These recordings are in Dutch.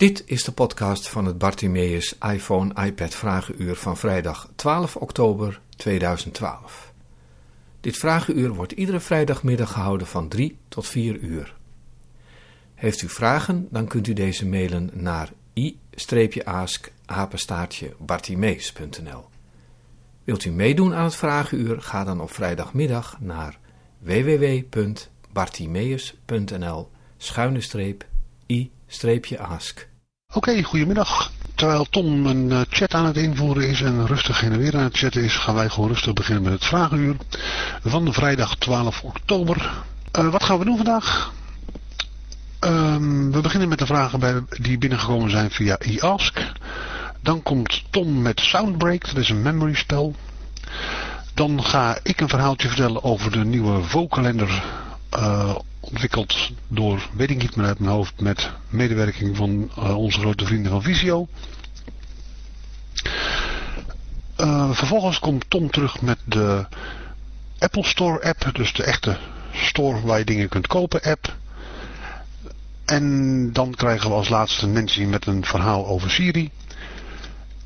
Dit is de podcast van het Bartimeus iPhone iPad Vragenuur van vrijdag 12 oktober 2012. Dit vragenuur wordt iedere vrijdagmiddag gehouden van 3 tot 4 uur. Heeft u vragen, dan kunt u deze mailen naar i-ask bartimeus.nl. Wilt u meedoen aan het vragenuur, ga dan op vrijdagmiddag naar www.bartimeus.nl schuine streep i-ask. Oké, goedemiddag. Terwijl Tom een uh, chat aan het invoeren is en rustig heen en weer aan het chatten is, gaan wij gewoon rustig beginnen met het vragenuur van vrijdag 12 oktober. Uh, wat gaan we doen vandaag? Um, we beginnen met de vragen bij, die binnengekomen zijn via eAsk. Dan komt Tom met Soundbreak, dat is een memory spel. Dan ga ik een verhaaltje vertellen over de nieuwe Vokalender uh, ontwikkeld door, weet ik niet meer uit mijn hoofd, met medewerking van uh, onze grote vrienden van Visio. Uh, vervolgens komt Tom terug met de Apple Store app, dus de echte store waar je dingen kunt kopen app. En dan krijgen we als laatste Nancy met een verhaal over Siri.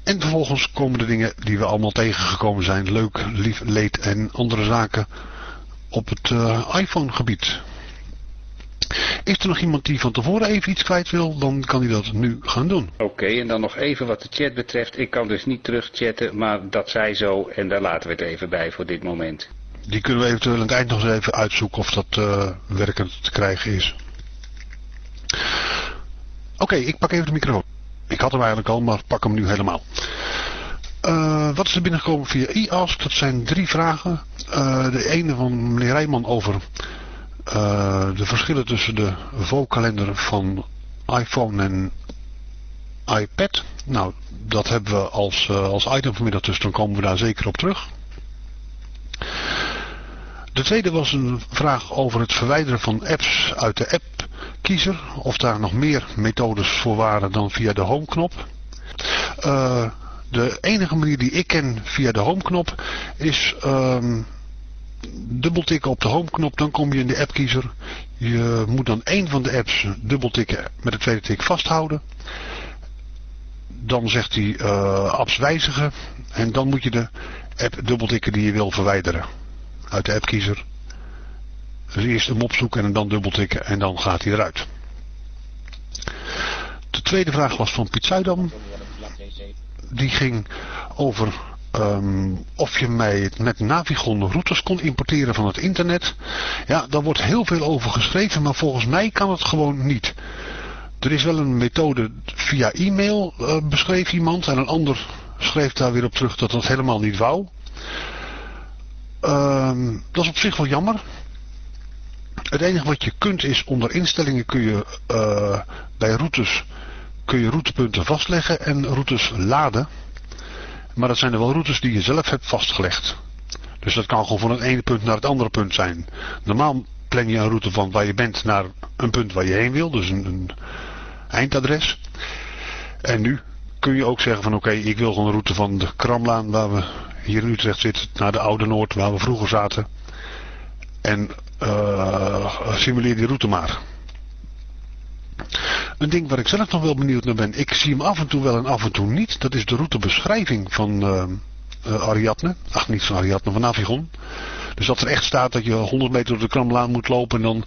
En vervolgens komen de dingen die we allemaal tegengekomen zijn, leuk, lief, leed en andere zaken op het uh, iPhone gebied. Is er nog iemand die van tevoren even iets kwijt wil, dan kan hij dat nu gaan doen. Oké, okay, en dan nog even wat de chat betreft. Ik kan dus niet terugchatten, maar dat zij zo en daar laten we het even bij voor dit moment. Die kunnen we eventueel aan het eind nog eens even uitzoeken of dat uh, werkend te krijgen is. Oké, okay, ik pak even de microfoon. Ik had hem eigenlijk al, maar pak hem nu helemaal. Uh, wat is er binnengekomen via e-ask? Dat zijn drie vragen. Uh, de ene van meneer Rijman over uh, de verschillen tussen de Vokalender van iPhone en iPad. Nou, dat hebben we als, uh, als item vanmiddag, dus dan komen we daar zeker op terug. De tweede was een vraag over het verwijderen van apps uit de app-kiezer. Of daar nog meer methodes voor waren dan via de home-knop. Uh, de enige manier die ik ken via de home-knop is um, dubbeltikken op de home-knop, dan kom je in de appkiezer. Je moet dan één van de apps dubbeltikken met de tweede tik vasthouden. Dan zegt hij uh, apps wijzigen en dan moet je de app dubbeltikken die je wil verwijderen uit de appkiezer. Dus eerst hem opzoeken en dan dubbeltikken en dan gaat hij eruit. De tweede vraag was van Piet Zuidam. Die ging over um, of je mij met Navigon routes kon importeren van het internet. Ja, daar wordt heel veel over geschreven, maar volgens mij kan het gewoon niet. Er is wel een methode via e-mail uh, beschreef iemand en een ander schreef daar weer op terug dat dat helemaal niet wou. Um, dat is op zich wel jammer. Het enige wat je kunt is onder instellingen kun je uh, bij routes kun je routepunten vastleggen en routes laden. Maar dat zijn er wel routes die je zelf hebt vastgelegd. Dus dat kan gewoon van het ene punt naar het andere punt zijn. Normaal plan je een route van waar je bent naar een punt waar je heen wil. Dus een, een eindadres. En nu kun je ook zeggen van oké, ik wil gewoon een route van de Kramlaan waar we hier in Utrecht zitten naar de Oude Noord waar we vroeger zaten. En uh, simuleer die route maar. Een ding waar ik zelf nog wel benieuwd naar ben. Ik zie hem af en toe wel en af en toe niet. Dat is de routebeschrijving van uh, uh, Ariadne. Ach, niet van Ariadne, van Navigon. Dus dat er echt staat dat je 100 meter op de Kramlaan moet lopen. En dan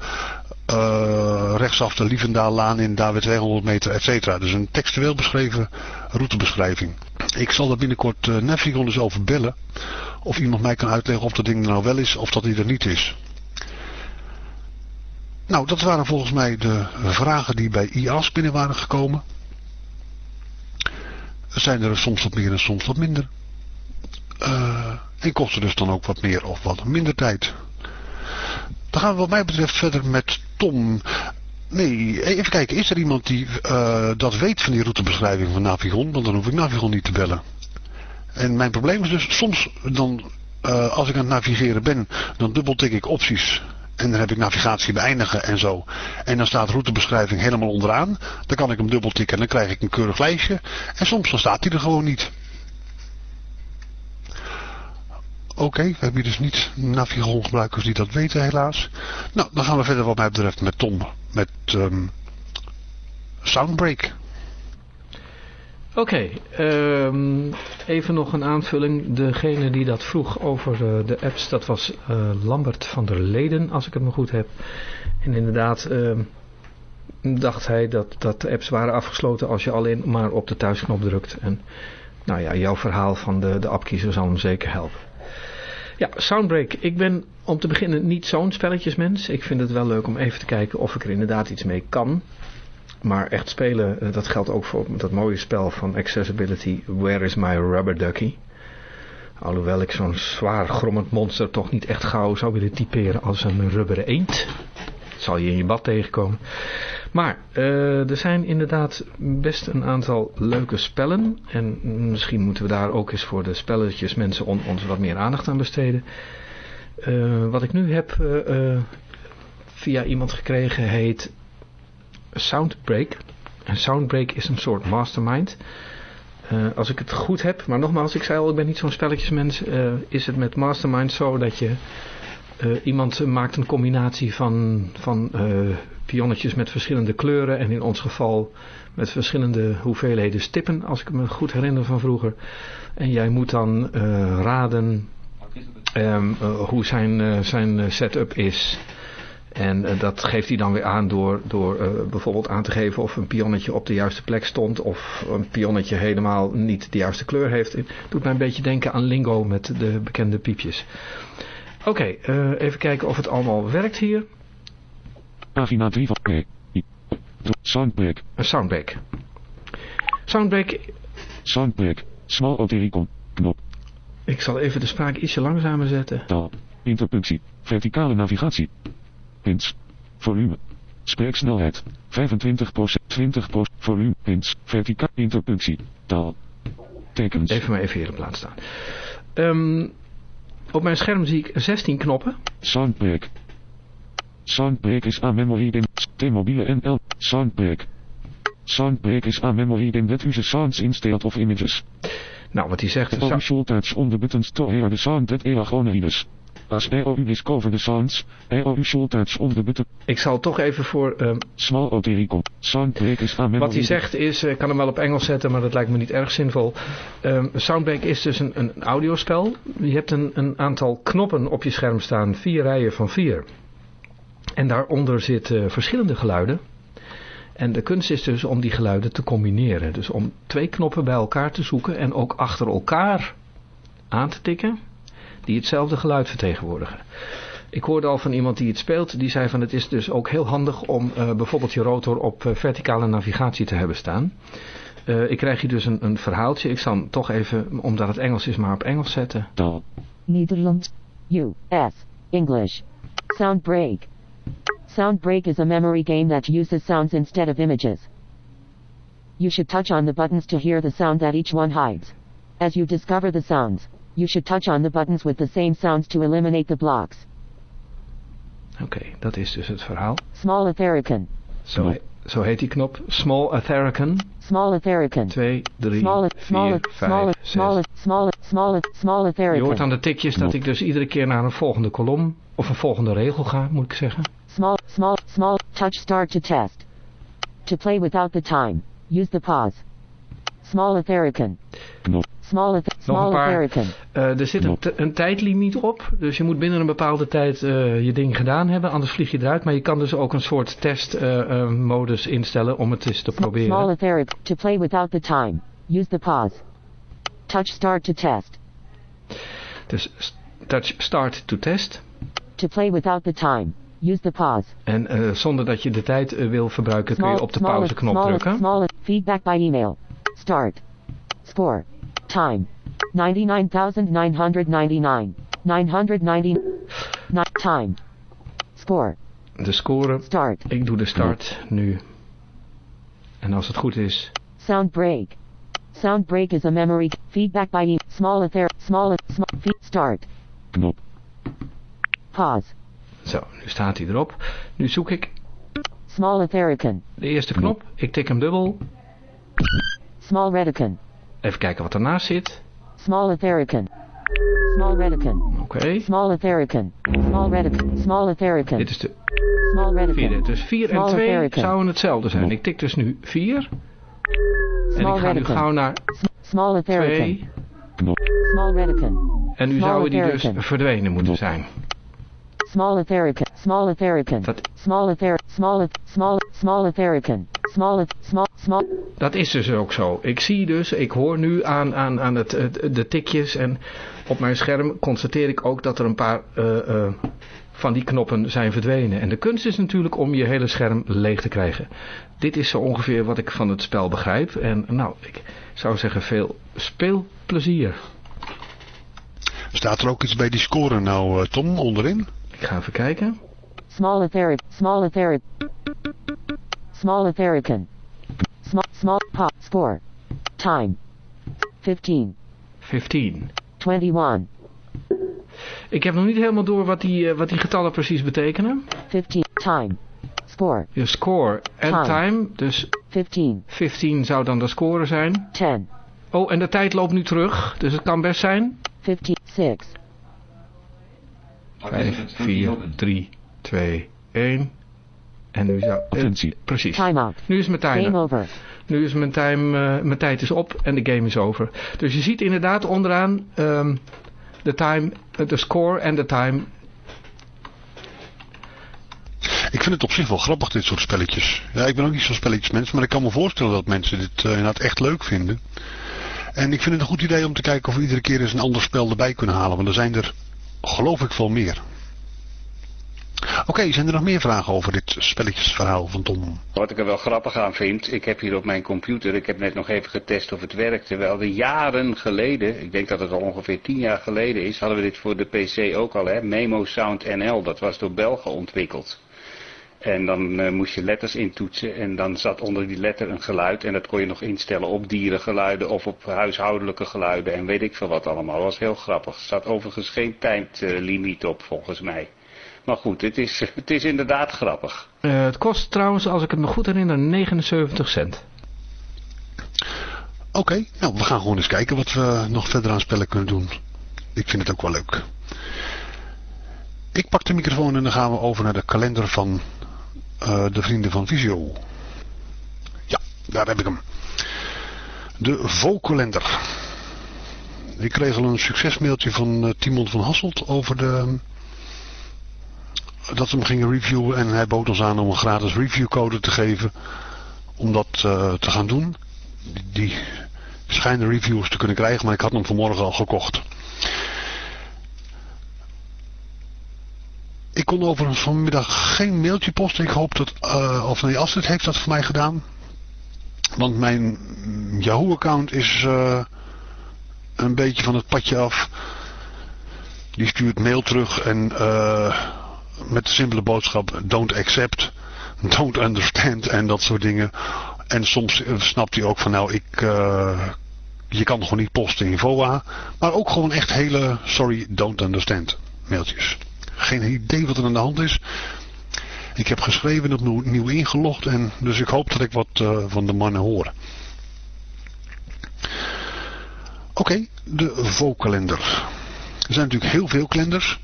uh, rechtsaf de Lievendaallaan in. Daar weer 200 meter, et cetera. Dus een textueel beschreven routebeschrijving. Ik zal daar binnenkort Navigon eens over bellen. Of iemand mij kan uitleggen of dat ding er nou wel is of dat die er niet is. Nou, dat waren volgens mij de vragen die bij IAS binnen waren gekomen. Zijn er soms wat meer en soms wat minder. Uh, en kosten dus dan ook wat meer of wat minder tijd. Dan gaan we wat mij betreft verder met Tom. Nee, even kijken. Is er iemand die uh, dat weet van die routebeschrijving van Navigon? Want dan hoef ik Navigon niet te bellen. En mijn probleem is dus soms dan, uh, als ik aan het navigeren ben, dan dubbeltik ik opties en dan heb ik navigatie beëindigen en zo. En dan staat routebeschrijving helemaal onderaan. Dan kan ik hem dubbeltikken en dan krijg ik een keurig lijstje. En soms dan staat hij er gewoon niet. Oké, okay, we hebben hier dus niet Navigon gebruikers die dat weten helaas. Nou, dan gaan we verder wat mij betreft met Tom. Met um, Soundbreak. Oké, ehm, even nog een aanvulling. Degene die dat vroeg over uh, de apps, dat was uh, Lambert van der Leden, als ik het me goed heb. En inderdaad uh, dacht hij dat, dat de apps waren afgesloten als je alleen maar op de thuisknop drukt. En nou ja, jouw verhaal van de, de appkiezer zal hem zeker helpen. Ja, Soundbreak. Ik ben om te beginnen niet zo'n spelletjesmens. Ik vind het wel leuk om even te kijken of ik er inderdaad iets mee kan. Maar echt spelen, eh, dat geldt ook voor dat mooie spel van Accessibility, Where is my rubber ducky? Alhoewel ik zo'n zwaar grommend monster toch niet echt gauw zou willen typeren als een rubberen eend. Dat zal je in je bad tegenkomen. Maar uh, er zijn inderdaad best een aantal leuke spellen. En misschien moeten we daar ook eens voor de spelletjes mensen on, ons wat meer aandacht aan besteden. Uh, wat ik nu heb via iemand gekregen heet Soundbreak. En Soundbreak is een soort mastermind. Uh, als ik het goed heb, maar nogmaals, ik zei al, ik ben niet zo'n spelletjesmens. Uh, is het met mastermind zo dat je uh, iemand maakt een combinatie van, van pionnetjes met verschillende kleuren. En in ons geval met verschillende hoeveelheden stippen, als ik me goed herinner van vroeger. En jij moet dan raden um, hoe zijn, zijn setup is. En uh, dat geeft hij dan weer aan door, door uh, bijvoorbeeld aan te geven of een pionnetje op de juiste plek stond. Of een pionnetje helemaal niet de juiste kleur heeft. Het doet mij een beetje denken aan Lingo met de bekende piepjes. Oké, okay, uh, even kijken of het allemaal werkt hier. Pagina 3 van. Soundbreak. Een soundbreak. Soundbreak. Soundbreak. Small Otericon. Knop. Ik zal even de spraak ietsje langzamer zetten. Taal. Interpunctie. Verticale navigatie. Volume. Spreeksnelheid. 25% 20% Volume. Pins. Verticaal. Interpunctie. Taal. Tekens. Even maar even hier in plaats staan. Um, op mijn scherm zie ik 16 knoppen. Soundbreak. Soundbreak is aan memory in T-mobiele NL. Soundbreak. Soundbreak is aan memory in that use sounds instead of images. Nou, wat hij zegt... Touch on the buttons to hear the sound that are As EOU discover the sounds, EOU should touch on the button. Ik zal toch even voor... Um, Small Otericon. Soundbreak is aan Wat hij zegt is, ik kan hem wel op Engels zetten, maar dat lijkt me niet erg zinvol. Um, Soundbreak is dus een, een audiospel. Je hebt een, een aantal knoppen op je scherm staan, vier rijen van vier. En daaronder zitten uh, verschillende geluiden. En de kunst is dus om die geluiden te combineren. Dus om twee knoppen bij elkaar te zoeken en ook achter elkaar aan te tikken die hetzelfde geluid vertegenwoordigen. Ik hoorde al van iemand die het speelt, die zei van het is dus ook heel handig om uh, bijvoorbeeld je rotor op uh, verticale navigatie te hebben staan. Uh, ik krijg hier dus een, een verhaaltje, ik zal hem toch even, omdat het Engels is, maar op Engels zetten. Nederland. U.S. English. Soundbreak. Soundbreak is a memory game that uses sounds instead of images. You should touch on the buttons to hear the sound that each one hides. As you discover the sounds, you should touch on the buttons with the same sounds to eliminate the blocks. Oké, okay, dat is dus het verhaal. Small Etherican. Zo, he, zo heet die knop. Small Etherican. Small Etherican. 2, 3, small, 4, small, 5, small, 6. small, small, small, small Etherican. Je hoort aan de tikjes dat ik dus iedere keer naar een volgende kolom of een volgende regel ga, moet ik zeggen. Small, small, small, touch start to test. To play without the time, use the pause. Small. Knop. Small, small Nog een paar. American. Uh, er zit een, een, tijdlimiet op. Dus je moet binnen een bepaalde tijd uh, je ding gedaan hebben. Anders vlieg je eruit. Maar je kan dus ook een soort testmodus uh, instellen om het eens te proberen. Small American. To play without the time. Use the pause. Touch start to test. Dus touch start to test. To play without the time. Use the pause. En zonder dat je de tijd wil verbruiken kun je op de pauzeknop small, drukken. Small, feedback by email. Start. Score. Time. 99,999. 990. Time. Score. De score. Start. Ik doe de start nu. En als het goed is. Sound break. Sound break is a memory. Feedback by e small ether. Small, small feed, start. Knop. Pause. Zo, nu staat hij erop. Nu zoek ik Small Etherican. de eerste knop. Ik tik hem dubbel. Small Redican. Even kijken wat ernaast zit. Small Etherican. Small Redican. Oké. Okay. Small Etherican. Small Redican. Small Etherican. Dit is de Small Redican. vierde. Dus 4 en Small 2 Etherican. zouden hetzelfde zijn. Ik tik dus nu 4. En ik ga nu gauw naar Small Etherican. 2. Knop. Small Redican. En nu zouden die dus Etherican. verdwenen moeten zijn. Small Etherican. Small Etherican. Small Ether. Small Small Small Etherican. Small Small Small. Dat is dus ook zo. Ik zie dus, ik hoor nu aan, aan, aan het, het- de tikjes en op mijn scherm constateer ik ook dat er een paar eh, eh, van die knoppen zijn verdwenen. En de kunst is natuurlijk om je hele scherm leeg te krijgen. Dit is zo ongeveer wat ik van het spel begrijp. En nou, ik zou zeggen veel speelplezier. Staat er ook iets bij die score nou, eh, Tom, onderin? Ik ga even kijken. Small Etheric. Small Etheric. Small Etherican. Small Small Pop Score. Time. 15. 15. 21. Ik heb nog niet helemaal door wat die, eh, wat die getallen precies betekenen. 15. Time. Score. Je score en Time. time, dus 15. 15 zou dan de score zijn. 10. Oh, en de tijd loopt nu terug, dus het kan best zijn. 15. 6. 5, 4, 3, 2, 1. En nu zou... eh, Attentie. precies. Time out. Nu is mijn Game timer. over. Nu is mijn, time, eh, mijn tijd is op en de game is over. Dus je ziet inderdaad onderaan ehm, de time, eh, de score en de time. Ik vind het op zich wel grappig, dit soort spelletjes. Ja, ik ben ook niet zo'n spelletjesmens, maar ik kan me voorstellen dat mensen dit eh, inderdaad echt leuk vinden. En ik vind het een goed idee om te kijken of we iedere keer eens een ander spel erbij kunnen halen, want er zijn er, geloof ik, veel meer. Oké, zijn er nog meer vragen over dit spelletjesverhaal van Tom? Wat ik er wel grappig aan vind, ik heb hier op mijn computer, ik heb net nog even getest of het werkt. Terwijl we jaren geleden, ik denk dat het al ongeveer tien jaar geleden is, hadden we dit voor de PC ook al, hè? Memo Sound NL, dat was door Belgen ontwikkeld. En dan eh, moest je letters intoetsen en dan zat onder die letter een geluid en dat kon je nog instellen op dierengeluiden of op huishoudelijke geluiden en weet ik veel wat allemaal. Dat was heel grappig. Er staat overigens geen tijdlimiet op volgens mij. Maar goed, het is, het is inderdaad grappig. Eh, het kost trouwens, als ik het me goed herinner, 79 cent. Oké, nou, we gaan gewoon eens kijken wat we nog verder aan spellen kunnen doen. Ik vind het ook wel leuk. Ik pak de microfoon en dan gaan we over naar de kalender van eh, de vrienden van Visio. Ja, daar heb ik hem. De Vokalender. Ik kreeg al een succesmailtje van eh, Timon van Hasselt over de... Dat we hem gingen reviewen en hij bood ons aan om een gratis reviewcode te geven. Om dat eh, te gaan doen. Die, die schijnen reviews te kunnen krijgen, maar ik had hem vanmorgen al gekocht. Ik kon overigens vanmiddag geen mailtje posten. Ik hoop dat, eh, of nee, Astrid heeft dat voor mij gedaan. Want mijn Yahoo-account is eh, een beetje van het padje af. Die stuurt mail terug en eh, met de simpele boodschap don't accept, don't understand en dat soort dingen. En soms eh, snapt hij ook van nou, ik, eh, je kan gewoon niet posten in VOA. Maar ook gewoon echt hele sorry, don't understand mailtjes. Geen idee wat er aan de hand is. Ik heb geschreven en opnieuw nieuw ingelogd. En dus ik hoop dat ik wat eh, van de mannen hoor. Oké, de VO-kalender. Er zijn natuurlijk heel veel kalenders.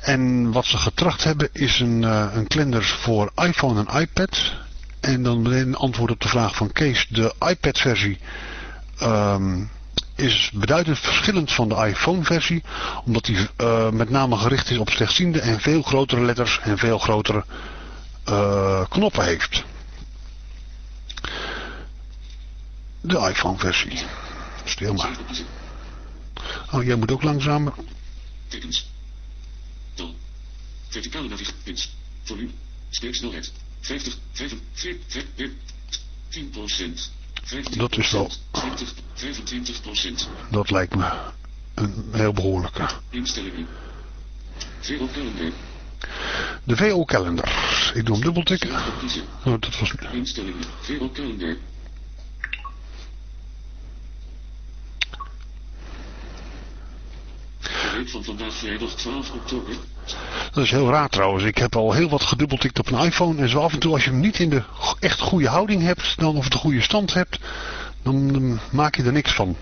En wat ze getracht hebben is een, eh, een kalender voor iPhone en iPad. En dan meteen een antwoord op de vraag van Kees. De iPad-versie ehm, is beduidend verschillend van de iPhone-versie. Omdat die eh, met name gericht is op slechtziende en veel grotere letters en veel grotere eh, knoppen heeft. De iPhone-versie. Stil maar. Oh, jij moet ook langzamer. Tekens. Dan. Verticale navigatie. Volume. Spreeksnelheid. 50, 45, 5, 10 procent. 15 Dat is wel- 20, 25 procent. Dat lijkt me een heel behoorlijke. Instellingen. VO kalender. De VO-kalender. Ik doe hem dubbeltikken. Oh, dat was... Instellingen. VO van vandaag vrijdag 12 oktober. Dat is heel raar trouwens. Ik heb al heel wat gedubbeltikt op een iPhone. En zo af en toe als je hem niet in de echt goede houding hebt. Dan, of de goede stand hebt. Dan, dan maak je er niks van.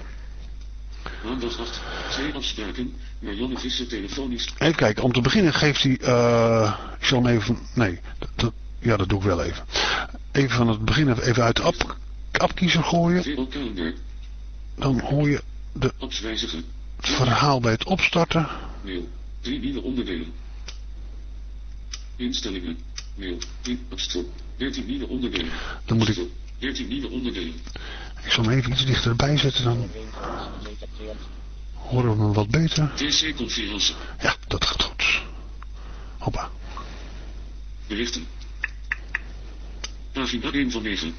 Maandag 8. Twee afspraken. Marianne Visser telefonisch. Even kijken. Om te beginnen geeft hij... eh, ik zal hem even... Nee. Dat, ja, dat doe ik wel even. Even van het begin even- uit de app appkiezer gooien, dan hoor je de verhaal bij het opstarten. Mail. Drie nieuwe onderdelen. Instellingen. Mail. 10 Appstore. 13 nieuwe onderdelen. Dan moet ik- Appstore. 13 nieuwe onderdelen. Ik zal hem even iets dichterbij zetten, dan horen we hem wat beter. TC-conferentie. Ja, dat gaat goed. Hoppa. Berichten. Pagina 1 van 9.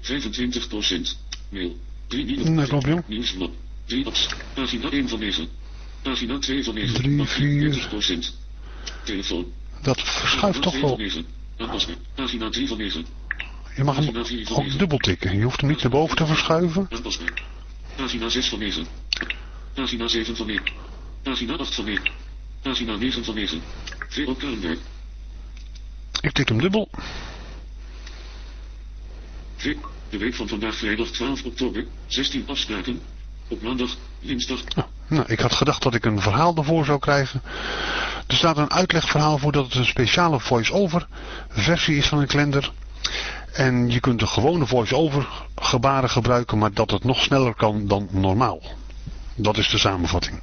25% Mail. 3 nieuwe Nee, klopt, joh. Nieuwsblad. 3 apps. Pagina 1 van 9. Pagina 2 van 9. Drie, vier. 40 Telefoon. Dat verschuift toch wel. Pagina 3 van 9. Je mag hem ook dubbel tikken. Je hoeft hem niet naar boven te verschuiven. Pagina 6 van 9. Pagina 7 van 9. Pagina 8 van 9. Pagina 9 van 9. VO kalender. Ik tik hem dubbel. De week van vandaag vrijdag 12 oktober. 16 afspraken. Op maandag, dinsdag. Ah, nou, ik had gedacht dat ik een verhaal ervoor zou krijgen. Er staat een uitlegverhaal voor dat het een speciale voice-over versie is van een kalender. En je kunt de gewone voice-over gebaren gebruiken, maar dat het nog sneller kan dan normaal. Dat is de samenvatting.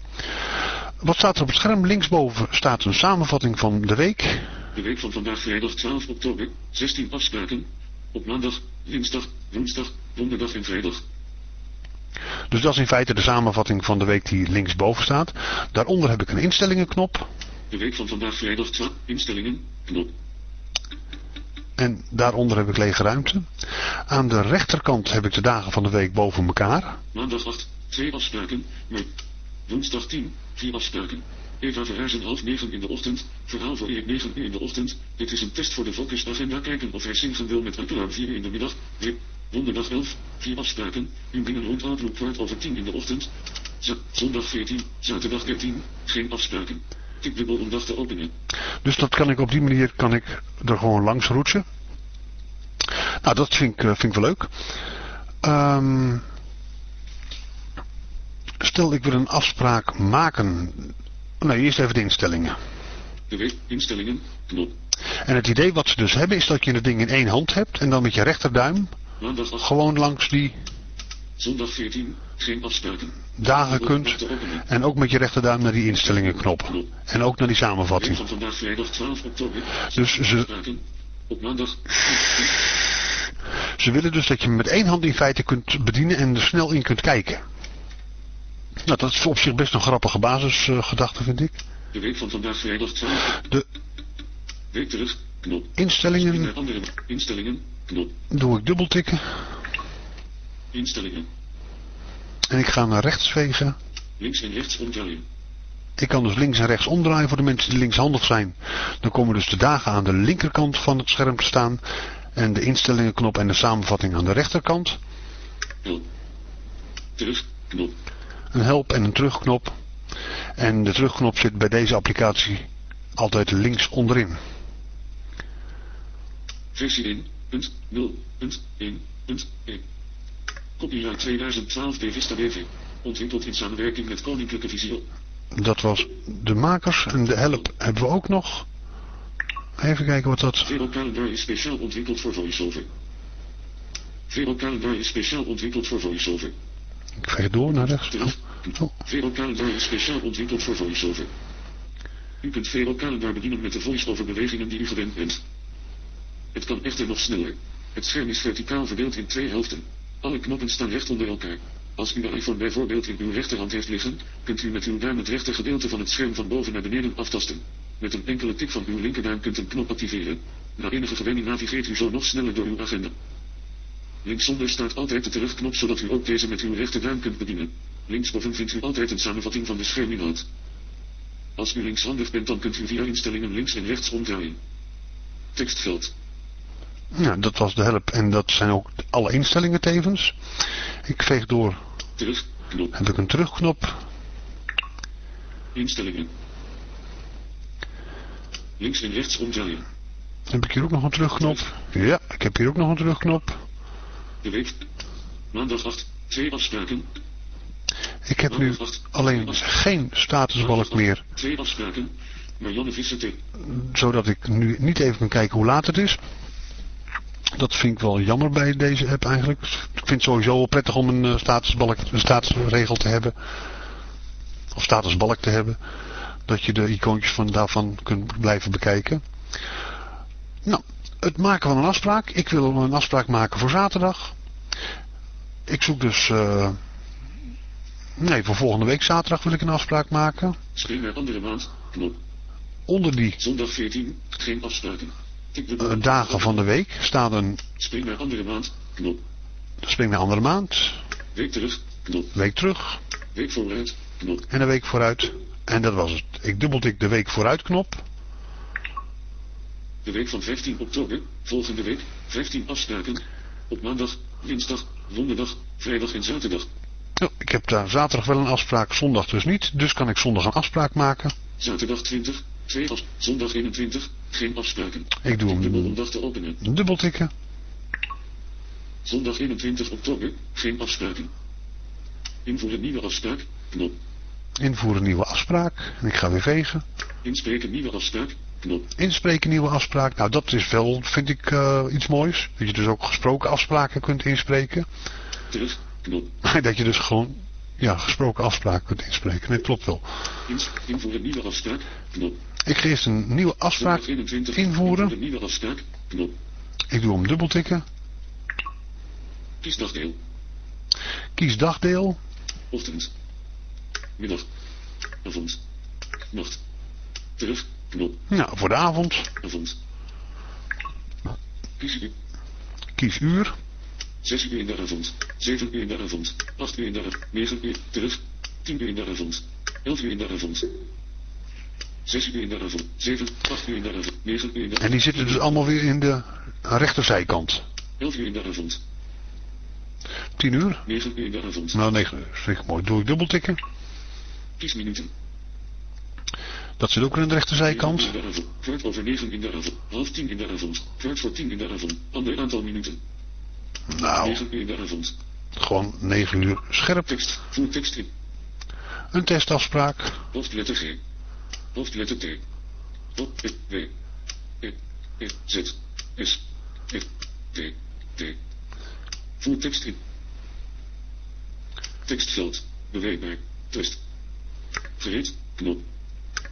Wat staat er op het scherm? Linksboven staat een samenvatting van de week. De week van vandaag vrijdag 12 oktober. 16 afspraken. Op maandag, dinsdag, woensdag, donderdag en vrijdag. Dus dat is in feite de samenvatting van de week die linksboven staat. Daaronder heb ik een instellingenknop. De week van vandaag vrijdag 12 instellingen. Knop. En daaronder heb ik lege ruimte. Aan de rechterkant heb ik de dagen van de week boven elkaar. Maandag 8, 2 afspraken. Maar woensdag 10, 4 afspraken. Eva verhuizen half 9 in de ochtend. Verhaal voor Erik 9 uur in de ochtend. Dit is een test voor de focusagenda. Kijken of hij zingen wil met uiteraard 4 uur in de middag. Donderdag 11, 4 afspraken. U dingen rond kwart over 10 in de ochtend. Z zondag 14, zaterdag 13, geen afspraken. Tik dubbel om dag te openen. Dus dat kan ik op die manier kan ik er gewoon langs roetsen. Nou, dat vind ik, eh, vind ik wel leuk. Ehm, stel ik wil een afspraak maken. Nee, eerst even de instellingen. De instellingen, knop. En het idee wat ze dus hebben is dat je het ding in één hand hebt en dan met je rechterduim Maandag 8, gewoon langs die zondag 14, geen afspraken. dagen kunt. En ook met je rechterduim naar die instellingenknop. En ook naar die samenvatting. van vandaag vrijdag 12 oktober. Dus ze, Ze willen dus dat je met één hand in feite kunt bedienen en er snel in kunt kijken. Nou, dat is op zich best een grappige basisgedachte, vind ik. de week van vandaag vrijdag 12 De Week terug, knop. instellingen instellingen, knop. doe ik dubbeltikken. Instellingen. En ik ga naar rechts vegen. Links en rechts omdraaien. Ik kan dus links en rechts omdraaien voor de mensen die linkshandig zijn. Dan komen dus de dagen aan de linkerkant van het scherm te staan. En de instellingenknop en de samenvatting aan de rechterkant. Help. Terug, knop. Een help en een terugknop. En de terugknop zit bij deze applicatie altijd links onderin. Versie 1, punt, 0, punt, 1, punt, 1. Copyright 2012 bij Vista BV. Ontwikkeld in samenwerking met Koninklijke Visio. Dat was de makers. En de help hebben we ook nog. Even kijken wat dat... Vero Calendar is speciaal ontwikkeld voor VoiceOver. Vero Calendar is speciaal ontwikkeld voor VoiceOver. Ik veeg door naar rechts. Oh. Vero Calendar is speciaal ontwikkeld voor VoiceOver. U kunt Vero Calendar bedienen met de VoiceOver bewegingen die u gewend bent. Het kan echter nog sneller. Het scherm is verticaal verdeeld in twee helften. Alle knoppen staan recht onder elkaar. Als u de iPhone bijvoorbeeld in uw rechterhand heeft liggen, kunt u met uw duim het rechter gedeelte van het scherm van boven naar beneden aftasten. Met een enkele tik van uw linkerduim kunt een knop activeren. Na enige gewenning navigeert u zo nog sneller door uw agenda. Linksonder staat altijd de terugknop zodat u ook deze met uw rechterduim kunt bedienen. Linksboven vindt u altijd een samenvatting van de scherminhoud. Als u linkshandig bent dan kunt u via instellingen links en rechts omdraaien. Tekstveld. Ja, dat was de help. En dat zijn ook alle instellingen tevens. Ik veeg door. Heb ik een terugknop. Instellingen. Links en rechts omdraaien. Heb ik hier ook nog een terugknop? Ja, ik heb hier ook nog een terugknop. De week. Maandag 8. Twee afspraken. Ik heb nu alleen geen statusbalk meer. Twee afspraken. Marianne Visser T. Zodat ik nu niet even kan kijken hoe laat het is. Dat vind ik wel jammer bij deze app eigenlijk. Ik vind het sowieso wel prettig om een eh, statusbalk, een statusregel te hebben. Of statusbalk te hebben. Dat je de icoontjes van daarvan kunt blijven bekijken. Nou, het maken van een afspraak. Ik wil een afspraak maken voor zaterdag. Ik zoek dus... eh, nee, voor volgende week zaterdag wil ik een afspraak maken. Naar andere maand. Knop. Onder die Zondag 14. Geen afspraken. Eh, dagen van de week staat een Spring naar andere maand. Knop. spring naar andere maand. Week terug. Knop. Week terug. Week vooruit. Knop. En een week vooruit. En dat was het. Ik dubbeltik de week vooruit knop. De week van 15 oktober. Volgende week. 15 afspraken. Op maandag, dinsdag, donderdag, vrijdag en zaterdag. Oh, ik heb daar zaterdag wel een afspraak, zondag dus niet. Dus kan ik zondag een afspraak maken. Zaterdag 20. Zondag 21. Geen afspraken. Ik doe dubbel hem dag te openen. dubbeltikken. Zondag 21 oktober. Geen afspraken. Invoeren nieuwe afspraak. Knop. Invoeren nieuwe afspraak. En ik ga weer vegen. Inspreken nieuwe afspraak. Knop. Inspreken nieuwe afspraak. Nou, dat is wel, vind ik, eh, iets moois. Dat je dus ook gesproken afspraken kunt inspreken. Terug. Knop. dat je dus gewoon, ja, gesproken afspraken kunt inspreken. Nee, klopt wel. Ins invoeren nieuwe afspraak. Knop. Ik ga eerst een nieuwe afspraak Zondag 21. invoeren. Ik doe hem dubbeltikken. Kies dagdeel. Kies dagdeel. Ochtend. Middag. Avond. Nacht. Terug. Knop. Nou, voor de avond. Avond. Kies uur. Kies uur. 6 uur in de avond. 7 uur in de avond. 8 uur in de avond. 9 uur. Terug. 10 uur in de avond. 11 uur in de avond. 6 uur in de avond. 7, 8 uur in de avond. 9 uur in de avond. En die zitten dus allemaal weer in de rechterzijkant. 11 uur in de avond. 10 uur. 9 uur in de avond. Nou, 9 uur. Vind ik mooi. Doe ik dubbeltikken. Minuten. Dat zit ook in de rechterzijkant. 9 uur in de avond. Kwart over 9 in de avond. Half 10 in de avond. Kwart voor 10 in de avond. Ander aantal minuten. Nou, 9 uur in de avond. gewoon 9 uur scherp. Tekst. Voer tekst in. Een testafspraak. Hoofdletter G. Hoofdletter T. O, P, W. E, E, Z. S. F. T. T. Voer tekst in. Tekstveld. Beweegbaar. Test. Gereed. Knop.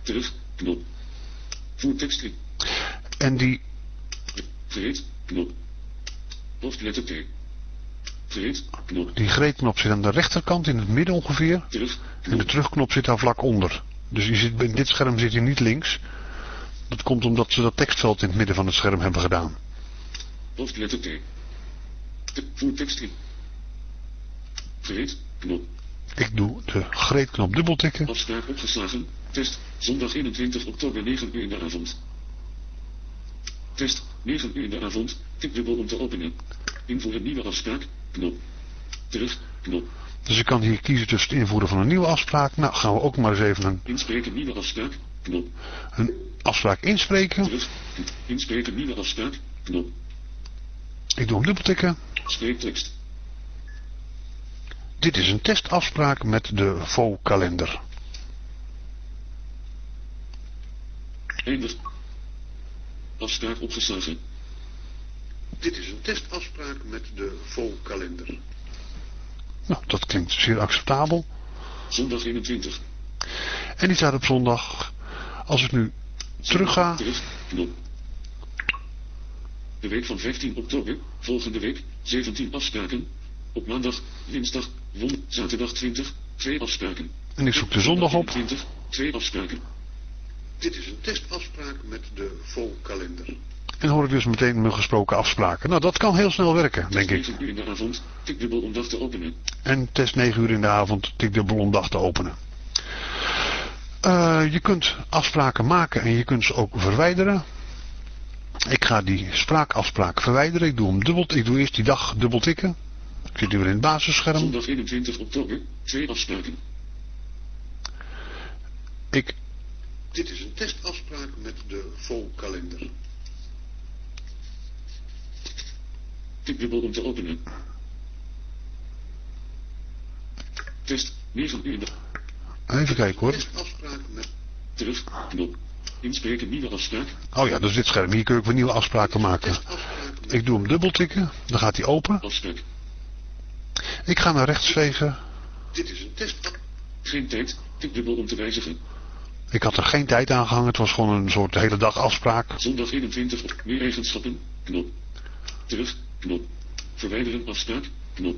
Terug. Knop. Voer tekst in. En die, Gereed. Knop. Hoofdletter T. Gereed. Knop. die greetknop zit aan de rechterkant in het midden ongeveer. Terug. En de Knop. terugknop zit daar vlak onder. Dus je zit, in dit scherm zit hij niet links. Dat komt omdat ze dat tekstveld in het midden van het scherm hebben gedaan. Hoofdletter T. Voer tekst in. Gereed. Knop. Ik doe de greetknop dubbeltikken. Afspraak opgeslagen. Test. Zondag 21 oktober 9 uur in de avond. Test. 9 uur in de avond. Tik dubbel om te openen. Invoeren nieuwe afspraak. Knop. Terug. Knop. Dus ik kan hier kiezen tussen het invoeren van een nieuwe afspraak. Nou, gaan we ook maar eens even een, Inspreken nieuwe afspraak. Knop. een afspraak inspreken. Terug. Inspreken nieuwe afspraak. Knop. Ik doe hem dubbeltikken. Spreektekst. Dit is een testafspraak met de VO-kalender. Eindig. Afspraak opgeslagen. Dit is een testafspraak met de VO-kalender. Nou, dat klinkt zeer acceptabel. Zondag 21. En die staat op zondag. Als ik nu terug ga, Terug. Knop. De week van 15 oktober. Volgende week. 17 afspraken. Op maandag, dinsdag, won, zaterdag 20. Twee afspraken. en ik zoek de zondag op. 20. Twee afspraken. Dit is een testafspraak met de VO-kalender. En hoor ik dus meteen mijn gesproken afspraken. Nou, dat kan heel snel werken, denk ik. 9 uur in de avond. Tik dubbel om dag te openen. En test 9 uur in de avond, tik dubbel om dag te openen. Eh, je kunt afspraken maken en je kunt ze ook verwijderen. Ik ga die spraakafspraak verwijderen. Ik doe hem dubbel. Ik doe eerst die dag dubbel tikken. Ik zit nu weer in het basisscherm. Zondag 21 oktober. Twee afspraken. Ik. Dit is een testafspraak met de volkalender. Tik dubbel om te openen. Test. 9 uur in de... Even kijken hoor. Testafspraak met. Terug. Knop. Inspreken nieuwe afspraak. Oh ja, dus dit scherm. Hier kun je ook weer nieuwe afspraken maken. Ik doe hem dubbeltikken. Dan gaat hij open. Afspraak. Ik ga naar rechts vegen. Dit is een test. Geen tijd. Tik dubbel om te wijzigen. Ik had er geen tijd aan gehangen. Het was gewoon een soort hele dag afspraak. Zondag 21 op meer eigenschappen. Knop. Terug. Knop. Verwijderen afspraak. Knop.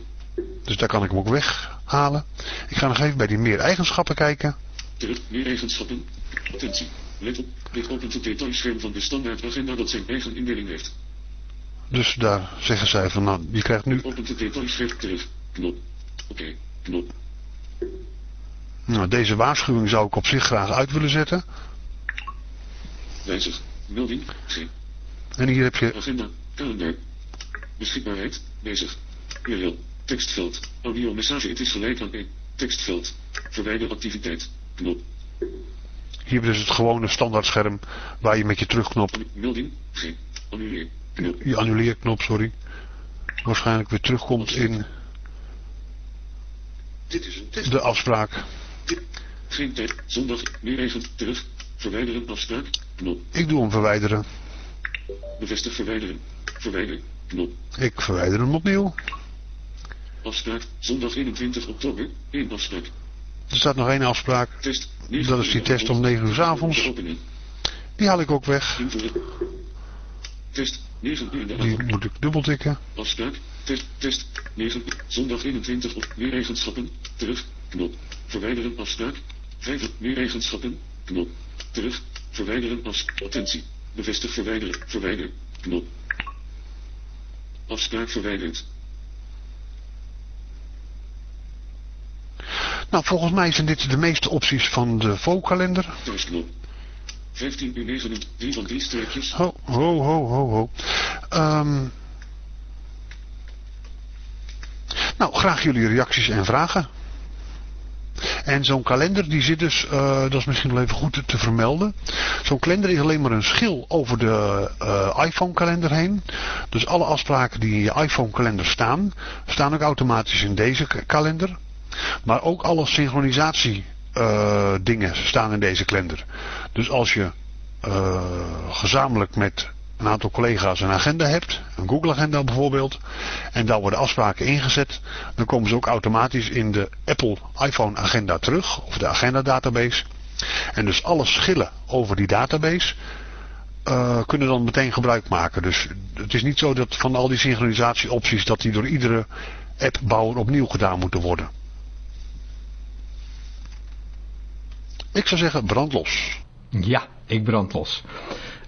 Dus daar kan ik hem ook weghalen. Ik ga nog even bij die meer eigenschappen kijken. Terug. Meer eigenschappen. Attentie. Let op. Dit opent het detailscherm van de standaardagenda dat zijn eigen indeling heeft. Dus daar zeggen zij van nou, je krijgt nu... Opent het detailscherm terug. Knop. Oké. Knop. Nou, deze waarschuwing zou ik op zich graag uit willen zetten. Wijzig. Melding. G. En hier heb je... Agenda. Kalender. Beschikbaarheid. Bezig. URL. Tekstveld. Audio message. Het is gelijk aan 1. Tekstveld. Verwijder activiteit. Knop. Hier dus het gewone standaardscherm waar je met je terugknop, Melding. G. Annuleer. Knop. je annuleerknop, sorry, waarschijnlijk weer terugkomt in Dit is een test. de afspraak. Geen tijd. Zondag. Meer eigen. Terug. Verwijderen afspraak. Knop. Ik doe hem verwijderen. Bevestig verwijderen. Verwijder. Knop. Ik verwijder hem opnieuw. Afspraak. Zondag 21 oktober. 1 afspraak. Er staat nog één afspraak. Test. Dat is die test om 9 uur 's avonds. Die haal ik ook weg. Test. 9 uur in de Die moet ik dubbeltikken. Afspraak. Test. Test. 9. Zondag 21 op meer eigenschappen. Terug. Knop. Verwijderen afspraak. 5. Meer eigenschappen. Knop. Terug. Verwijderen afspraak. Attentie. Bevestig verwijderen. Verwijder. Knop. Afspraak verwijderd. Nou, volgens mij zijn dit de meeste opties van de VO-kalender. Thuisknop. 15 uur 9 3 van 3 streepjes. Ho, ho, ho, ho, ho. Ehm, nou, graag jullie reacties en vragen. En zo'n kalender, die zit dus, eh, dat is misschien wel even goed te, vermelden. Zo'n kalender is alleen maar een schil over de eh, iPhone kalender heen. Dus alle afspraken die in je iPhone kalender staan, staan ook automatisch in deze kalender. Maar ook alle synchronisatie eh, dingen staan in deze kalender. Dus als je gezamenlijk met een aantal collega's een agenda hebt, een Google agenda bijvoorbeeld, en daar worden afspraken ingezet, dan komen ze ook automatisch in de Apple iPhone agenda terug, of de agenda database. En dus alle schillen over die database eh, kunnen dan meteen gebruik maken. Dus het is niet zo dat van al die synchronisatieopties dat die door iedere appbouwer opnieuw gedaan moeten worden. Ik zou zeggen brand los. Ja, ik brand los.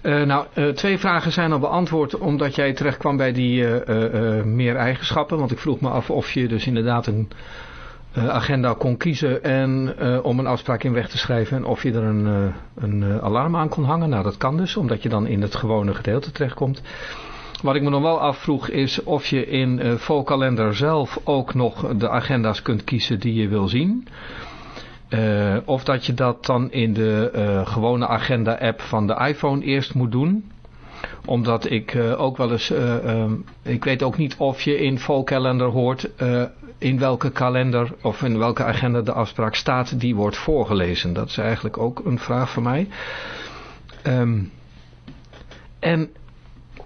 Eh, nou, eh, twee vragen zijn al beantwoord omdat jij terecht kwam bij die eh, meer eigenschappen. Want ik vroeg me af of je dus inderdaad een agenda kon kiezen en, om een afspraak in weg te schrijven. En of je er een, een alarm aan kon hangen. Nou, dat kan dus, omdat je dan in het gewone gedeelte terechtkomt. Wat ik me nog wel afvroeg is of je in eh Volkalender zelf ook nog de agenda's kunt kiezen die je wil zien. Eh, of dat je dat dan in de eh, gewone agenda-app van de iPhone eerst moet doen. Omdat ik eh, ook wel eens... eh, ehm, ik weet ook niet of je in Volkalender hoort... in welke kalender of in welke agenda de afspraak staat die wordt voorgelezen. Dat is eigenlijk ook een vraag van mij. Ehm, en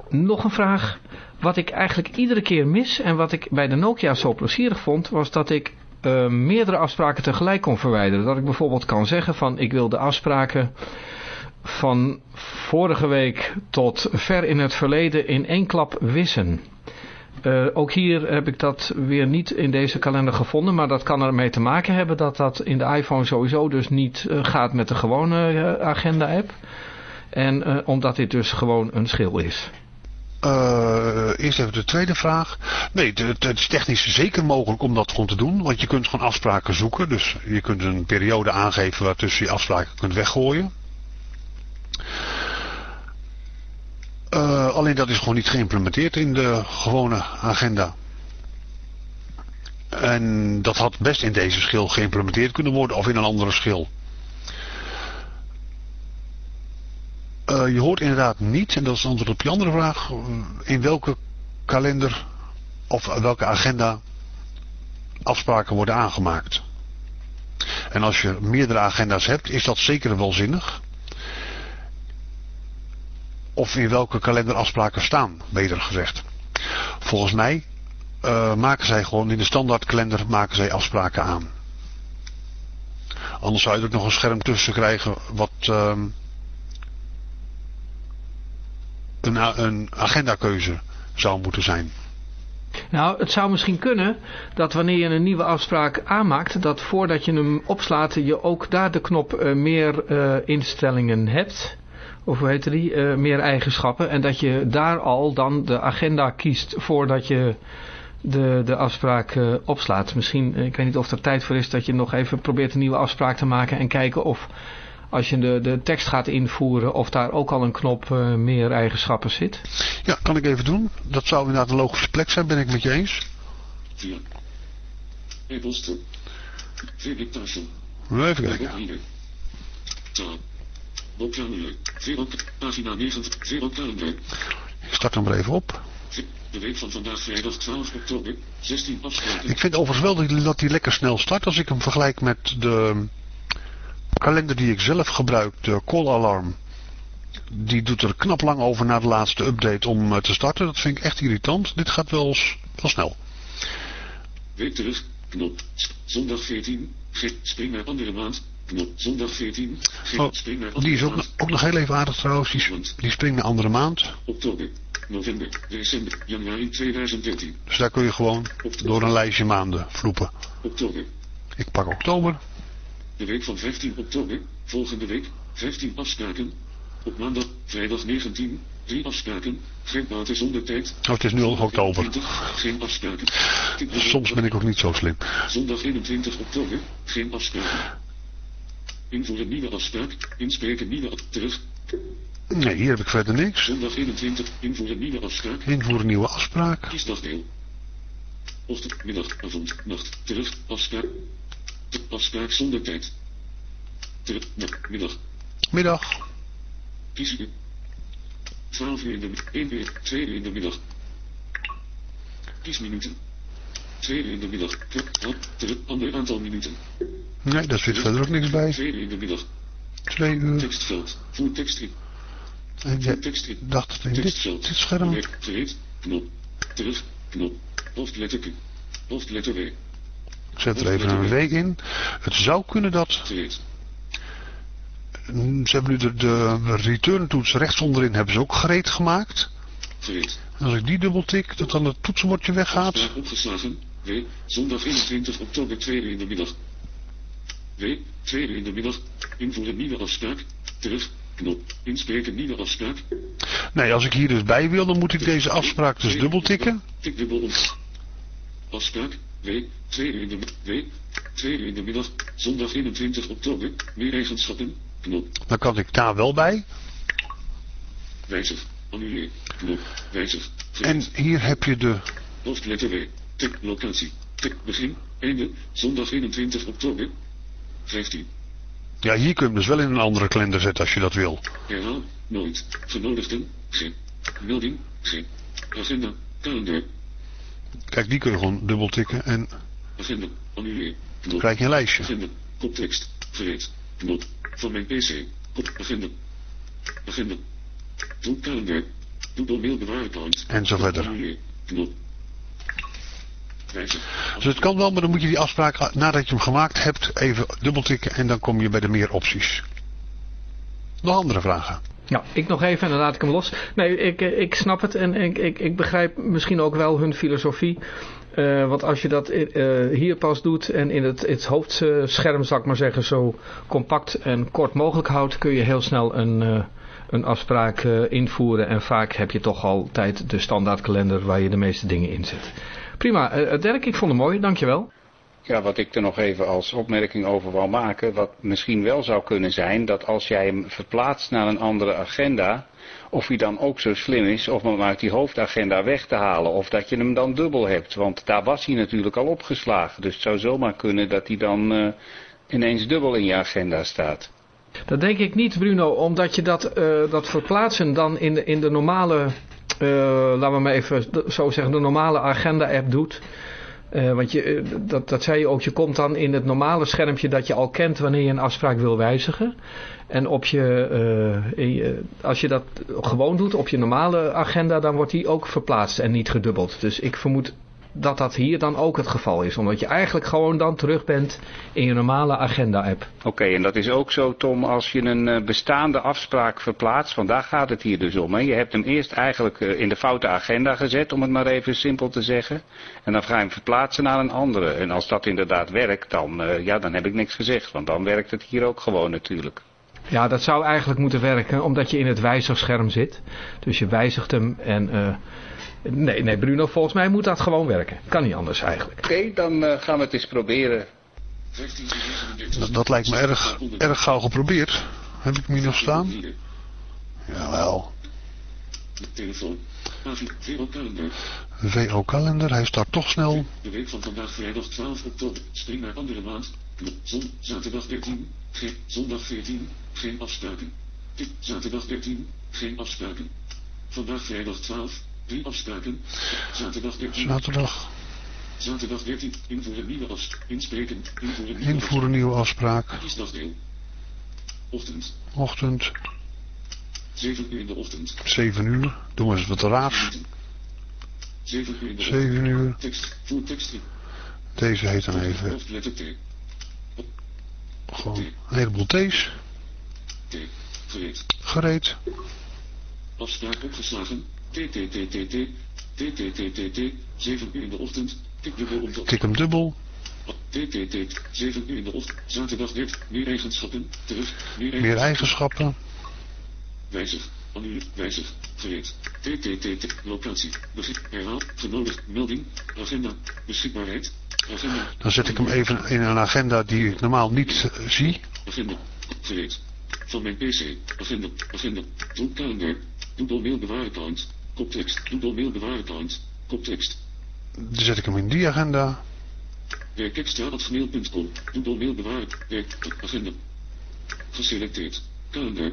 nog een vraag. Wat ik eigenlijk iedere keer mis en wat ik bij de Nokia zo plezierig vond... was dat ik eh, meerdere afspraken tegelijk kon verwijderen. Dat ik bijvoorbeeld kan zeggen van ik wil de afspraken van vorige week tot ver in het verleden in één klap wissen. Eh, ook hier heb ik dat weer niet in deze kalender gevonden, maar dat kan ermee te maken hebben dat dat in de iPhone sowieso dus niet eh, gaat met de gewone eh, agenda-app. En omdat dit dus gewoon een schil is. Eh, eerst even de tweede vraag. Nee, het- is technisch zeker mogelijk om dat gewoon te doen. Want je kunt gewoon afspraken zoeken. Dus je kunt een periode aangeven waartussen je afspraken kunt weggooien. Eh, alleen dat is gewoon niet geïmplementeerd in de gewone agenda. En dat had best in deze schil geïmplementeerd kunnen worden of in een andere schil. Je hoort inderdaad niet, en dat is antwoord op je andere vraag, eh, in welke kalender of welke agenda afspraken worden aangemaakt. En als je meerdere agenda's hebt, is dat zeker wel zinnig. Of in welke kalender afspraken staan, beter gezegd. volgens mij uh, maken zij gewoon in de standaard kalender maken zij afspraken aan. Anders zou je er ook nog een scherm tussen krijgen wat uh, een, een agendakeuze zou moeten zijn. Nou, het zou misschien kunnen dat wanneer je een nieuwe afspraak aanmaakt, dat voordat je hem opslaat, je ook daar de knop uh, meer uh, instellingen hebt. Of hoe heet die? Uh, meer eigenschappen. En dat je daar al dan de agenda kiest voordat je de, de afspraak opslaat. Misschien, ik weet niet of er tijd voor is, dat je nog even probeert een nieuwe afspraak te maken en kijken of als je de, de tekst gaat invoeren of daar ook al een knop uh, meer eigenschappen zit? Ja, kan ik even doen. Dat zou inderdaad een logische plek zijn, ben ik met je eens. Ja. Verificatie. Even kijken. Pagina 9. Zero kalender. Ik start hem er even op. De week van vandaag vrijdag 12 oktober. 16 afspraken. Ik vind overigens wel dat hij lekker snel start als ik hem vergelijk met de kalender die ik zelf gebruik, de Call Alarm, die doet er knap lang over na de laatste update om eh, te starten. Dat vind ik echt irritant. Dit gaat wel, wel snel. Week terug, knop, zondag 14, spring naar andere maand, knop, zondag 14, oh, spring naar andere Die is ook, ook, nog heel even aardig trouwens, die, die springt naar andere maand. Oktober, november, december, januari 2013. Dus daar kun je gewoon door een lijstje maanden vloepen. Oktober. Ik pak oktober. De week van 15 oktober, volgende week, 15 afspraken. Op maandag, vrijdag 19, 3 afspraken. Geen water zonder tijd. Oh, het is nu al oktober. 20, geen afspraken. Soms ben ik ook niet zo slim. Zondag 21 oktober, geen afspraken. Invoeren nieuwe afspraak, inspreken nieuwe terug. Nee, hier heb ik verder niks. Zondag 21, invoeren nieuwe afspraak. Invoeren nieuwe afspraak. Kiesdagdeel. Ochtend, middag, avond, nacht, terug, afspraak. Afspraak zonder tijd. Terug, middag. Middag. Kies u. 12 uur in de 1 uur, 2 uur in de middag. Kies minuten. 2 uur in de middag. Terug, terug, ander aantal minuten. Nee, daar zit verder ook niks bij. 2 uur in de middag. 2 uur. Tekstveld. Voer tekst in. In. dacht het in dit, dit scherm. Knop. Terug, knop. Hoofdletter Q. Hoofdletter W. Ik zet er even een W in. Het zou kunnen dat... Ze hebben nu de, de return toets rechts onderin hebben ze ook gereed gemaakt. Als ik die dubbel tik, dat dan het toetsenbordje weggaat. Opgeslagen. W. Zondag 21 oktober 2 uur in de middag. W. 2 uur in de middag. Invoeren nieuwe afspraak. Terug. Knop. Inspreken nieuwe afspraak. Nee, als ik hier dus bij wil, dan moet ik deze afspraak dus dubbel tikken. Tik dubbel om. Afspraak. W, 2 uur in de, w, 2 uur in de middag, zondag 21 oktober, meer eigenschappen, knop. Dan kan ik daar wel bij. Wijzig, annuleer, knop, wijzig. En hier heb je de... Hoofdletter W, tik locatie, tik begin, einde, zondag 21 oktober, 15. Ja, hier kun je hem dus wel in een andere kalender zetten als je dat wil. Herhaal, nooit, genodigden, geen, melding, geen, agenda, kalender, Kijk, die kun je gewoon dubbel tikken en... Agenda, annuleer. Dan krijg je een lijstje. Agenda, koptekst, gereed, knop, van mijn pc, kop, agenda, agenda, doe kalender, doe door mail bewaarakant. En zo verder. Knop. Dus het kan wel, maar dan moet je die afspraak nadat je hem gemaakt hebt even dubbeltikken en dan kom je bij de meer opties. Nog andere vragen? Ja, ik nog even en dan laat ik hem los. Nee, ik, eh, ik snap het en ik, ik, ik begrijp misschien ook wel hun filosofie. Uh, want als je dat uh, hier pas doet en in het, het hoofdscherm, zal ik maar zeggen, zo compact en kort mogelijk houdt, kun je heel snel een, een afspraak invoeren. En vaak heb je toch altijd de standaardkalender waar je de meeste dingen in zet. Prima, Dirk, ik vond het mooi, dankjewel. Ja, wat ik er nog even als opmerking over wil maken, wat misschien wel zou kunnen zijn, dat als jij hem verplaatst naar een andere agenda, of hij dan ook zo slim is om hem uit die hoofdagenda weg te halen, of dat je hem dan dubbel hebt, want daar was hij natuurlijk al opgeslagen. Dus het zou zomaar kunnen dat hij dan uh, ineens dubbel in je agenda staat. Dat denk ik niet Bruno, omdat je dat, uh, dat verplaatsen dan in de, in de normale, uh, laten we maar even zo zeggen, de normale agenda app doet. Eh, want je, eh, dat, dat zei je ook, je komt dan in het normale schermpje dat je al kent wanneer je een afspraak wil wijzigen. En op je, eh, als je dat gewoon doet op je normale agenda, dan wordt die ook verplaatst en niet gedubbeld. Dus ik vermoed dat dat hier dan ook het geval is. Omdat je eigenlijk gewoon dan terug bent in je normale agenda-app. Oké, en dat is ook zo, Tom, als je een eh, bestaande afspraak verplaatst, want daar gaat het hier dus om. Hè? Je hebt hem eerst eigenlijk eh, in de foute agenda gezet, om het maar even simpel te zeggen. En dan ga je hem verplaatsen naar een andere. En als dat inderdaad werkt, dan, eh, ja, dan heb ik niks gezegd, want dan werkt het hier ook gewoon natuurlijk. Ja, dat zou eigenlijk moeten werken, omdat je in het wijzigscherm zit. Dus je wijzigt hem en... nee, nee, Bruno, volgens mij moet dat gewoon werken. Kan niet anders eigenlijk. Oké, dan eh, gaan we het eens proberen. 15 uur 39. Dat, dat lijkt me erg, erg gauw geprobeerd. Heb ik hem hier nog staan? Jawel. De telefoon. Avond, VO kalender. VO kalender, hij start toch snel. De week van vandaag vrijdag 12 oktober. Spring naar andere maand. Zon, zaterdag 13. Geen, zondag 14. Geen afspraken. Zaterdag 13. Geen afspraken. Vandaag vrijdag 12. Drie afspraken. Zaterdag 13. Zaterdag. Zaterdag 13. Invoeren nieuwe afspraak. Inspreken. Invoeren nieuwe Invoeren nieuwe afspraak. Kiesdagdeel. Ochtend. Ochtend, 7 uur in de ochtend. 7 uur. Doen we eens wat raars. 7 uur in de ochtend. 7 uur. Tekst. Voer tekst in. Deze heet dan even gewoon een heleboel thees. T. Gereed. Gereed. Afspraak opgeslagen. TTTTT. TTTTT. 7 uur in de ochtend. Tikdubbel om de Tik hem dubbel. TTT. 7 uur in de ochtend. Zaterdag 13. Meer eigenschappen. Terug. Meer Meer eigenschappen. Wijzig. Annuleer. Wijzig. Gereed. TTTT. Locatie. Begin. Herhaal. Genodigd. Melding. Agenda. Beschikbaarheid. Agenda. Dan zet ik hem even in een agenda die ik normaal niet eh, zie. Agenda. Gereed. Van mijn PC. Agenda. Agenda. Doe kalender. Doodle mail bewaarakant. Koptekst. Doodle mail bewaarakant. Koptekst. Dan zet ik hem in die agenda. Werk extra at gmail.com. Doodle mail bewaar. Werk. Agenda. Geselecteerd. Kalender.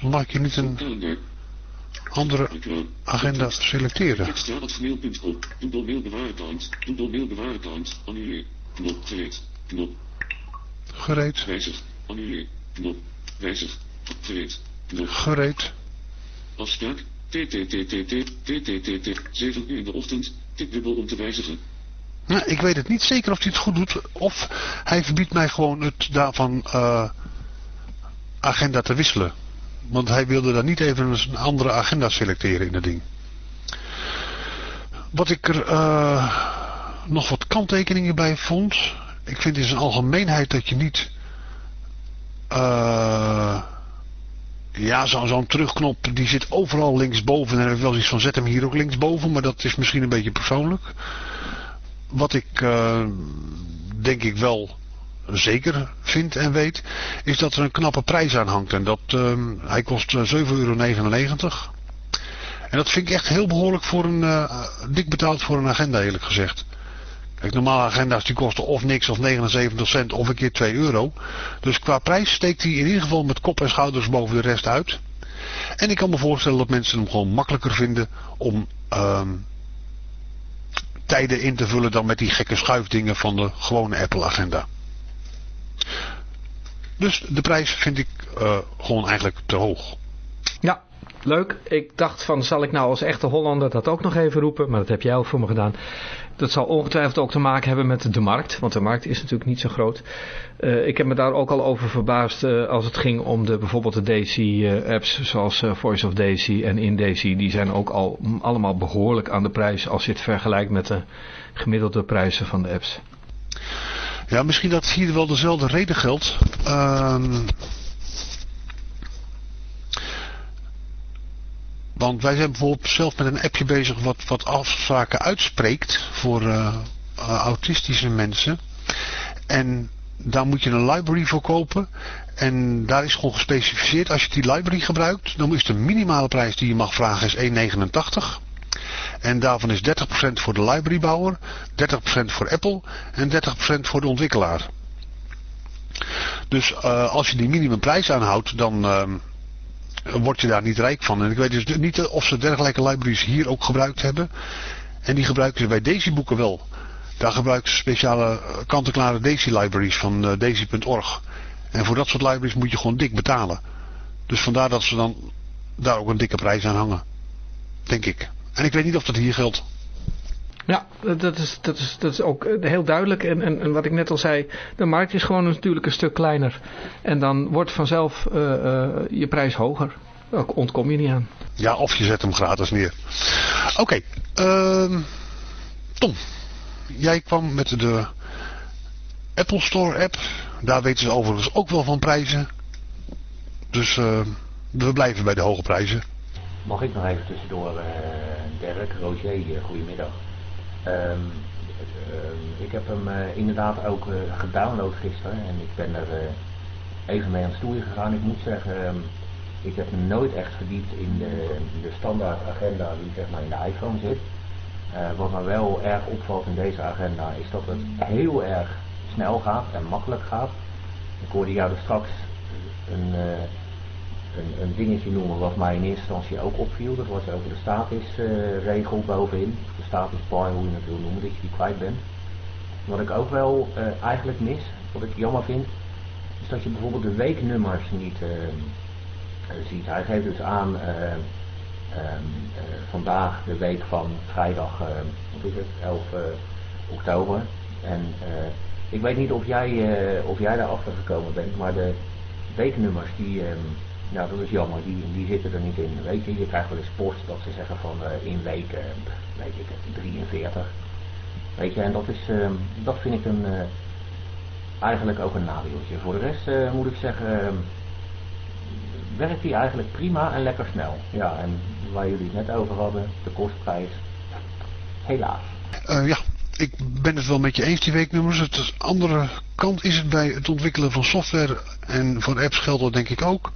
Mag ik hier niet een Kalender. andere agenda selecteren? Extra at gmail.com. Doodle mail bewaarakant. Doodle mail bewaarakant. Annuleer. Knop. Gereed. Knop. Gereed. Wijzig. Annuleer. Knop. Wijzig. Gereed. Knop. Gereed. Afspraak. TTTTT. TTTT. 7 uur in de ochtend. Tikdubbel om te wijzigen. Ik weet het niet zeker of hij het goed doet. Of hij verbiedt mij gewoon het daarvan eh, agenda te wisselen. Want hij wilde dan niet even een andere agenda selecteren in het ding. Wat ik er eh, nog wat kanttekeningen bij vond. Ik vind in zijn algemeenheid dat je niet... eh, ja, zo- zo'n terugknop die zit overal linksboven. En dan heb ik wel iets van zet hem hier ook linksboven. Maar dat is misschien een beetje persoonlijk. Wat ik eh, denk ik wel zeker vind en weet, is dat er een knappe prijs aan hangt. En dat ehm, hij kost eh, 7,99 euro. En dat vind ik echt heel behoorlijk voor een, eh, dik betaald voor een agenda eerlijk gezegd. Kijk, normale agenda's die kosten of niks of 79 cent of een keer 2 euro. Dus qua prijs steekt hij in ieder geval met kop en schouders boven de rest uit. En ik kan me voorstellen dat mensen hem gewoon makkelijker vinden om ehm, tijden in te vullen dan met die gekke schuifdingen van de gewone Apple agenda. Dus de prijs vind ik eh, gewoon eigenlijk te hoog. Ja, leuk. Ik dacht van, zal ik nou als echte Hollander dat ook nog even roepen? Maar dat heb jij ook voor me gedaan. Dat zal ongetwijfeld ook te maken hebben met de markt. Want de markt is natuurlijk niet zo groot. Eh, ik heb me daar ook al over verbaasd eh, als het ging om de, bijvoorbeeld de Daisy-apps. zoals eh, Voice of Daisy en InDaisy. Die zijn ook al allemaal behoorlijk aan de prijs als je het vergelijkt met de gemiddelde prijzen van de apps. Ja, misschien dat hier wel dezelfde reden geldt. Want wij zijn bijvoorbeeld zelf met een appje bezig wat, wat afspraken uitspreekt voor eh, eh, autistische mensen. En daar moet je een library voor kopen. En daar is gewoon gespecificeerd, als je die library gebruikt, dan is de minimale prijs die je mag vragen is 1,89. En daarvan is 30% voor de librarybouwer, 30% voor Apple en 30% voor de ontwikkelaar. Dus eh, als je die minimumprijs aanhoudt, dan ehm, word je daar niet rijk van. En ik weet dus niet of ze dergelijke libraries hier ook gebruikt hebben. En die gebruiken ze bij Daisy-boeken wel. Daar gebruiken ze speciale eh, kant-en-klare Daisy-libraries van uh, Daisy.org. En voor dat soort libraries moet je gewoon dik betalen. Dus vandaar dat ze dan daar ook een dikke prijs aan hangen. Denk ik. En ik weet niet of dat hier geldt. Ja, dat is, dat is, dat is ook eh, heel duidelijk. En, en, en wat ik net al zei, de markt is gewoon natuurlijk een stuk kleiner. En dan wordt vanzelf uh, uh, je prijs hoger. Daar ontkom je niet aan. Ja, of je zet hem gratis neer. Oké, okay, uh, Tom. Jij kwam met de Apple Store app. Daar weten ze overigens ook wel van prijzen. Dus uh, we blijven bij de hoge prijzen. Mag ik nog even tussendoor, uh, Dirk, Roger, goedemiddag. Um, uh, ik heb hem uh, inderdaad ook uh, gedownload gisteren en ik ben er even mee aan het stoeien gegaan. Ik moet zeggen, um, ik heb me nooit echt verdiept in de, de standaard agenda die zeg maar in de iPhone zit. wat me wel erg opvalt in deze agenda is dat het heel erg snel gaat en makkelijk gaat. Ik hoorde jou er straks een, een, een dingetje noemen wat mij in eerste instantie ook opviel. Dat was over de statusregel uh, bovenin. Status bar, hoe je het wil noemen, dat je die kwijt bent. Wat ik ook wel uh, eigenlijk mis, wat ik jammer vind, is dat je bijvoorbeeld de weeknummers niet uh, ziet. Hij geeft dus aan um, vandaag de week van vrijdag, wat is het, 11 oktober. En ik weet niet of jij, of jij daarachter gekomen bent, maar de weeknummers die... Nou, dat is jammer, die, die zitten er niet in. Weet je, je krijgt wel eens post dat ze zeggen van uh, in weken, weet ik het, 43. Weet je, en dat, is, uh, dat vind ik een, uh, eigenlijk ook een nadeeltje. Voor de rest moet ik zeggen, ehm, werkt die eigenlijk prima en lekker snel. Ja, en waar jullie het net over hadden, de kostprijs, helaas. ja, ik ben het wel met je eens, die weeknummers. Het andere kant is het bij het ontwikkelen van software en van apps geldt dat denk ik ook.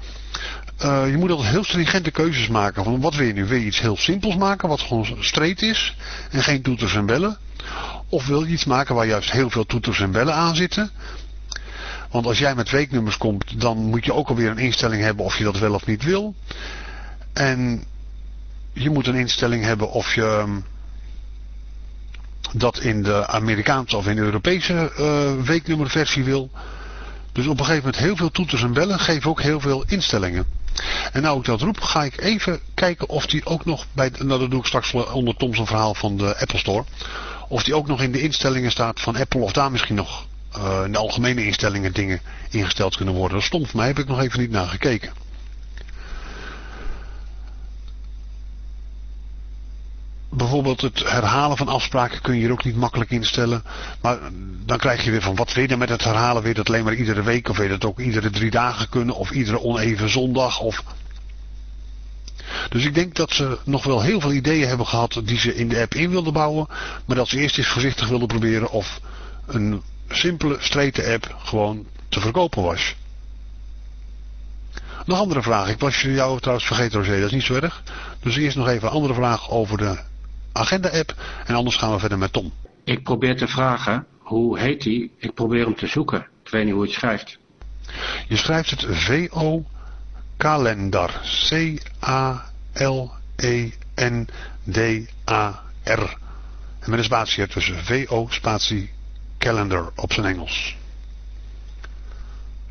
Uh, je moet altijd heel stringente keuzes maken. Van wat wil je nu? Wil je iets heel simpels maken, wat gewoon straight is en geen toeters en bellen? Of wil je iets maken waar juist heel veel toeters en bellen aan zitten? Want als jij met weeknummers komt, dan moet je ook alweer een instelling hebben of je dat wel of niet wil. En je moet een instelling hebben of je dat in de Amerikaanse of in de Europese uh, weeknummerversie wil. Dus op een gegeven moment heel veel toeters en bellen geven ook heel veel instellingen. En nou ik dat roep, ga ik even kijken of die ook nog bij, nou dat doe ik straks onder Tom's verhaal van de Apple Store. Of die ook nog in de instellingen staat van Apple of daar misschien nog uh, in de algemene instellingen dingen ingesteld kunnen worden. Dat stond voor mij, heb ik nog even niet naar bijvoorbeeld het herhalen van afspraken kun je hier ook niet makkelijk instellen. Maar dan krijg je weer van wat wil met het herhalen? Wil dat alleen maar iedere week of wil dat ook iedere drie dagen kunnen of iedere oneven zondag? Of... Dus ik denk dat ze nog wel heel veel ideeën hebben gehad die ze in de app in wilden bouwen. Maar dat ze eerst eens voorzichtig wilden proberen of een simpele, straighte app gewoon te verkopen was. Nog andere vraag. Ik was jou trouwens vergeten, Roger. Dat is niet zo erg. Dus eerst nog even een andere vraag over de agenda-app. En anders gaan we verder met Tom. Ik probeer te vragen, hoe heet die? Ik probeer hem te zoeken. Ik weet niet hoe je het schrijft. Je schrijft het VO Kalender. C-A-L-E-N-D-A-R. En met een spatie ertussen. VO spatie calendar op zijn Engels.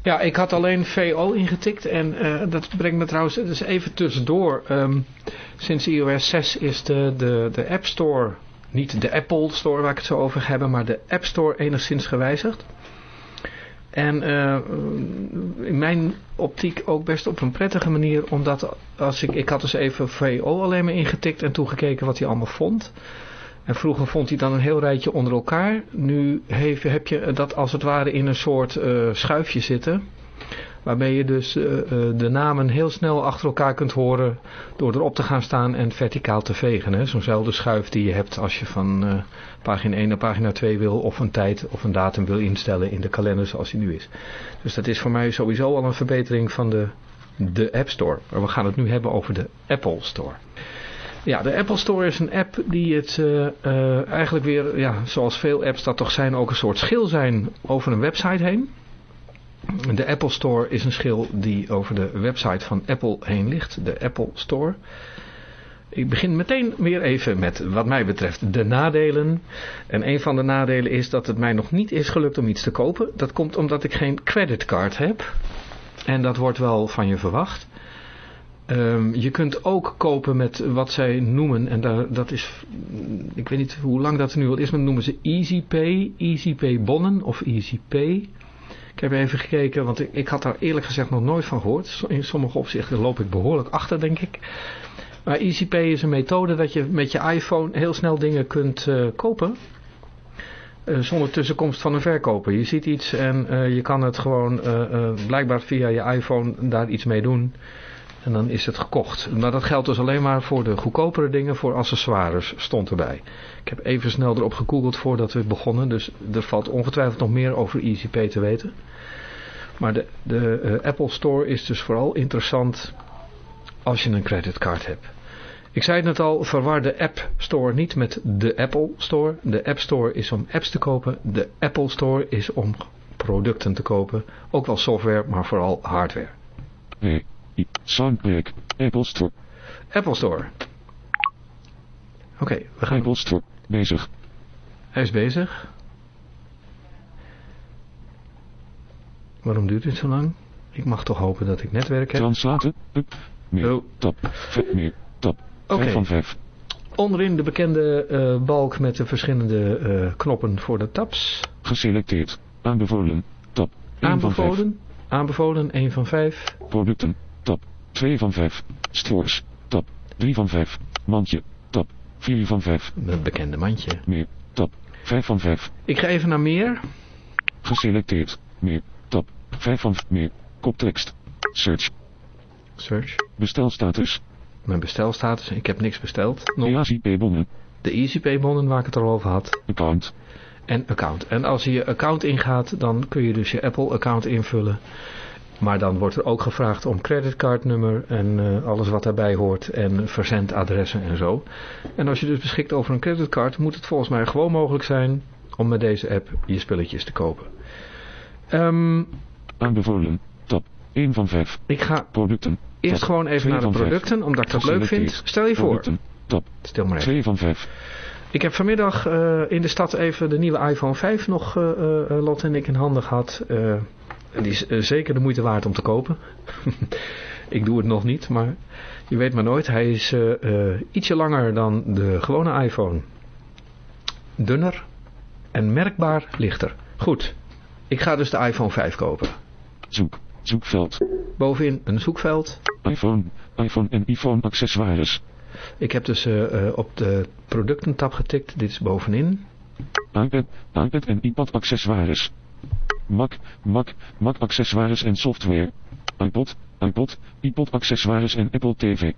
Ja, ik had alleen VO ingetikt en uh, dat brengt me trouwens dus even tussendoor. Um, sinds iOS 6 is de, de, de App Store, niet de Apple Store waar ik het zo over heb, maar de App Store enigszins gewijzigd. En uh, in mijn optiek ook best op een prettige manier, omdat als ik, ik had dus even VO alleen maar ingetikt en toegekeken wat hij allemaal vond. En vroeger vond hij dan een heel rijtje onder elkaar. Nu heeft, heb je dat als het ware in een soort uh, schuifje zitten. Waarmee je dus uh, de namen heel snel achter elkaar kunt horen door erop te gaan staan en verticaal te vegen. Zo'nzelfde schuif die je hebt als je van pagina 1 naar pagina 2 wil of een tijd of een datum wil instellen in de kalender zoals die nu is. Dus dat is voor mij sowieso al een verbetering van de, de App Store. Maar we gaan het nu hebben over de Apple Store. Ja, de Apple Store is een app die het uh, uh, eigenlijk weer, ja, zoals veel apps dat toch zijn, ook een soort schil zijn over een website heen. De Apple Store is een schil die over de website van Apple heen ligt, de Apple Store. ik begin meteen weer even met wat mij betreft de nadelen. En een van de nadelen is dat het mij nog niet is gelukt om iets te kopen. Dat komt omdat ik geen creditcard heb. En dat wordt wel van je verwacht. Ehm, je kunt ook kopen met wat zij noemen, en dat is, ik weet niet hoe lang dat nu al is, maar noemen ze EasyPay, EasyPay bonnen of EasyPay. Ik heb even gekeken, want ik, ik had daar eerlijk gezegd nog nooit van gehoord. In sommige opzichten loop ik behoorlijk achter, denk ik. Maar EasyPay is een methode dat je met je iPhone heel snel dingen kunt uh, kopen. Uh, zonder tussenkomst van een verkoper. Je ziet iets en uh, je kan het gewoon blijkbaar via je iPhone daar iets mee doen. En dan is het gekocht. Maar dat geldt dus alleen maar voor de goedkopere dingen, voor accessoires stond erbij. Ik heb even snel erop gegoogeld voordat we begonnen. Dus er valt ongetwijfeld nog meer over EasyPay te weten. Maar de, de uh, Apple Store is dus vooral interessant als je een creditcard hebt. Ik zei het net al, verwar de App Store niet met de Apple Store. De App Store is om apps te kopen. De Apple Store is om producten te kopen. Ook wel software, maar vooral hardware. Nee. Soundbreak, Apple Store. Apple Store. Oké, okay, we gaan... Apple Store, bezig. Hij is bezig. Waarom duurt dit zo lang? Ik mag toch hopen dat ik netwerk heb. Translaten, up, meer, oh. vet, meer, tab, Oké. okay. van 5. Onderin de bekende uh, balk met de verschillende uh, knoppen voor de tabs. Geselecteerd, aanbevolen, tab, 1 aanbevolen, van 5. Aanbevolen, 1 van 5. Producten, tab, 2 van 5. Stores, tab, 3 van 5. Mandje, tab, 4 van 5. Het bekende mandje. Meer, tab, 5 van 5. Ik ga even naar meer. Geselecteerd, meer, tab, 5 van 5. Meer, koptekst, search. Search. Bestelstatus. Mijn bestelstatus, ik heb niks besteld. Nog. EasyPay-bonnen. De EasyPay-bonnen waar ik het al over had. Account. En account. En als je je account ingaat, dan kun je dus je Apple-account invullen. Maar dan wordt er ook gevraagd om creditcardnummer en uh, alles wat daarbij hoort en verzendadressen en zo. En als je dus beschikt over een creditcard, moet het volgens mij gewoon mogelijk zijn om met deze app je spulletjes te kopen. Um, Aanbevolen, tab 1 van 5. Ik ga producten. Eerst gewoon even naar de producten, 5. omdat ik dat leuk vind. Stel je voor. Tab, Stel maar even. 2 van 5. Ik heb vanmiddag uh, in de stad even de nieuwe iPhone 5 nog, uh, Lot en ik in handen gehad. Die is zeker de moeite waard om te kopen. ik doe het nog niet, maar je weet maar nooit. Hij is ietsje langer dan de gewone iPhone. Dunner en merkbaar lichter. Goed, ik ga dus de iPhone 5 kopen. Zoek, zoekveld. Bovenin een zoekveld. iPhone, iPhone en iPhone accessoires. Ik heb dus op de productentab getikt. Dit is bovenin. iPad, iPad en iPad accessoires. Mac, Mac, Mac accessoires en software. iPod, iPod, iPod accessoires en Apple TV.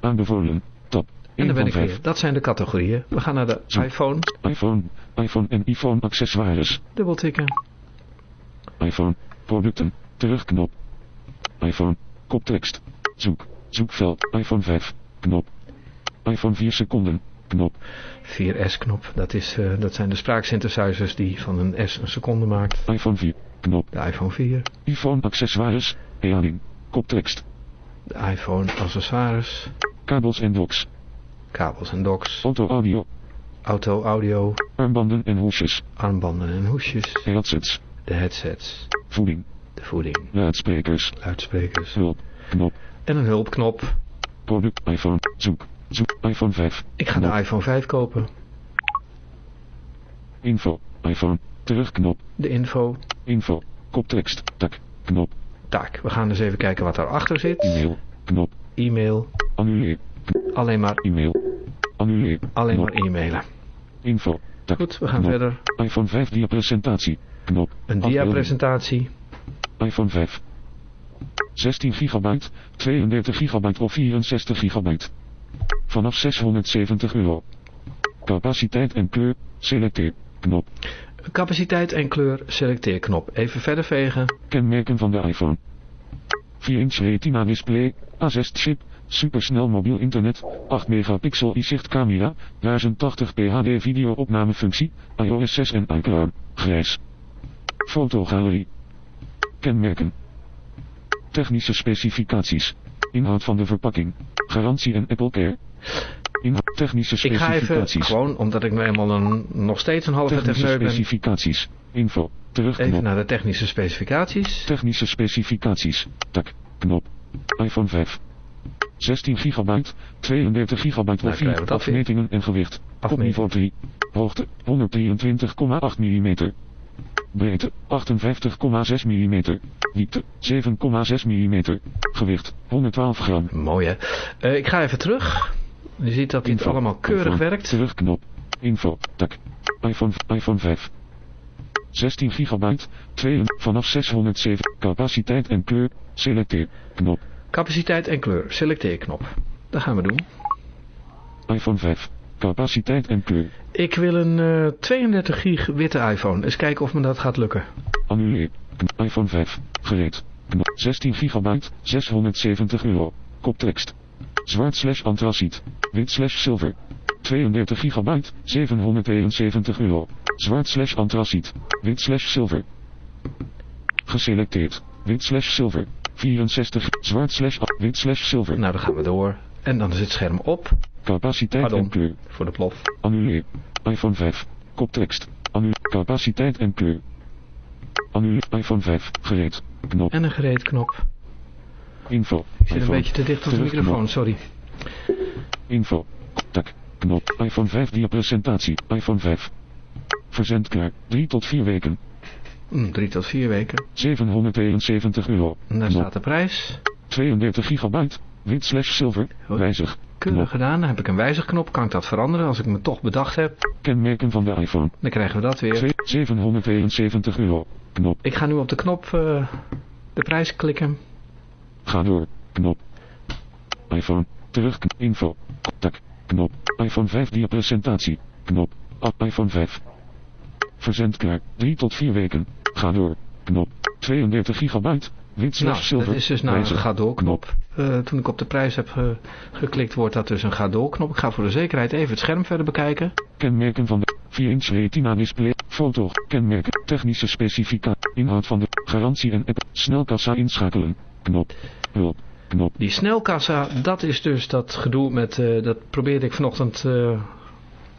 Aanbevolen, tab. En dan ben ik weer. Dat zijn de categorieën. We gaan naar de iPhone. iPhone, iPhone en iPhone accessoires. Dubbeltikken. iPhone, producten, terugknop. iPhone, koptekst. Zoek, zoekveld, iPhone 5, knop. iPhone 4 seconden, knop. 4S knop, dat, is, uh, dat zijn de spraaksynthesizers die van een S een seconde maakt. iPhone 4, knop. De iPhone 4. iPhone accessoires, herhaling, koptekst. De iPhone accessoires. Kabels en docks. Kabels en docks. Auto audio. Auto audio. Armbanden en hoesjes. Armbanden en hoesjes. Headsets. De headsets. Voeding. De voeding. Luidsprekers. Luidsprekers. Hulp. Knop. En een hulpknop. Product iPhone. Zoek. Zoek. iPhone 5. Ik ga de iPhone 5 kopen. Info. iPhone. Terugknop. De info. Info. Koptekst. Tak. Knop. Tak. We gaan dus even kijken wat daarachter zit. E-mail. Knop. E-mail. Annuleer. Alleen maar E-mail. Annuleer. Alleen knop. maar e-mailen. Info. Tak. Goed, we gaan knop. verder. iPhone 5 dia presentatie. Knop. Een dia-presentatie. iPhone 5. 16 gigabyte, 32 gigabyte of 64 gigabyte. Vanaf 670 euro. Capaciteit en kleur, selecteer, knop. Capaciteit en kleur, selecteerknop. Even verder vegen. Kenmerken van de iPhone. 4-inch retina display, A6 chip, supersnel mobiel internet, 8 megapixel i-zichtcamera, 1080p HD video-opnamefunctie, iOS 6 en iCloud, grijs. Fotogalerie. Kenmerken. Technische specificaties. Inhoud van de verpakking. Garantie en Apple Care. In technische Ik ga even, specificaties. gewoon omdat ik nu eenmaal een, nog steeds een halve Technische techneut ben, specificaties. Info. Terugknop. even naar de technische specificaties. Technische specificaties. Tak. Knop. iPhone 5. 16 gigabyte. 32 gigabyte Nou, dat weer. Afmetingen en gewicht. Kopniveau 3. Hoogte 123,8 mm. Breedte 58,6 mm. Diepte 7,6 mm. Gewicht 112 gram. Mooi hè. Eh, ik ga even terug. Je ziet dat dit allemaal keurig iPhone. werkt. Terugknop. Info. Tak. iPhone, iPhone 5. 16 gigabyte. 2 vanaf 607. Capaciteit en kleur. Selecteer. Knop. Capaciteit en kleur. Selecteer knop. Dat gaan we doen. iPhone 5. Capaciteit en kleur. Ik wil een eh, 32 gig witte iPhone. Eens kijken of me dat gaat lukken. Annuleer. IPhone 5. Gereed. Knop. 16 gigabyte. 670 euro. Koptekst. Zwart slash antraciet. Wit slash zilver. 32 gigabyte. 771 euro. Zwart slash antraciet. Wit slash zilver. Geselecteerd. Wit slash zilver. 64. Zwart slash wit slash zilver. Nou, dan gaan we door. En dan is het scherm op. Capaciteit Pardon. en kleur. Voor de plof. Annuleer. iPhone 5. Koptekst. Annuleer. Capaciteit en kleur. Annuleer. iPhone 5. Gereed. Knop. En een gereedknop. Info. Ik zit een beetje te dicht op de microfoon, sorry. Info. Tak. Knop. iPhone 5 via presentatie. iPhone 5. Verzend klaar. 3 tot 4 weken. Hm, drie tot vier weken. 771 euro. En daar Knop. staat de prijs. 32 gigabyte. Wit slash zilver. Wijzig. Keurig gedaan. Dan heb ik een wijzigknop. Kan ik dat veranderen als ik me toch bedacht heb? Kenmerken van de iPhone. Dan krijgen we dat weer. Twee- 771 euro. Knop. Ik ga nu op de knop eh, de prijs klikken. Ga door. Knop. iPhone. Terug. Info. Tak. Knop. iPhone 5 via presentatie. Knop. IPhone 5. Verzend klaar. 3 tot 4 weken. Ga door. Knop. 32 gigabyte. Nou, dat is dus nou een door knop. Eh, toen ik op de prijs heb ge- geklikt wordt dat dus een ga door knop. Ik ga voor de zekerheid even het scherm verder bekijken. Kenmerken van de 4-inch retina display. Foto. Kenmerken. Technische specificatie. Inhoud van de garantie en app. Snelkassa inschakelen. Knop. Hulp. Knop. Die snelkassa, dat is dus dat gedoe met, eh, dat probeerde ik vanochtend eh,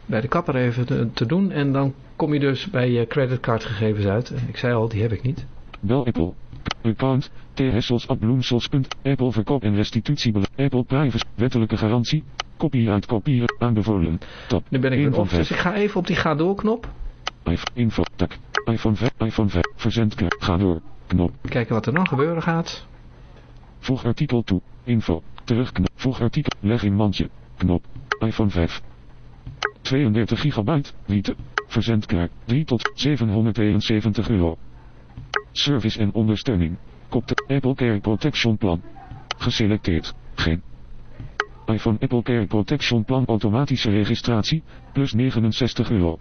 bij de kapper even te, te doen. En dan kom je dus bij je creditcardgegevens uit. En ik zei al, die heb ik niet. Bel Apple. Account. T. Hessels at Bloemsels. Apple verkoop en restitutie. Apple privacy. Wettelijke garantie. Kopie uit kopiëren. Aanbevolen. Tab. Nu ben ik 1 weer op, dus 5. ik ga even op die ga door knop. iPhone. Info. Tak. iPhone 5. iPhone 5. Verzend klaar. Ga door. Knop. Kijken wat er dan gebeuren gaat. Voeg artikel toe. Info. Terug. Knop. Voeg artikel. Leg in mandje. Knop. iPhone 5. 32 gigabyte. Wiete. Verzend klaar. 3 tot 771 euro. Service en ondersteuning. Kop de Apple Care Protection Plan. Geselecteerd. Geen. iPhone Apple Care Protection Plan automatische registratie. Plus 69 euro.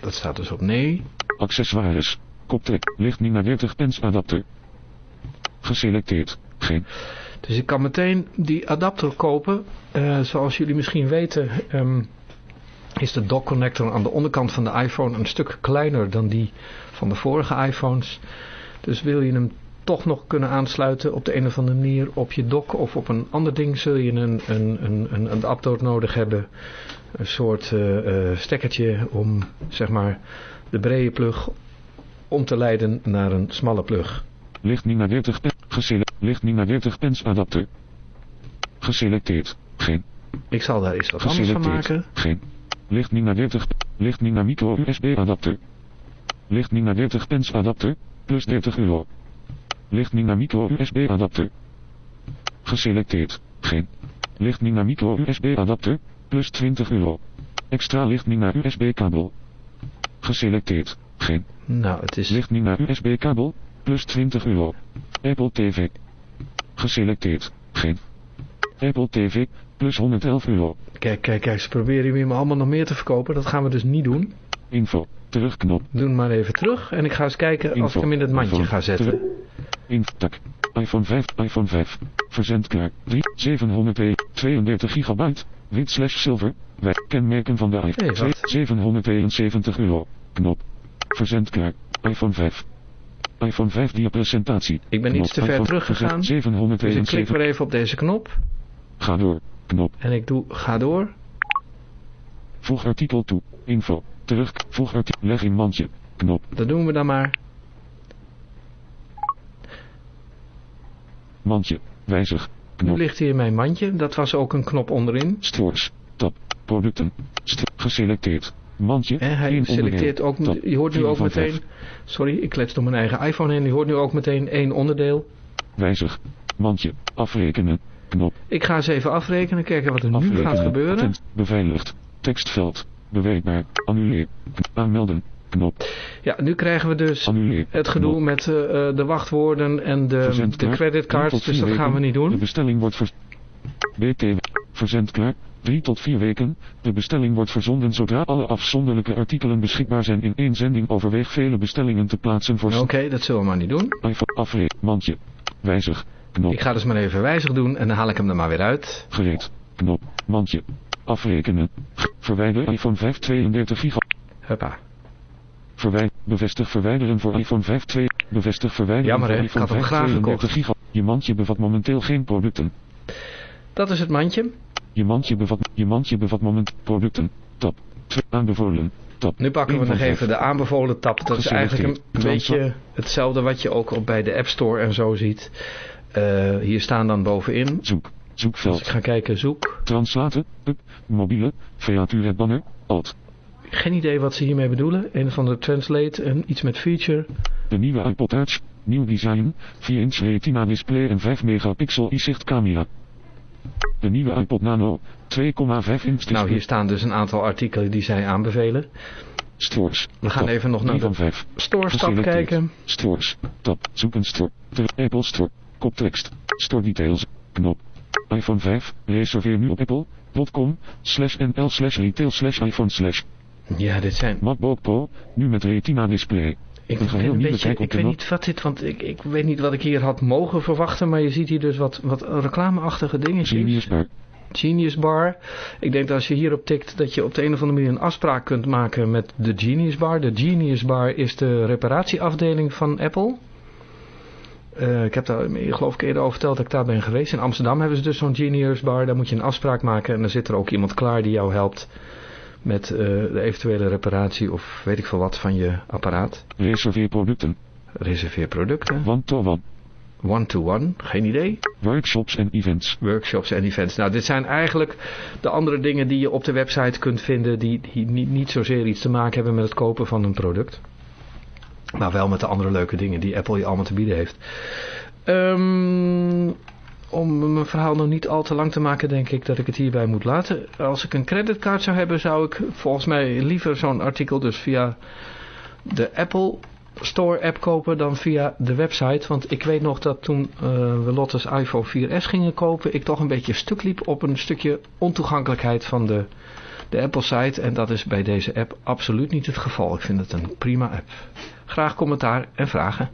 Dat staat dus op nee. Accessoires. Lichtning naar 30 pens adapter. Geselecteerd. Geen. Dus ik kan meteen die adapter kopen. Eh, zoals jullie misschien weten ehm, is de dock connector aan de onderkant van de iPhone een stuk kleiner dan die van de vorige iPhones. Dus wil je hem toch nog kunnen aansluiten op de een of andere manier op je dock of op een ander ding zul je een, een, een, een adapter nodig hebben. Een soort eh, stekkertje om zeg maar de brede plug om te leiden naar een smalle plug. Lichtning naar 30 pens. Lichtning naar 30 pens adapter. Geselecteerd. Geen. Ik zal daar eens wat anders van maken. Geen. Lichtning naar 30. Lichtning naar micro USB adapter. Lichtning naar 30 pens adapter. Plus 30 euro. Lichtning naar micro USB adapter. Geselecteerd. Geen. Lichtning naar micro USB adapter. Plus 20 euro. Extra lichtning naar USB kabel. Geselecteerd. Geen. Nou, het is... Lichtning naar USB kabel. Plus 20 euro. Apple TV. Geselecteerd. Geen. Apple TV. Plus 111 euro. Kijk, kijk, kijk, ze proberen hier me allemaal nog meer te verkopen. Dat gaan we dus niet doen. Info. Terugknop. Doe hem maar even terug. En ik ga eens kijken als Info. ik hem in het mandje ga zetten. Info. Tak. iPhone 5. iPhone 5. Verzend klaar. 3. 732 gigabyte. Wit slash zilver. Wij kenmerken van de iPhone. Hey, wacht. 771 euro. Knop. Verzend klaar. iPhone 5. iPhone 5 via presentatie. Ik ben Knop. iets te ver teruggegaan. Dus ik klik 772. weer even op deze knop. Ga door. Knop. En ik doe ga door. Voeg artikel toe. Info. Terug. Voeg artikel. Leg in mandje. Knop. Dat doen we dan maar. Mandje. Wijzig. Nu Knop. ligt hier mijn mandje. Dat was ook een knop onderin. Stores. Tab. Producten. St geselecteerd. Mandje. En hij selecteert ook, Tab. je hoort nu ook meteen, sorry, ik klets door mijn eigen iPhone heen, je hoort nu ook meteen één onderdeel. Wijzig. Mandje. Afrekenen. Knop. Ik ga eens even afrekenen, kijken wat er nu Afrekenen. gaat gebeuren. Attent. Beveiligd. Tekstveld. Bewerkbaar. Annuleer. Aanmelden. Knop. Ja, nu krijgen we dus Annuleer. het gedoe Knop. met eh, de wachtwoorden en de, de creditcards, dus dat gaan we weken. niet De doen. bestelling wordt vers... BT. Verzend klaar. 3 tot 4 weken. De bestelling wordt verzonden zodra alle afzonderlijke artikelen beschikbaar zijn in één zending. Overweeg vele bestellingen te plaatsen voor Oké, dat zullen we maar niet doen. iPhone afreed. Mandje. Wijzig. Knop. Ik ga dus maar even wijzig doen en dan haal ik hem er maar weer uit. Gereed. Knop. Mandje. Afrekenen. G- Verwijder iPhone 5 32 giga. Huppa. Verwij bevestig verwijderen voor iPhone 5 2. Bevestig verwijderen Jammer, voor hè? iPhone Ik had hem 5 graag 32 giga. Je mandje bevat momenteel geen producten. Dat is het mandje. Je mandje bevat, je mandje bevat moment producten. Tab. 2 aanbevolen. Tab. Nu pakken we nog even de aanbevolen tab. Dat is eigenlijk een beetje hetzelfde wat je ook op bij de App Store en zo ziet. Eh, hier staan dan bovenin. Zoek. Als ik Zoekveld. ga kijken, zoek. Translaten. Up. Mobiele. Featuret banner. Alt. Geen idee wat ze hiermee bedoelen. Een van de translate en iets met feature. De nieuwe iPod Touch. Nieuw design. 4 inch retina display en 5 megapixel inzicht camera. De nieuwe iPod Nano. 2,5 inch display. Nou, hier staan dus een aantal artikelen die zij aanbevelen. Stores. We gaan Tab. even nog naar 3 de van 5. Store stap Geselecteerd. kijken. Stores. Tab. Zoeken store. De Apple Store. Koptekst. Store details. Knop. iPhone 5. Reserveer nu op apple.com slash nl slash retail slash iPhone slash Ja, dit zijn... MacBook Pro. Nu met retina display. Ik Een geheel een nieuwe beetje, ik weet niet wat dit, want ik, ik weet niet wat ik hier had mogen verwachten, maar je ziet hier dus wat, wat reclameachtige dingetjes. Genius Bar. Genius Bar. Ik denk dat als je hierop tikt dat je op de een of andere manier een afspraak kunt maken met de Genius Bar. De Genius Bar is de reparatieafdeling van Apple. Eh, ik heb daar ik geloof ik eerder over verteld dat ik daar ben geweest. In Amsterdam hebben ze dus zo'n Genius Bar. Daar moet je een afspraak maken en dan zit er ook iemand klaar die jou helpt met eh, de eventuele reparatie of weet ik veel wat van je apparaat. Reserveer producten. Reserveer producten. One to one. One-to-one, geen idee. Workshops en events. Workshops en events. Nou, dit zijn eigenlijk de andere dingen die je op de website kunt vinden die, die niet, niet zozeer iets te maken hebben met het kopen van een product. Maar wel met de andere leuke dingen die Apple je allemaal te bieden heeft. Ehm, om mijn verhaal nog niet al te lang te maken, denk ik dat ik het hierbij moet laten. Als ik een creditcard zou hebben, zou ik volgens mij liever zo'n artikel dus via de Apple Store app kopen dan via de website. Want ik weet nog dat toen eh, we Lotte's iPhone 4S gingen kopen, ik toch een beetje stuk liep op een stukje ontoegankelijkheid van de, de Apple site. En dat is bij deze app absoluut niet het geval. Ik vind het een prima app. Graag commentaar en vragen.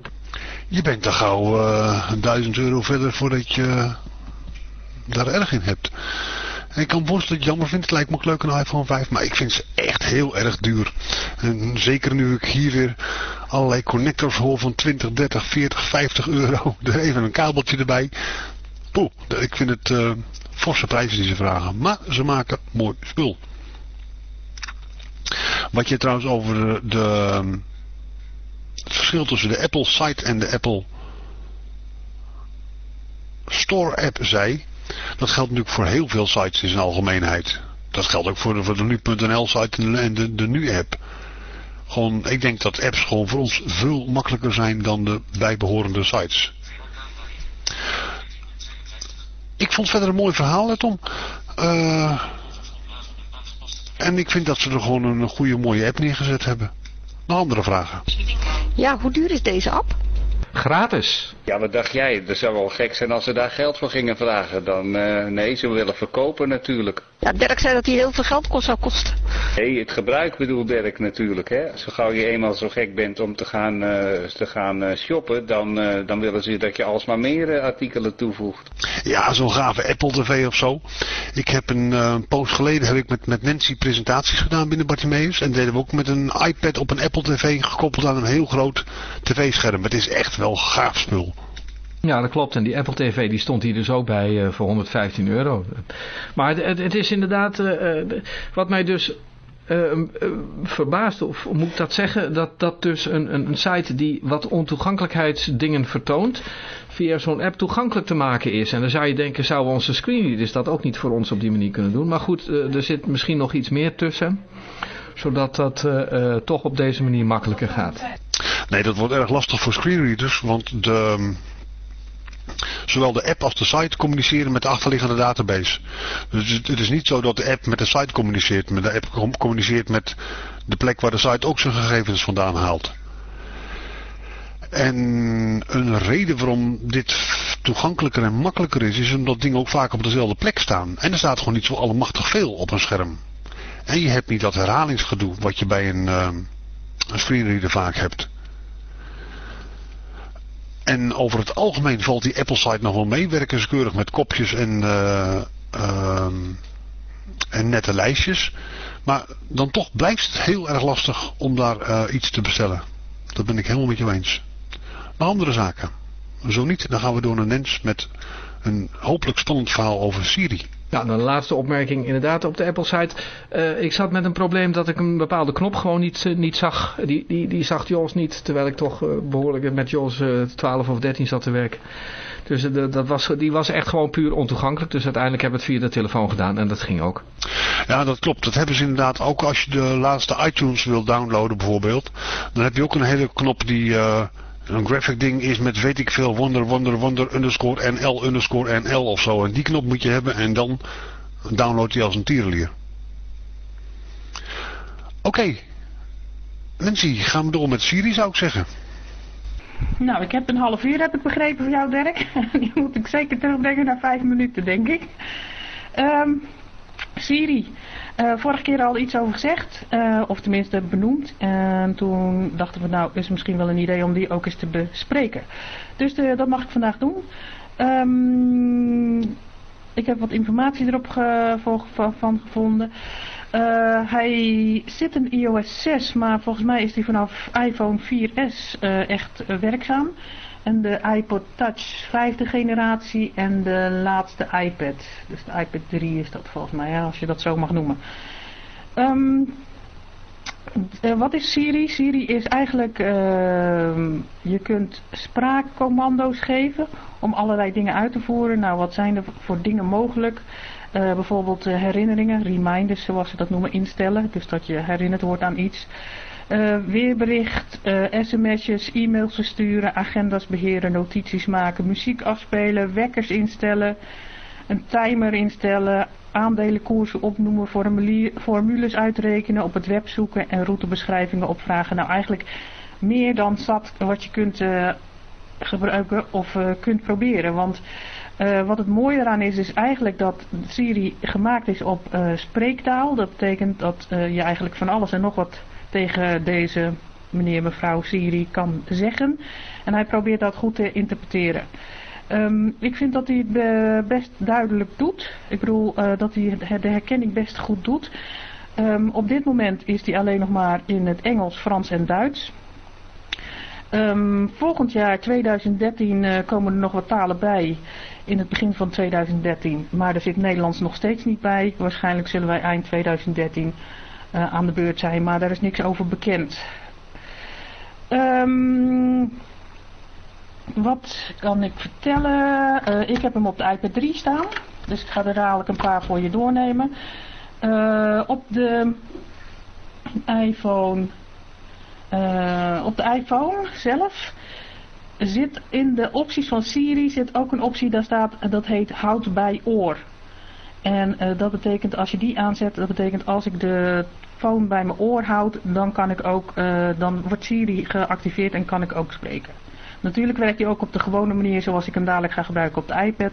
Je bent toch gauw eh, 1000 euro verder voordat je daar erg in hebt. Ik kan worst dat het jammer vindt. Het lijkt me ook leuk een iPhone 5. Maar ik vind ze echt heel erg duur. En zeker nu ik hier weer allerlei connectors hoor van 20, 30, 40, 50 euro. Er even een kabeltje erbij. Poeh, ik vind het eh forse prijzen die ze vragen. Maar ze maken mooi spul. Wat je trouwens over de, het verschil tussen de Apple site en de Apple Store app zei. Dat geldt natuurlijk voor heel veel sites in zijn algemeenheid. Dat geldt ook voor de, nu.nl site en de, de, nu app. Gewoon, ik denk dat apps gewoon voor ons veel makkelijker zijn dan de bijbehorende sites. Ik vond verder een mooi verhaal, hè Tom. Eh, en ik vind dat ze er gewoon een goede mooie app neergezet hebben. Nog andere vragen? Ja, hoe duur is deze app? Gratis. Ja, wat dacht jij? Het zou wel gek zijn als ze daar geld voor gingen vragen. Dan, eh, nee, ze willen verkopen natuurlijk. Ja, Dirk zei dat hij heel veel geld kost, zou kosten. Nee, het gebruik bedoelt Dirk natuurlijk. Hè? Zo gauw je eenmaal zo gek bent om te gaan, eh, te gaan eh, shoppen, dan, eh, dan willen ze dat je alsmaar meer artikelen toevoegt. Ja, zo'n gave Apple TV of zo. Ik heb een eh, post geleden heb ik met, met Nancy presentaties gedaan binnen Bartimeus. En deden we ook met een iPad op een Apple TV gekoppeld aan een heel groot tv-scherm. Het is echt wel gaaf spul. Ja, dat klopt. En die Apple TV die stond hier dus ook bij uh, voor 115 euro. Maar het, het is inderdaad, uh, wat mij dus uh, verbaasd, of moet ik dat zeggen, dat dat dus een, een, een site die wat ontoegankelijkheidsdingen vertoont, via zo'n app toegankelijk te maken is. En dan zou je denken, zouden onze screenreaders dat ook niet voor ons op die manier kunnen doen. Maar goed, er zit misschien nog iets meer tussen zodat dat toch op deze manier makkelijker gaat. Nee, dat wordt erg lastig voor screenreaders, want de, zowel de app als de site communiceren met de achterliggende database. Dus het is niet zo dat de app met de site communiceert, maar de app communiceert met de plek waar de site ook zijn gegevens vandaan haalt. En een reden waarom dit toegankelijker en makkelijker is, is omdat dingen ook vaak op dezelfde plek staan. En er staat gewoon niet zo allemachtig veel op een scherm. En je hebt niet dat herhalingsgedoe wat je bij een, uh, een screenreader vaak hebt. En over het algemeen valt die Apple site nog wel mee. Werken ze keurig met kopjes en, uh, en nette lijstjes. Maar dan toch blijft het heel erg lastig om daar uh, iets te bestellen. Dat ben ik helemaal met je eens. Maar andere zaken. Zo niet, dan gaan we door naar Nens met een hopelijk spannend verhaal over Siri. Ja, dan de laatste opmerking inderdaad op de Apple-site. Uh, ik zat met een probleem dat ik een bepaalde knop gewoon niet, uh, niet zag. Die, die, die zag Jos niet, terwijl ik toch uh, behoorlijk met Jos 12 of 13 zat te werken. Dus dat was, die was echt gewoon puur ontoegankelijk. Dus uiteindelijk heb ik het via de telefoon gedaan en dat ging ook. Ja, dat klopt. Dat hebben ze inderdaad ook als je de laatste iTunes wil downloaden bijvoorbeeld. Dan heb je ook een hele knop die een graphic ding is met weet ik veel wonder wonder wonder underscore nl underscore nl of zo. En die knop moet je hebben en dan download je als een tierenlier. Oké. Okay. Nancy, gaan we door met Siri zou ik zeggen. Nou, ik heb een half uur heb ik begrepen voor jou Dirk. Die moet ik zeker terugbrengen naar vijf minuten denk ik. Um, Siri. Uh, vorige keer al iets over gezegd, uh, of tenminste benoemd. En toen dachten we, nou, is misschien wel een idee om die ook eens te bespreken. Dus de, dat mag ik vandaag doen. Um, ik heb wat informatie erop van, gevonden. Hij zit in iOS 6, maar volgens mij is hij vanaf iPhone 4S echt werkzaam. En de iPod Touch vijfde generatie en de laatste iPad. Dus de iPad 3 is dat volgens mij, als je dat zo mag noemen. Um, uh, wat is Siri? Siri is eigenlijk, uh, je kunt spraakcommando's geven om allerlei dingen uit te voeren. Nou, wat zijn er voor dingen mogelijk? Uh, bijvoorbeeld herinneringen, reminders zoals ze dat noemen, instellen. Dus dat je herinnerd wordt aan iets. Uh, weerbericht, uh, sms'jes, e-mails versturen, agendas beheren, notities maken, muziek afspelen, wekkers instellen, een timer instellen, aandelenkoersen opnoemen, formules uitrekenen, op het web zoeken en routebeschrijvingen opvragen. Nou eigenlijk meer dan zat wat je kunt uh, gebruiken of kunt proberen. Want wat het mooie eraan is, is eigenlijk dat Siri gemaakt is op spreektaal. Dat betekent dat je eigenlijk van alles en nog wat tegen deze meneer mevrouw Siri kan zeggen. En hij probeert dat goed te interpreteren. Um, ik vind dat hij het best duidelijk doet. Ik bedoel uh, dat hij de herkenning best goed doet. Um, op dit moment is hij alleen nog maar in het Engels, Frans en Duits. Um, volgend jaar 2013 uh, komen er nog wat talen bij in het begin van 2013. Maar er zit Nederlands nog steeds niet bij. Waarschijnlijk zullen wij eind 2013 uh, aan de beurt zijn, maar daar is niks over bekend. Um, wat kan ik vertellen? Uh, ik heb hem op de iPad 3 staan, dus ik ga er dadelijk een paar voor je doornemen. Uh, op de iPhone, op de iPhone zelf zit in de opties van Siri zit ook een optie, daar staat, dat heet houd bij oor. En dat betekent als je die aanzet, dat betekent als ik de phone bij mijn oor houd, dan kan ik ook, uh, dan wordt Siri geactiveerd en kan ik ook spreken. Natuurlijk werkt hij ook op de gewone manier zoals ik hem dadelijk ga gebruiken op de iPad.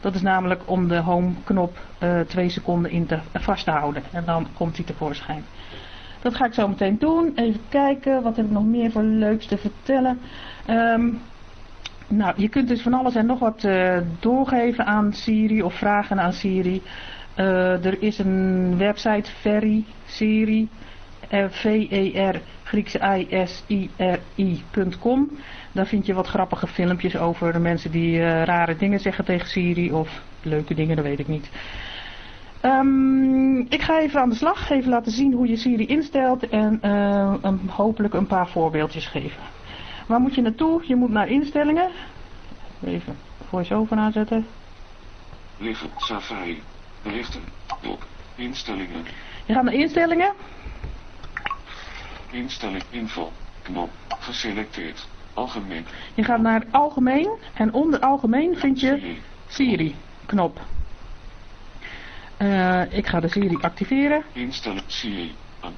Dat is namelijk om de home knop uh, twee seconden in te, vast te houden. En dan komt hij tevoorschijn. Dat ga ik zo meteen doen. Even kijken, wat heb ik nog meer voor leuks te vertellen. Um, nou, je kunt dus van alles en nog wat doorgeven aan Siri of vragen aan Siri. Er is een website, Ferry, Siri. eh, V-E-R, Griekse I-S-I-R-I.com. Daar vind je wat grappige filmpjes over de mensen die eh, rare dingen zeggen tegen Siri. Of leuke dingen, dat weet ik niet. Ehm, ik ga even aan de slag, even laten zien hoe je Siri instelt en eh, hopelijk een paar voorbeeldjes geven. Waar moet je naartoe? Je moet naar instellingen. Even voice-over aanzetten. Liggen. Safari. Berichten. Instellingen. Je gaat naar instellingen. Instelling. Info. Knop. Geselecteerd. Algemeen. Je gaat naar algemeen en onder algemeen vind je Siri. Knop. Eh, ik ga de Siri activeren. Instelling. Siri. Aan.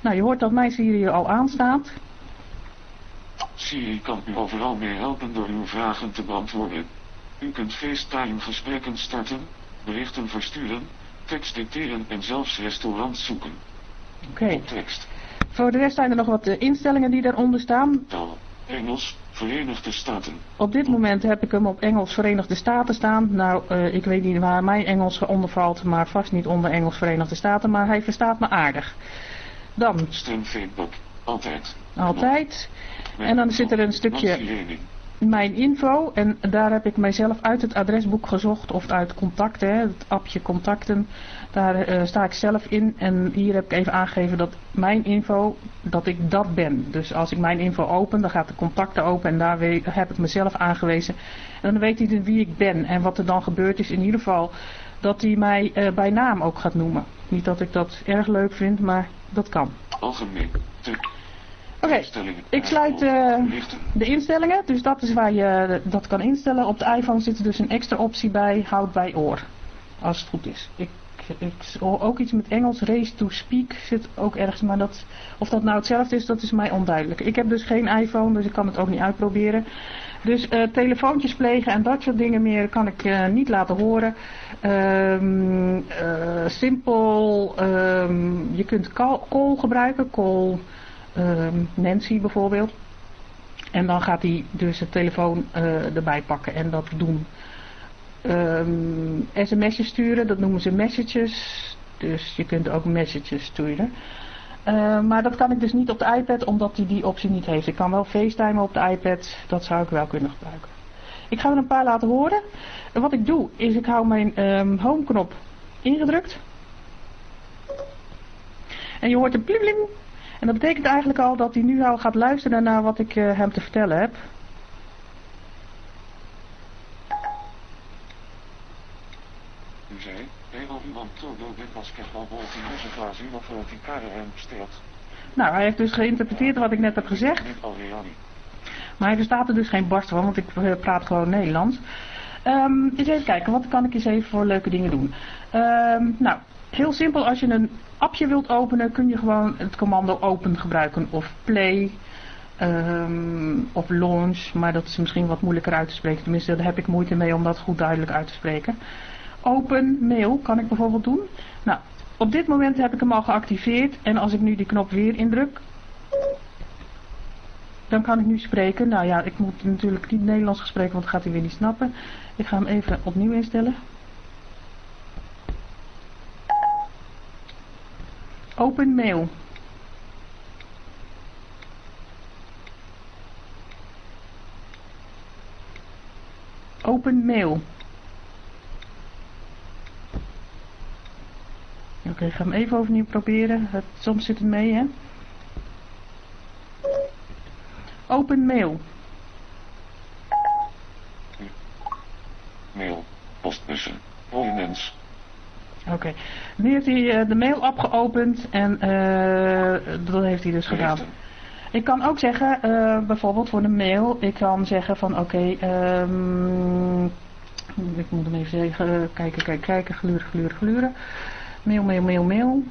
Nou, je hoort dat mijn Siri al aanstaat. Siri kan u overal mee helpen door uw vragen te beantwoorden. U kunt FaceTime gesprekken starten, berichten versturen, tekst dicteren en zelfs restaurants zoeken. Oké. Tekst. Voor de rest zijn er nog wat eh, instellingen die daaronder staan. Taal. Engels. Verenigde Staten. Op dit moment heb ik hem op Engels Verenigde Staten staan. Nou, eh, ik weet niet waar mijn Engels onder valt, maar vast niet onder Engels Verenigde Staten. Maar hij verstaat me aardig. Dan. Altijd. altijd. En dan zit er een stukje. Mijn info. En daar heb ik mijzelf uit het adresboek gezocht. Of uit contacten, het appje contacten. Daar eh, sta ik zelf in. En hier heb ik even aangegeven dat mijn info, dat ik dat ben. Dus als ik mijn info open, dan gaat de contacten open. En daar heb ik mezelf aangewezen. En dan weet hij wie ik ben. En wat er dan gebeurd is in ieder geval. Dat hij mij eh, bij naam ook gaat noemen. Niet dat ik dat erg leuk vind, maar dat kan. Algemeen. Oké, ik sluit eh, de instellingen. Dus dat is waar je dat kan instellen. Op de iPhone zit er dus een extra optie bij. Houd bij oor. Als het goed is. Ik, ik ook iets met Engels. Race to speak zit ook ergens. Maar dat, of dat nou hetzelfde is, dat is mij onduidelijk. Ik heb dus geen iPhone, dus ik kan het ook niet uitproberen. Dus eh, telefoontjes plegen en dat soort dingen meer kan ik eh, niet laten horen. Ehm, eh, simpel. ehm, je kunt call, call gebruiken. Call Nancy bijvoorbeeld. En dan gaat hij dus het telefoon eh, erbij pakken en dat doen. Ehm, sms'jes sturen, dat noemen ze messages. Dus je kunt ook messages sturen. Eh, maar dat kan ik dus niet op de iPad, omdat hij die optie niet heeft. Ik kan wel FaceTime op de iPad, dat zou ik wel kunnen gebruiken. Ik ga er een paar laten horen. En wat ik doe, is ik hou mijn ehm, home knop ingedrukt. En je hoort een blim. En dat betekent eigenlijk al dat hij nu al gaat luisteren naar wat ik eh, hem te vertellen heb. Nou, hij heeft dus geïnterpreteerd wat ik net heb gezegd. Maar hij verstaat er dus geen barst van, want ik eh, praat gewoon Nederlands. Ehm eens even kijken, wat kan ik eens even voor leuke dingen doen? Ehm, nou, heel simpel, als je een appje wilt openen, kun je gewoon het commando open gebruiken. Of play, ehm, of launch, maar dat is misschien wat moeilijker uit te spreken. Tenminste, daar heb ik moeite mee om dat goed duidelijk uit te spreken. Open mail kan ik bijvoorbeeld doen. Nou, op dit moment heb ik hem al geactiveerd. En als ik nu die knop weer indruk, dan kan ik nu spreken. Nou ja, ik moet natuurlijk niet Nederlands gaan spreken, want dat gaat hij weer niet snappen. Ik ga hem even opnieuw instellen. Open mail. Open mail. Oké, ik ga hem even overnieuw proberen. Het, soms zit het mee, hè. Open mail. Mail. Postbussen. Prominence. Oké. Nu heeft hij eh, de mail-app geopend en eh, dat heeft hij dus gedaan. Ik kan ook zeggen, eh, bijvoorbeeld voor de mail, ik kan zeggen van oké, ehm, ik moet hem even zeggen, kijken, kijken, kijken, gluren, gluren, gluren. Mail, mail, mail, mail.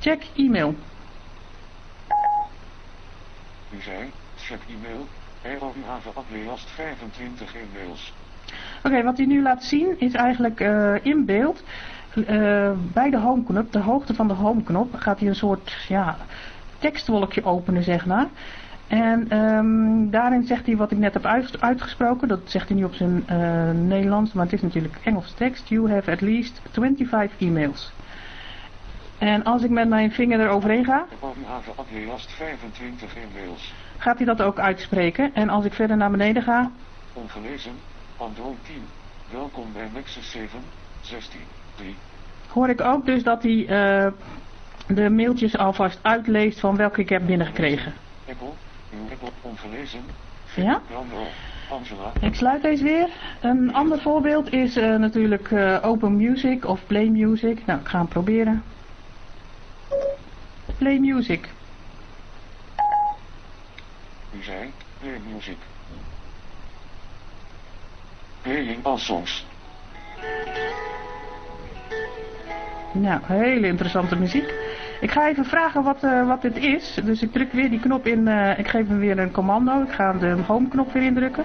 Check e-mail. Zei, check e-mail. Elo u have aflast 25 e-mails. Oké, wat hij nu laat zien is eigenlijk eh, in beeld. eh, bij de homeknop, de hoogte van de homeknop, gaat hij een soort ja, tekstwolkje openen, zeg maar. En ehm, daarin zegt hij wat ik net heb uit- uitgesproken. Dat zegt hij niet op zijn eh, Nederlands, maar het is natuurlijk Engels tekst. You have at least 25 e-mails. En als ik met mijn vinger eroverheen ga, last 25 e-mails. gaat hij dat ook uitspreken. En als ik verder naar beneden ga, Ongelezen. Android 10. Welkom bij Nexus 7. 16. 3. hoor ik ook dus dat hij eh, de mailtjes alvast uitleest van welke ik heb binnengekregen. Apple. Apple. Ongelezen. Ja? Angela. Ik sluit deze weer. Een ander voorbeeld is eh, natuurlijk eh, Open Music of Play Music. Nou, ik ga hem proberen. Play Music. U zei. Play music. Playing all songs. Nou, hele interessante muziek. Ik ga even vragen wat, eh, wat dit is. Dus ik druk weer die knop in. eh, ik geef hem weer een commando. Ik ga de home knop weer indrukken.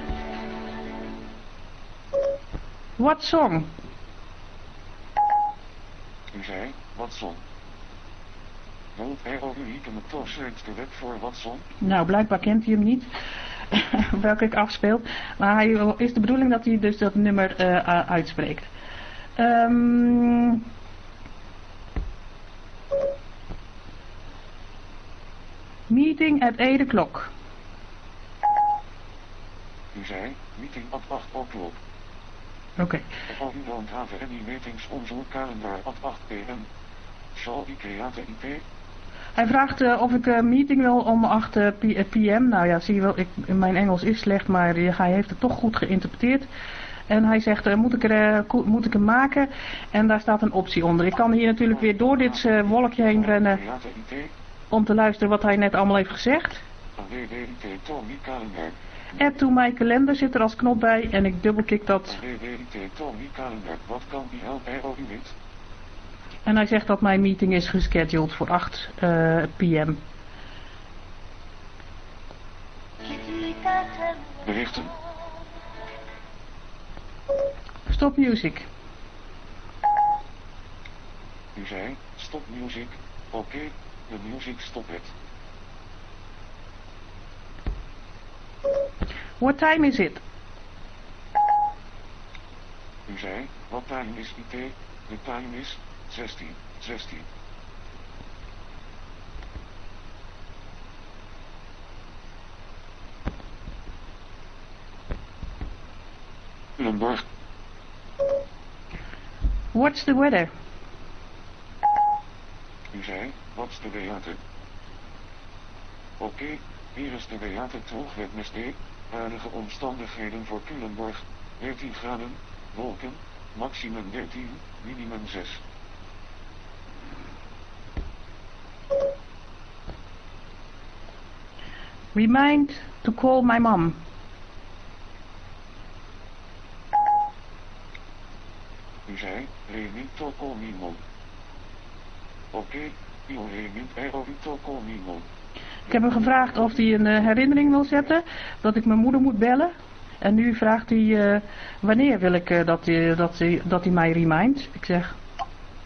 What song? U zei. Watson. Wilt er over u een search de web voor Watson? Nou, blijkbaar kent hij hem niet. welke ik afspeel. Maar hij is de bedoeling dat hij dus dat nummer eh, u- uitspreekt. Ehm meeting at 8 o'clock. U zei. Meeting at 8 o'clock. Oké. Above you don't have any meetings on your calendar at 8 pm. Shall we create IP? Hij vraagt eh, of ik een meeting wil om 8 eh, eh, pm. Nou ja, zie je wel, ik, mijn Engels is slecht, maar eh, hij heeft het toch goed geïnterpreteerd. En hij zegt, eh, moet, ik er, eh, moet ik hem maken? En daar staat een optie onder. Ik kan hier natuurlijk weer door dit eh, wolkje heen rennen om te luisteren wat hij net allemaal heeft gezegd. Calendar. Add to my kalender zit er als knop bij en ik dubbelklik dat. Calendar. Wat kan die helpen? En hij zegt dat mijn meeting is gescheduled voor 8 eh, pm. Berichten. Stop music. U zei. Stop music. Oké. de music stop het. What time is it? U zei. Wat time is IT? De time is 16. 16. Culemborg. What's the weather? U zei, wat is de theater? Oké, hier is de theater terugweg D. Aardige omstandigheden voor Culemborg. 13 graden, wolken, maximum 13, minimum 6. Remind to call my mom. U zei, Remito Colmimon. Oké, io remit Aerovito Colmimon. Ik heb hem gevraagd of hij een eh, herinnering wil zetten dat ik mijn moeder moet bellen. En nu vraagt hij eh, wanneer wil ik eh, dat, hij, dat, hij, dat hij mij remindt. Ik zeg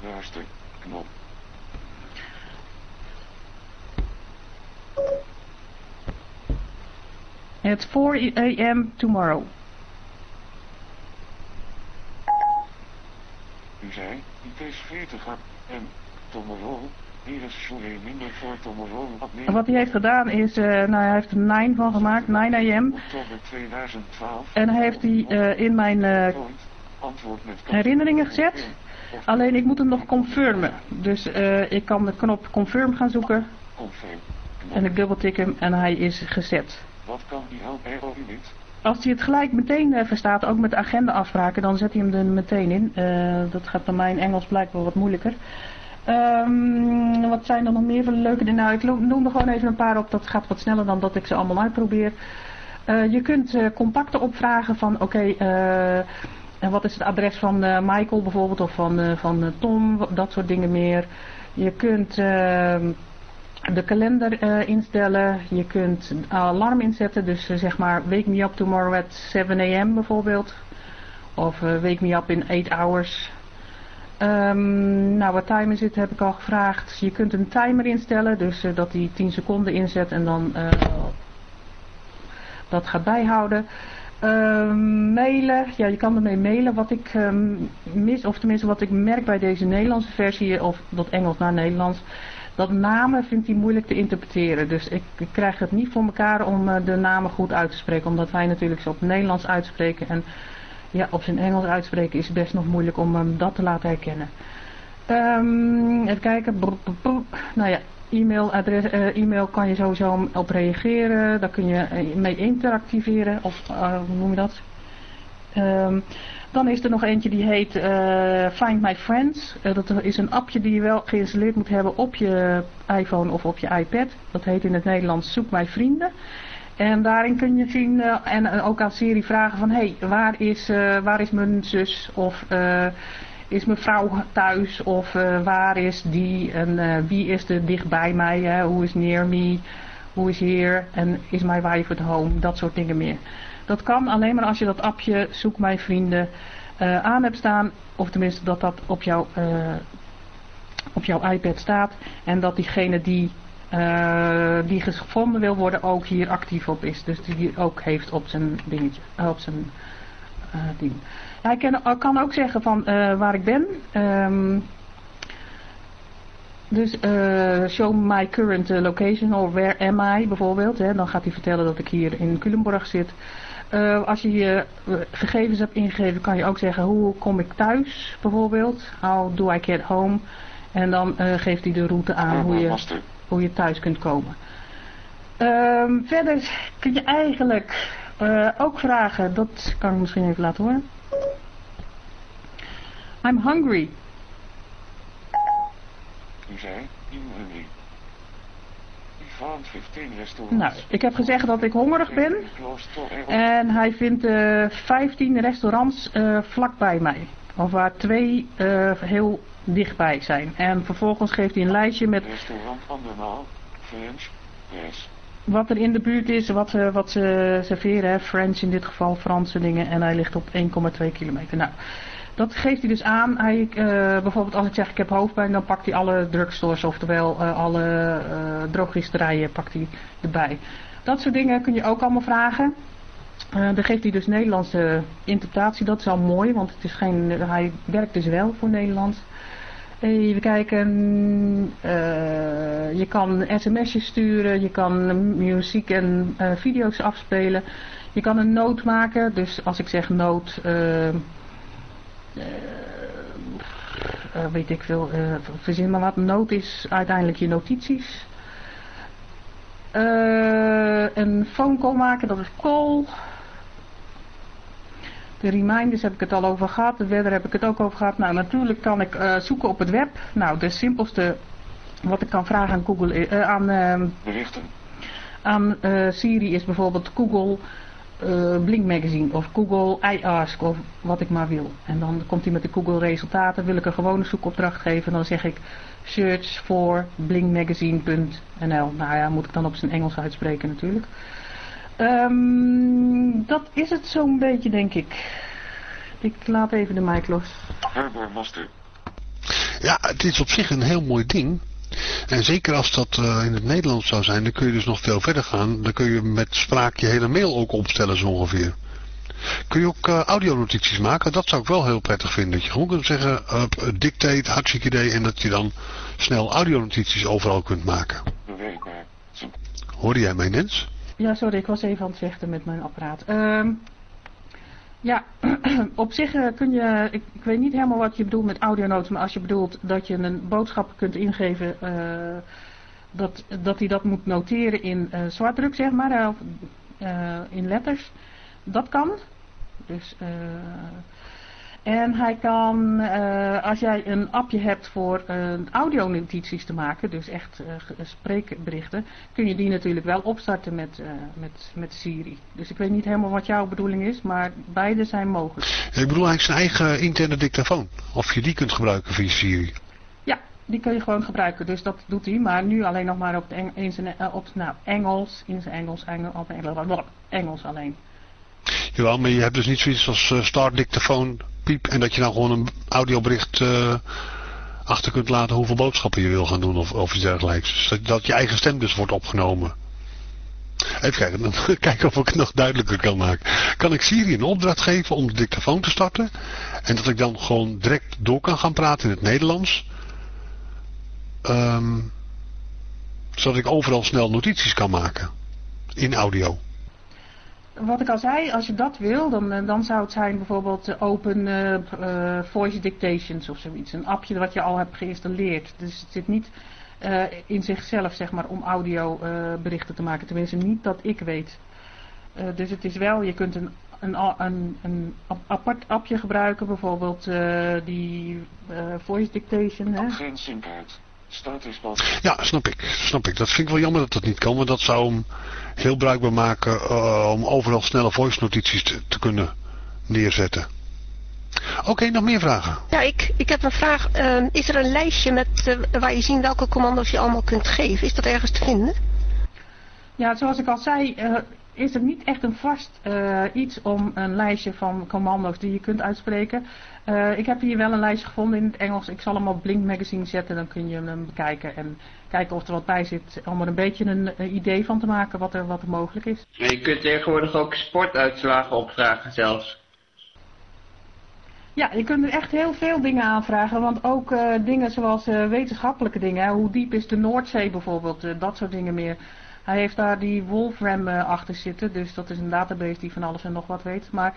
Luister, knop. At 4 a.m. tomorrow. U zei, IT is 40 gaat en tomorrow, hier is Shure minder voor tomorrow wat hij heeft gedaan is, eh, nou hij heeft er 9 van gemaakt, 9 a.m. Oktober 2012. En hij heeft die eh, in mijn met herinneringen gezet. Alleen ik moet hem nog confirmen. Dus ik kan de knop confirm gaan zoeken. Confirm. En ik dubbeltik hem en hij is gezet. Wat kan die helpen ook niet? Als hij het gelijk meteen eh, verstaat, ook met agenda-afspraken, dan zet hij hem er meteen in. Eh, dat gaat bij mij in Engels blijkbaar wat moeilijker. Ehm, wat zijn er nog meer van leuke dingen? Nou, ik noem er gewoon even een paar op. Dat gaat wat sneller dan dat ik ze allemaal uitprobeer. Eh, je kunt eh, compacten opvragen van, oké, en wat is het adres van Michael bijvoorbeeld, of van, van Tom, dat soort dingen meer. Je kunt... de kalender eh, instellen. Je kunt alarm inzetten. Dus eh, zeg maar wake me up tomorrow at 7 a.m. bijvoorbeeld. Of eh, wake me up in 8 hours. Ehm, nou, wat timer zit heb ik al gevraagd. Je kunt een timer instellen. Dus dat die 10 seconden inzet en dan dat gaat bijhouden. Ehm, mailen, ja je kan ermee mailen. Wat ik ehm, mis, of tenminste wat ik merk bij deze Nederlandse versie, of dat Engels naar Nederlands, dat namen vindt hij moeilijk te interpreteren. Dus ik, ik krijg het niet voor elkaar om uh, de namen goed uit te spreken, omdat wij natuurlijk ze op Nederlands uitspreken en ja, op zijn Engels uitspreken is best nog moeilijk om hem dat te laten herkennen. Um, even kijken. Nou ja, e-mailadres, uh, e-mail kan je sowieso op reageren. Daar kun je mee interactiveren. Of hoe noem je dat? Um, dan is er nog eentje die heet uh, Find My Friends. dat is een appje die je wel geïnstalleerd moet hebben op je iPhone of op je iPad. Dat heet in het Nederlands Zoek Mijn Vrienden. En daarin kun je zien en ook aan Siri vragen van... Hé, hey, waar, is, waar is mijn zus? Of is mijn vrouw thuis of waar is die en wie is er dicht bij mij, hoe is near me, hoe is hier en is my wife at home, dat soort dingen meer. Dat kan alleen maar als je dat appje zoek mijn vrienden uh, aan hebt staan, of tenminste dat dat op, jou, op jouw iPad staat en dat diegene die, die gevonden wil worden ook hier actief op is. Dus die ook heeft op zijn dingetje, op zijn ding. Hij kan, kan ook zeggen van uh, waar ik ben. Um, dus uh, show my current location or where am I bijvoorbeeld. Hè, dan gaat hij vertellen dat ik hier in Culemborg zit. Uh, als je je gegevens hebt ingegeven kan je ook zeggen hoe kom ik thuis bijvoorbeeld. How do I get home. En dan geeft hij de route aan hoe je, hoe je thuis kunt komen. Um, verder kun je eigenlijk ook vragen, dat kan ik misschien even laten horen. I'm hungry. Nou, ik heb gezegd dat ik hongerig ben. En hij vindt uh, 15 restaurants uh, vlakbij mij. Of waar twee uh, heel dichtbij zijn. En vervolgens geeft hij een lijstje met... Restaurant andermaal, French, yes. Wat er in de buurt is, wat, uh, wat ze serveren. Hè. French in dit geval, Franse dingen. En hij ligt op 1,2 kilometer. Nou, dat geeft hij dus aan. Hij, uh, bijvoorbeeld als ik zeg ik heb hoofdpijn, dan pakt hij alle drugstores, oftewel uh, alle uh, drogisterijen pakt hij erbij. Dat soort dingen kun je ook allemaal vragen. dan geeft hij dus Nederlandse interpretatie. Dat is al mooi, want het is geen, hij werkt dus wel voor Nederlands. Even kijken. je kan sms'jes sturen, je kan muziek en video's afspelen. Je kan een noot maken, dus als ik zeg noot uh, weet ik veel, uh, verzin maar wat, noot is uiteindelijk je notities. Uh, een phone call maken, dat is call. De reminders heb ik het al over gehad, de weather heb ik het ook over gehad. Nou, natuurlijk kan ik zoeken op het web. Nou, de simpelste wat ik kan vragen aan Google, aan, Berichten. aan Siri is bijvoorbeeld Google uh, Blink Magazine of Google iAsk of wat ik maar wil. En dan komt hij met de Google resultaten. Wil ik een gewone zoekopdracht geven, dan zeg ik search for blinkmagazine.nl. Nou ja, moet ik dan op zijn Engels uitspreken natuurlijk. Um, dat is het zo'n beetje, denk ik. Ik laat even de mic los. Master. Ja, het is op zich een heel mooi ding. En zeker als dat uh, in het Nederlands zou zijn, dan kun je dus nog veel verder gaan. Dan kun je met spraak je hele mail ook opstellen zo ongeveer. Kun je ook uh, audionotities maken? Dat zou ik wel heel prettig vinden. Dat je gewoon kunt zeggen, uh, dictate, hartstikke idee. En dat je dan snel audionotities overal kunt maken. Hoorde jij mij, Nens? Ja, sorry, ik was even aan het vechten met mijn apparaat. Um, ja, op zich uh, kun je, ik, ik, weet niet helemaal wat je bedoelt met audionotes, maar als je bedoelt dat je een boodschap kunt ingeven, uh, dat, dat hij dat moet noteren in uh, zwartdruk, zeg maar, of in letters, dat kan. Dus en hij kan, uh, als jij een appje hebt voor uh, audionotities te maken, dus echt uh, spreekberichten, kun je die natuurlijk wel opstarten met, met, met Siri. Dus ik weet niet helemaal wat jouw bedoeling is, maar beide zijn mogelijk. Ik bedoel eigenlijk zijn eigen interne dictafoon. Of je die kunt gebruiken via Siri. Ja, die kun je gewoon gebruiken. Dus dat doet hij, maar nu alleen nog maar op, het Eng in zijn, op nou, Engels, in zijn Engels, Engels, Engels, Engels alleen. Jawel, maar je hebt dus niet zoiets als start dictafoon piep en dat je nou gewoon een audiobericht uh, achter kunt laten hoeveel boodschappen je wil gaan doen of, of iets dergelijks. Dus dat, dat je eigen stem dus wordt opgenomen. Even kijken, dan kijken of ik het nog duidelijker kan maken. Kan ik Siri een opdracht geven om de dictafoon te starten? En dat ik dan gewoon direct door kan gaan praten in het Nederlands? Ehm, zodat ik overal snel notities kan maken. In audio. Wat ik al zei, als je dat wil, dan, eh, dan zou het zijn bijvoorbeeld eh, open eh, voice dictations of zoiets. Een appje wat je al hebt geïnstalleerd. Dus het zit niet eh, in zichzelf, zeg maar, om audio berichten te maken. Tenminste, niet dat ik weet. Dus het is wel, je kunt een, een, een, een ap- apart appje gebruiken, bijvoorbeeld die voice dictation. Hè? Ja, snap ik. Snap ik. Dat vind ik wel jammer dat dat niet kan. Want dat zou hem heel bruikbaar maken eh, om overal snelle voice notities te, te kunnen neerzetten. Oké, nog meer vragen? Ja, ik, ik heb een vraag. Ehm, is er een lijstje met, eh, waar je ziet welke commando's je allemaal kunt geven? Is dat ergens te vinden? Ja, zoals ik al zei, eh, is het niet echt een vast eh, iets om een lijstje van commando's die je kunt uitspreken. Eh, ik heb hier wel een lijstje gevonden in het Engels. Ik zal hem op Blink Magazine zetten, dan kun je hem bekijken en kijken of er wat bij zit. Om er een beetje een, eh, idee van te maken wat er, wat er mogelijk is. En je kunt tegenwoordig ook sportuitslagen opvragen zelfs. Ja, je kunt er echt heel veel dingen aanvragen, want ook eh, dingen zoals wetenschappelijke dingen. Hè. Hoe diep is de Noordzee bijvoorbeeld, dat soort dingen meer. Hij heeft daar die Wolfram achter zitten, dus dat is een database die van alles en nog wat weet. Maar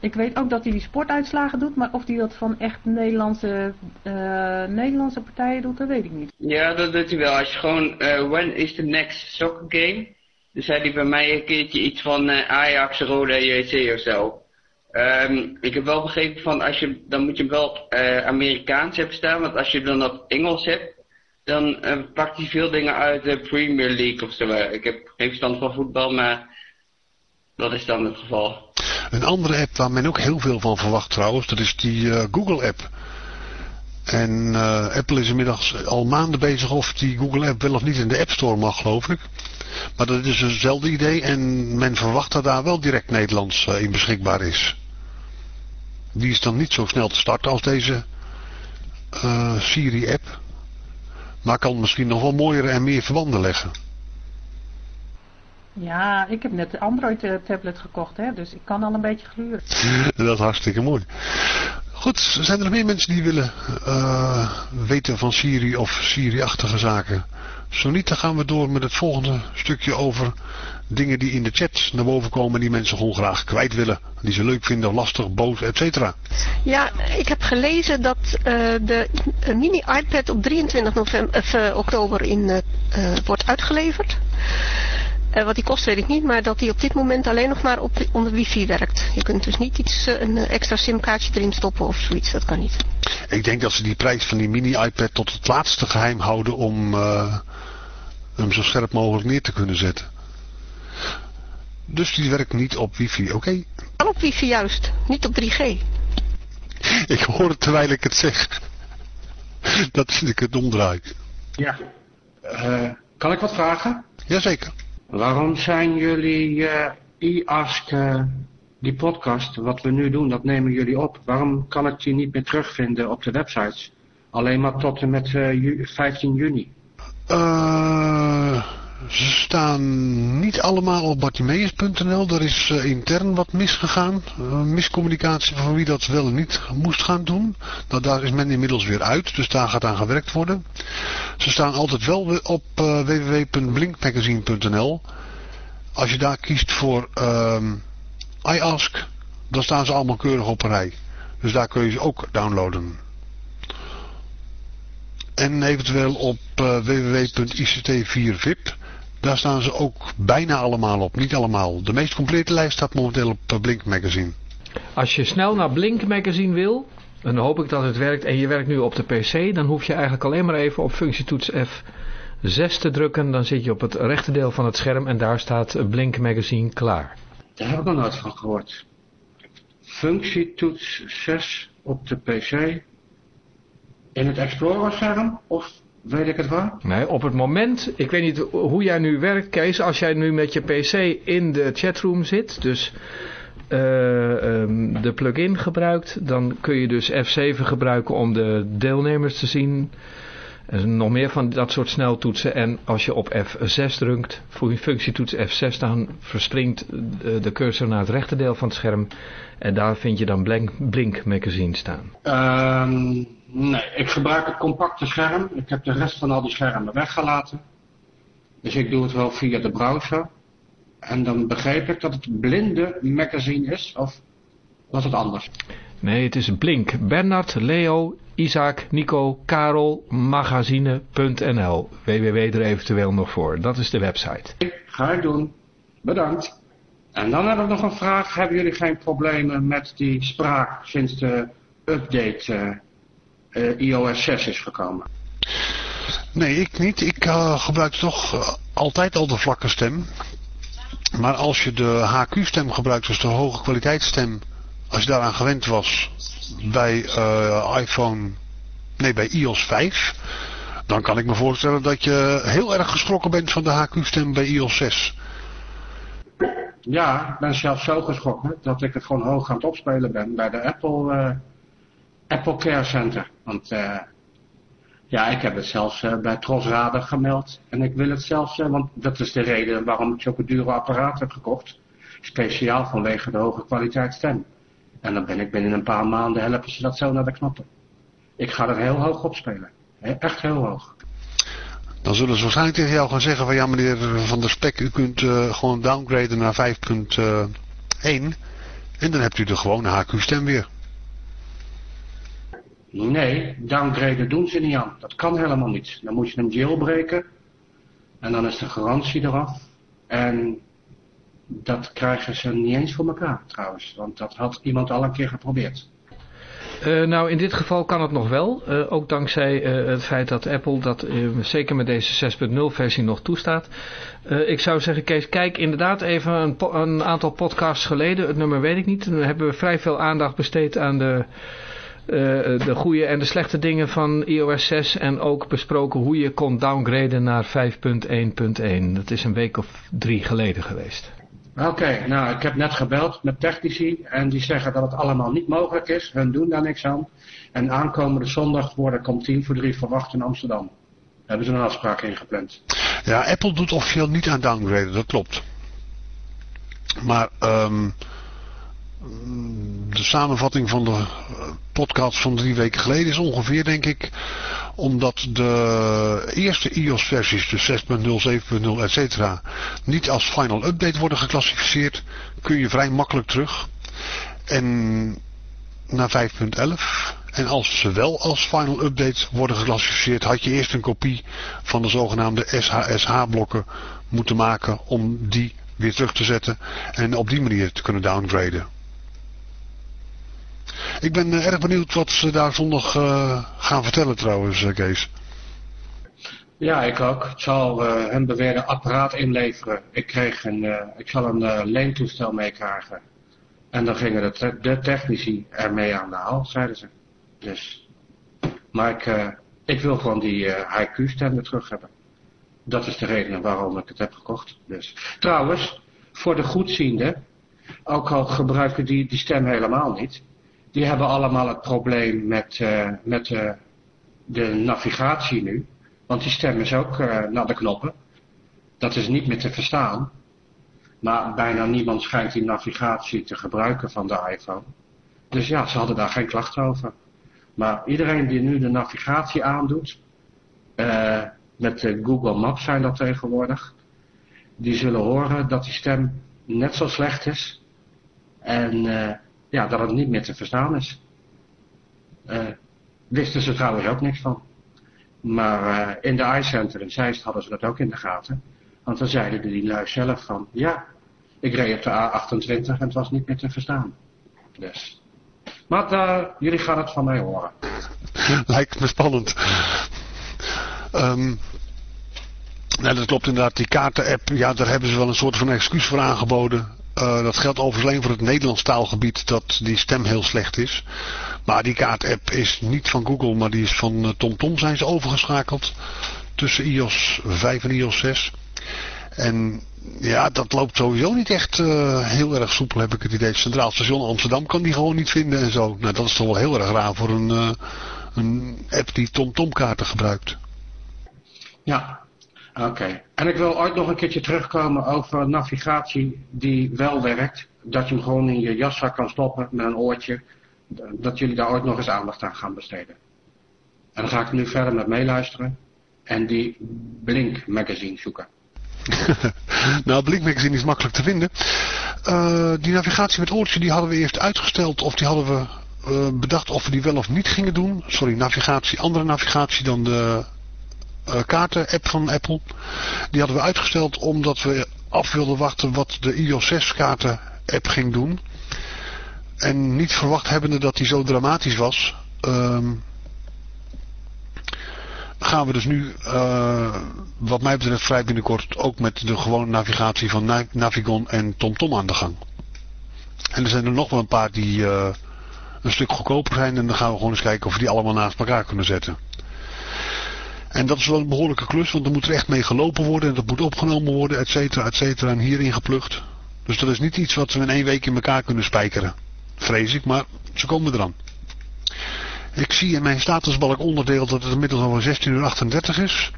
ik weet ook dat hij die sportuitslagen doet, maar of hij dat van echt Nederlandse, eh, Nederlandse partijen doet, dat weet ik niet. Ja, dat doet hij wel. Als je gewoon, eh, when is the next soccer game? Dan zei hij bij mij een keertje iets van eh, Ajax, Roda, JC of zo. Ehm, ik heb wel begrepen van, als je, dan moet je hem wel eh, Amerikaans hebben staan, want als je hem dan op Engels hebt, dan pakt hij veel dingen uit de Premier League of zo. Ik heb geen verstand van voetbal, maar dat is dan het geval. Een andere app waar men ook heel veel van verwacht trouwens, dat is die eh, Google app. En eh, Apple is inmiddels al maanden bezig of die Google app wel of niet in de App Store mag geloof ik. Maar dat is hetzelfde idee en men verwacht dat daar wel direct Nederlands eh, in beschikbaar is. Die is dan niet zo snel te starten als deze Siri app. Maar kan misschien nog wel mooiere en meer verbanden leggen. Ja, ik heb net de Android eh, tablet gekocht, hè, dus ik kan al een beetje gluren. Dat is hartstikke mooi. Goed, zijn er nog meer mensen die willen eh, weten van Siri of Siri-achtige zaken? Zo niet, dan gaan we door met het volgende stukje over dingen die in de chat naar boven komen die mensen gewoon graag kwijt willen. Die ze leuk vinden, lastig, boos, et cetera. Ja, ik heb gelezen dat eh, de mini-iPad op 23 november, of, oktober in, wordt uitgeleverd. Eh, wat die kost weet ik niet, maar dat die op dit moment alleen nog maar op, onder wifi werkt. Je kunt dus niet iets, eh, een eh, extra simkaartje erin stoppen of zoiets, dat kan niet. Ik denk dat ze die prijs van die mini-iPad tot het laatste geheim houden om eh, hem zo scherp mogelijk neer te kunnen zetten. Dus die werkt niet op wifi, oké? Wel op wifi juist, niet op 3G. Ik hoor het terwijl ik het zeg. Dat ik het omdraai. Ja. Eh, kan ik wat vragen? Jazeker. Waarom zijn jullie eh e-ask, eh, die podcast, wat we nu doen, dat nemen jullie op. Waarom kan ik die niet meer terugvinden op de websites? Alleen maar tot en met eh, ju- 15 juni. Eh, ze staan niet allemaal op bartimeus.nl. Er is eh, intern wat misgegaan. Eh, miscommunicatie van wie dat wel en niet moest gaan doen. Nou, daar is men inmiddels weer uit, dus daar gaat aan gewerkt worden. Ze staan altijd wel op eh, www.blinkmagazine.nl. Als je daar kiest voor ehm iAsk, dan staan ze allemaal keurig op een rij. Dus daar kun je ze ook downloaden. En eventueel op eh, www.ict4vip. Daar staan ze ook bijna allemaal op. Niet allemaal. De meest complete lijst staat momenteel op Blink Magazine. Als je snel naar Blink Magazine wil, en dan hoop ik dat het werkt, en je werkt nu op de PC, dan hoef je eigenlijk alleen maar even op functietoets F6 te drukken. Dan zit je op het rechte deel van het scherm en daar staat Blink Magazine klaar. Daar heb ik nog nooit van gehoord. Functietoets 6 op de PC. In het Explorer scherm? Of weet ik het waar? Nee, op het moment, ik weet niet hoe jij nu werkt, Kees, als jij nu met je PC in de chatroom zit, dus eh, ehm, de plugin gebruikt, dan kun je dus F7 gebruiken om de deelnemers te zien. En nog meer van dat soort sneltoetsen. En als je op F6 drukt, voor je functietoets F6, dan verspringt de cursor naar het rechterdeel van het scherm. En daar vind je dan Blink, Blink Magazine staan. Ehm, nee, ik gebruik het compacte scherm. Ik heb de rest van al die schermen weggelaten. Dus ik doe het wel via de browser. En dan begreep ik dat het blinde magazine is, of was het anders? Nee, het is Blink. Bernard, Leo, Isaac, Nico, Karel, magazine.nl. www er eventueel nog voor. Dat is de website. Ga ik doen. Bedankt. En dan heb ik nog een vraag. Hebben jullie geen problemen met die spraak sinds de update uh, iOS 6 is gekomen? Nee, ik niet. Ik uh, gebruik toch altijd al de vlakke stem. Maar als je de HQ-stem gebruikt, dus de hoge kwaliteitsstem, als je daaraan gewend was bij uh, iPhone, nee bij iOS 5, dan kan ik me voorstellen dat je heel erg geschrokken bent van de HQ-stem bij iOS 6. Ja, ik ben zelf zo geschrokken dat ik het gewoon hoog aan het opspelen ben bij de Apple, Apple Care Center. Want uh, ja, ik heb het zelfs uh, bij Trosrader gemeld. En ik wil het zelfs, want dat is de reden waarom ik zulke dure apparaat heb gekocht. Speciaal vanwege de hoge kwaliteit stem. En dan ben ik binnen een paar maanden helpen ze dat zo naar de knoppen. Ik ga er heel hoog op spelen. Echt heel hoog. Dan zullen ze waarschijnlijk tegen jou gaan zeggen van ja meneer Van der Spek, u kunt gewoon downgraden naar 5.1 en dan hebt u de gewone HQ stem weer. Nee, downgraden doen ze niet aan. Dat kan helemaal niet. Dan moet je hem jailbreken en dan is de garantie eraf. En dat krijgen ze niet eens voor elkaar trouwens, want dat had iemand al een keer geprobeerd. Uh, nou, in dit geval kan het nog wel. Uh, ook dankzij uh, het feit dat Apple dat zeker met deze 6.0 versie nog toestaat. ik zou zeggen, Kees, kijk inderdaad even een, een, aantal podcasts geleden. Het nummer weet ik niet. Dan hebben we vrij veel aandacht besteed aan de, de goede en de slechte dingen van iOS 6. En ook besproken hoe je kon downgraden naar 5.1.1. Dat is een week of drie geleden geweest. Oké, nou ik heb net gebeld met technici en die zeggen dat het allemaal niet mogelijk is. Hun doen daar niks aan. En aankomende zondag worden ik om tien voor drie verwacht in Amsterdam. Daar hebben ze een afspraak ingepland. Ja, Apple doet officieel niet aan downgraden, dat klopt. Maar um, de samenvatting van de podcast van drie weken geleden is ongeveer, denk ik, omdat de eerste iOS-versies, dus 6.0, 7.0, etc. niet als final update worden geclassificeerd, kun je vrij makkelijk terug. En naar 5.11. En als ze wel als final update worden geclassificeerd, had je eerst een kopie van de zogenaamde SHSH-blokken moeten maken om die weer terug te zetten en op die manier te kunnen downgraden. Ik ben uh, erg benieuwd wat ze daar zondag uh, gaan vertellen trouwens, uh, Kees. Ja, ik ook. Ik zal een beweerde apparaat inleveren. Ik, kreeg een, ik zal een leentoestel meekrijgen. En dan gingen de, de technici ermee aan de haal, zeiden ze. Dus. Maar ik, ik wil gewoon die HQ-stem terug hebben. Dat is de reden waarom ik het heb gekocht. Dus. Trouwens, voor de goedziende, ook al gebruiken die die stem helemaal niet die hebben allemaal het probleem met, uh, met uh, de navigatie nu. Want die stem is ook uh, naar de knoppen. Dat is niet meer te verstaan. Maar bijna niemand schijnt die navigatie te gebruiken van de iPhone. Dus ja, ze hadden daar geen klachten over. Maar iedereen die nu de navigatie aandoet, met de Google Maps zijn dat tegenwoordig, die zullen horen dat die stem net zo slecht is. En ja, dat het niet meer te verstaan is. Uh, wisten ze trouwens ook niks van. Maar uh, in de iCenter in Zeist hadden ze dat ook in de gaten. Want dan zeiden die lui zelf van, ja, ik reed op de A28 en het was niet meer te verstaan. Dus. Maar uh, jullie gaan het van mij horen. Lijkt me spannend. Um, nou, dat klopt inderdaad. Die kaarten-app, ja, daar hebben ze wel een soort van excuus voor aangeboden. Uh, dat geldt overigens alleen voor het Nederlands taalgebied dat die stem heel slecht is. Maar die kaartapp is niet van Google, maar die is van uh, TomTom zijn ze overgeschakeld. Tussen iOS 5 en iOS 6. En ja, dat loopt sowieso niet echt uh, heel erg soepel, heb ik het idee. Centraal Station Amsterdam kan die gewoon niet vinden en zo. Nou, dat is toch wel heel erg raar voor een, een app die TomTom kaarten gebruikt. Ja, oké. En ik wil ooit nog een keertje terugkomen over navigatie die wel werkt. Dat je hem gewoon in je jaszak kan stoppen met een oortje. Dat jullie daar ooit nog eens aandacht aan gaan besteden. En dan ga ik nu verder met meeluisteren en die Blink magazine zoeken. nou, Blink magazine is makkelijk te vinden. Uh, die navigatie met oortje die hadden we eerst uitgesteld of die hadden we uh, bedacht of we die wel of niet gingen doen. Sorry, navigatie, andere navigatie dan de kaarten-app van Apple. Die hadden we uitgesteld omdat we af wilden wachten wat de iOS 6 kaarten-app ging doen. En niet verwacht hebbende dat die zo dramatisch was. Um, gaan we dus nu, uh, wat mij betreft vrij binnenkort, ook met de gewone navigatie van Navigon en TomTom aan de gang. En er zijn er nog wel een paar die uh, een stuk goedkoper zijn en dan gaan we gewoon eens kijken of we die allemaal naast elkaar kunnen zetten. En dat is wel een behoorlijke klus, want er moet er echt mee gelopen worden en dat moet opgenomen worden, et cetera, et cetera, en hierin geplukt. Dus dat is niet iets wat we in één week in elkaar kunnen spijkeren, vrees ik, maar ze komen eraan. Ik zie in mijn statusbalk onderdeel dat het inmiddels over 16.38 uur is.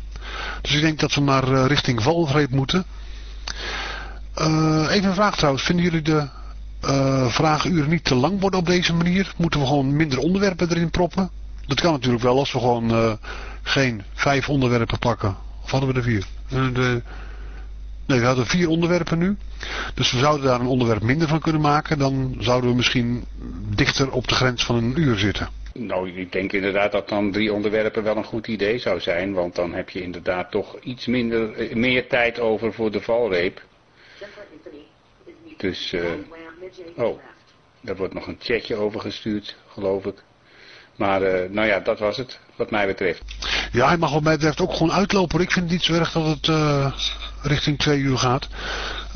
Dus ik denk dat we maar uh, richting Valvreed moeten. Uh, even een vraag trouwens. Vinden jullie de uh, vraaguren niet te lang worden op deze manier? Moeten we gewoon minder onderwerpen erin proppen? Dat kan natuurlijk wel als we gewoon geen vijf onderwerpen pakken. Of hadden we er vier? De, nee, we hadden vier onderwerpen nu. Dus we zouden daar een onderwerp minder van kunnen maken. Dan zouden we misschien dichter op de grens van een uur zitten. Nou, ik denk inderdaad dat dan drie onderwerpen wel een goed idee zou zijn. Want dan heb je inderdaad toch iets minder, eh, meer tijd over voor de valreep. Dus, uh, oh, daar wordt nog een chatje over gestuurd, geloof ik. Maar, uh, nou ja, dat was het, wat mij betreft. Ja, hij mag wat mij betreft ook gewoon uitlopen. Ik vind het niet zo erg dat het uh, richting twee uur gaat.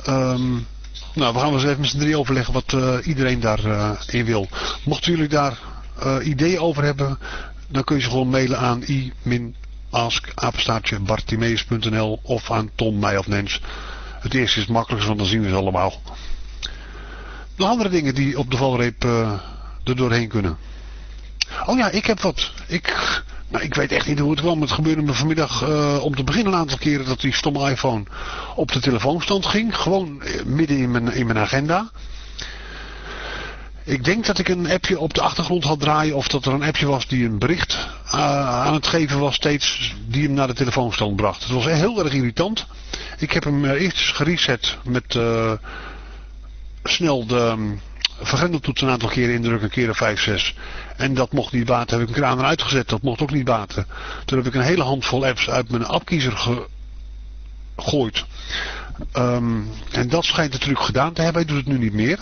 Um, nou, we gaan eens even met z'n drie overleggen wat uh, iedereen daarin in wil. Mochten jullie daar ideeën over hebben, dan kun je ze gewoon mailen aan i-ask-bartimeus.nl of aan Tom, mij of Nens. Het eerste is het makkelijkste, want dan zien we ze allemaal. Nog andere dingen die op de valreep er doorheen kunnen. Oh ja, ik heb wat. Ik, nou, ik weet echt niet hoe het kwam. Het gebeurde me vanmiddag uh, om te beginnen een aantal keren dat die stomme iPhone op de telefoonstand ging. Gewoon midden in mijn, in mijn agenda. Ik denk dat ik een appje op de achtergrond had draaien of dat er een appje was die een bericht uh, aan het geven was steeds die hem naar de telefoonstand bracht. Het was heel erg irritant. Ik heb hem eerst gereset met snel de vergrendeltoets een aantal keren indrukken, een keer of 5, 6. En dat mocht niet baten. Heb ik een kraan eruit gezet, dat mocht ook niet baten. Toen heb ik een hele handvol apps uit mijn appkiezer gegooid. Um, en dat schijnt de truc gedaan te hebben. Hij doet het nu niet meer.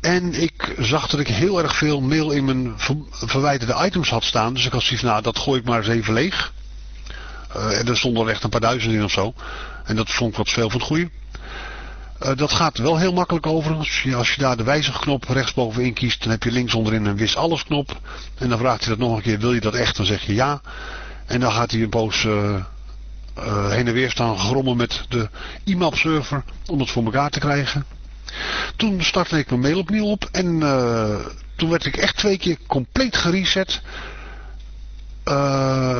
En ik zag dat ik heel erg veel mail in mijn verwijderde items had staan. Dus ik had zoiets nou dat gooi ik maar eens even leeg. Uh, en er stonden er echt een paar duizend in of zo. En dat vond ik wat veel van het goede. Uh, dat gaat wel heel makkelijk over. Als je, daar de wijzigknop rechtsbovenin kiest, dan heb je links onderin een wis alles knop. En dan vraagt hij dat nog een keer, wil je dat echt? Dan zeg je ja. En dan gaat hij een poos uh, heen en weer staan grommen met de IMAP server om het voor elkaar te krijgen. Toen startte ik mijn mail opnieuw op en toen werd ik echt twee keer compleet gereset.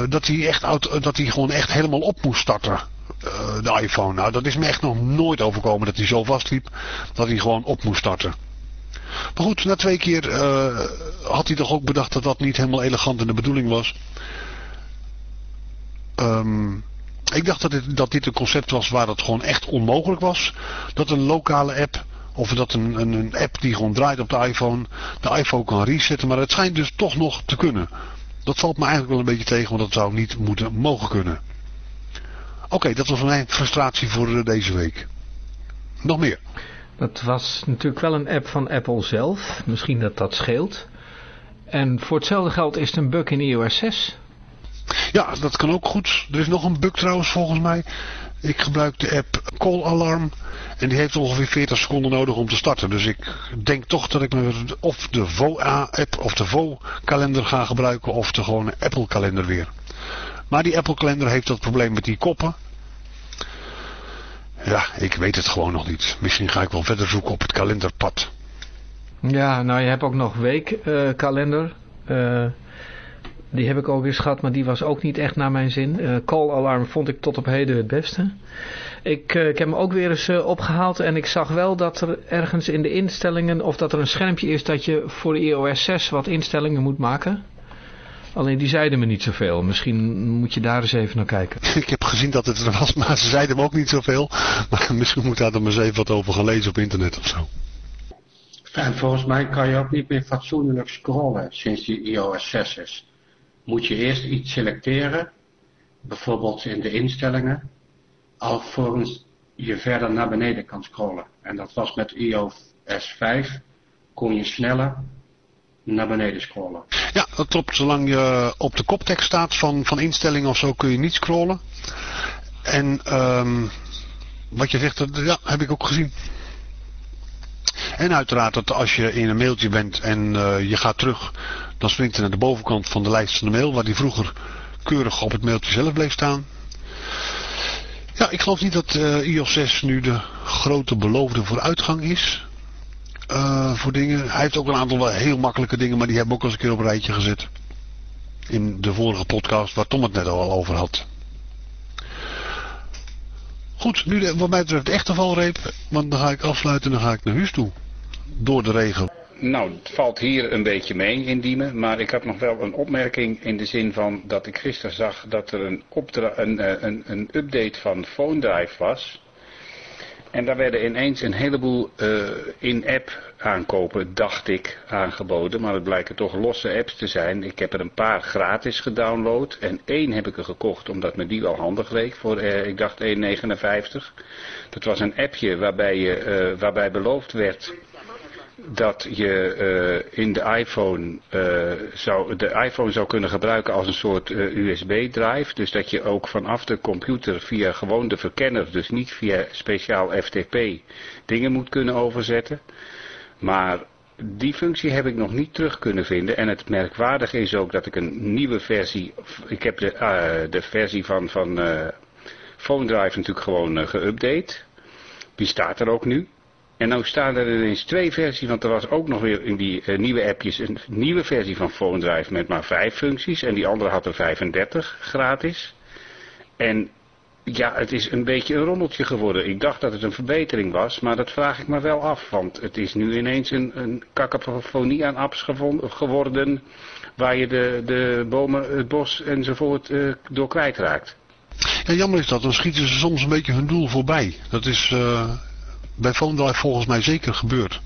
Dat hij echt dat hij gewoon echt helemaal op moest starten. Uh, de iPhone. Nou, dat is me echt nog nooit overkomen dat hij zo vastliep dat hij gewoon op moest starten. Maar goed, na twee keer uh, had hij toch ook bedacht dat dat niet helemaal elegant in de bedoeling was. Um, ik dacht dat dit, dat dit een concept was waar het gewoon echt onmogelijk was. Dat een lokale app of dat een, een, een, app die gewoon draait op de iPhone, de iPhone kan resetten. Maar het schijnt dus toch nog te kunnen. Dat valt me eigenlijk wel een beetje tegen, want dat zou niet moeten mogen kunnen. Oké, okay, dat was mijn frustratie voor deze week. Nog meer. Dat was natuurlijk wel een app van Apple zelf. Misschien dat dat scheelt. En voor hetzelfde geld is het een bug in iOS 6. Ja, dat kan ook goed. Er is nog een bug trouwens volgens mij. Ik gebruik de app Call Alarm. En die heeft ongeveer 40 seconden nodig om te starten. Dus ik denk toch dat ik of de VOA-app of de VO-kalender ga gebruiken. Of de gewone Apple-kalender weer. Maar die Apple-kalender heeft dat probleem met die koppen. Ja, ik weet het gewoon nog niet. Misschien ga ik wel verder zoeken op het kalenderpad. Ja, nou je hebt ook nog weekkalender. Uh, uh, Die heb ik ook eens gehad, maar die was ook niet echt naar mijn zin. Uh, call alarm vond ik tot op heden het beste. Ik, ik heb hem ook weer eens opgehaald en ik zag wel dat er ergens in de instellingen... of dat er een schermpje is dat je voor de iOS 6 wat instellingen moet maken... Alleen die zeiden me niet zoveel. Misschien moet je daar eens even naar kijken. Ik heb gezien dat het er was, maar ze zeiden me ook niet zoveel. Maar misschien moet daar dan maar eens even wat over gaan lezen op internet of zo. En volgens mij kan je ook niet meer fatsoenlijk scrollen sinds die iOS 6 is. Moet je eerst iets selecteren, bijvoorbeeld in de instellingen, alvorens je verder naar beneden kan scrollen. En dat was met iOS 5, kon je sneller naar beneden scrollen. Ja, dat klopt. Zolang je op de koptekst staat van, van instellingen of zo kun je niet scrollen. En um, wat je zegt, ja, heb ik ook gezien. En uiteraard dat als je in een mailtje bent en uh, je gaat terug, dan springt hij naar de bovenkant van de lijst van de mail, waar die vroeger keurig op het mailtje zelf bleef staan. Ja, ik geloof niet dat uh, iOS 6 nu de grote beloofde vooruitgang is uh, voor dingen. Hij heeft ook een aantal heel makkelijke dingen, maar die hebben we ook eens een keer op een rijtje gezet. In de vorige podcast, waar Tom het net al over had. Goed, nu de, wat mij betreft de echte valreep, want dan ga ik afsluiten en dan ga ik naar huis toe. Door de regen. Nou, het valt hier een beetje mee in Diemen, maar ik had nog wel een opmerking in de zin van dat ik gisteren zag dat er een, een, eh, een, een update van PhoneDrive was. En daar werden ineens een heleboel uh, in-app aankopen, dacht ik, aangeboden. Maar het blijken toch losse apps te zijn. Ik heb er een paar gratis gedownload. En één heb ik er gekocht omdat me die wel handig leek. Voor, uh, ik dacht 1,59. Dat was een appje waarbij, je, uh, waarbij beloofd werd dat je uh, in de iPhone, uh, zou, de iPhone zou kunnen gebruiken als een soort uh, USB-drive. Dus dat je ook vanaf de computer via gewoon de verkenner, dus niet via speciaal FTP, dingen moet kunnen overzetten. Maar die functie heb ik nog niet terug kunnen vinden. En het merkwaardige is ook dat ik een nieuwe versie, ik heb de, de versie van, van PhoneDrive natuurlijk gewoon geüpdate. Die staat er ook nu. En nou staan er ineens twee versies, want er was ook nog weer in die uh, nieuwe appjes een nieuwe versie van PhoneDrive met maar vijf functies. En die andere had er 35 gratis. En ja, het is een beetje een rommeltje geworden. Ik dacht dat het een verbetering was, maar dat vraag ik me wel af. Want het is nu ineens een, een aan apps geworden waar je de, de bomen, het bos enzovoort uh, door kwijtraakt. Ja, jammer is dat. Dan schieten ze soms een beetje hun doel voorbij. Dat is... Uh bij PhoneDrive volgens mij zeker gebeurd.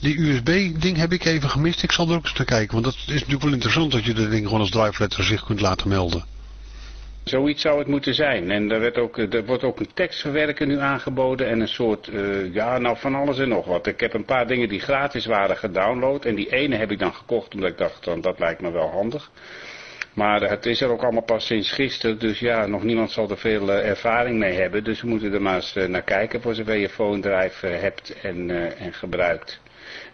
Die USB-ding heb ik even gemist. Ik zal er ook eens naar kijken. Want dat is natuurlijk wel interessant dat je de ding gewoon als drive zich kunt laten melden. Zoiets zou het moeten zijn. En er, werd ook, er wordt ook een tekstverwerker nu aangeboden en een soort, uh, ja nou van alles en nog wat. Ik heb een paar dingen die gratis waren gedownload en die ene heb ik dan gekocht omdat ik dacht, dan, dat lijkt me wel handig. Maar het is er ook allemaal pas sinds gisteren, dus ja, nog niemand zal er veel uh, ervaring mee hebben. Dus we moeten er maar eens uh, naar kijken voor zover je phone drive uh, hebt en, en gebruikt.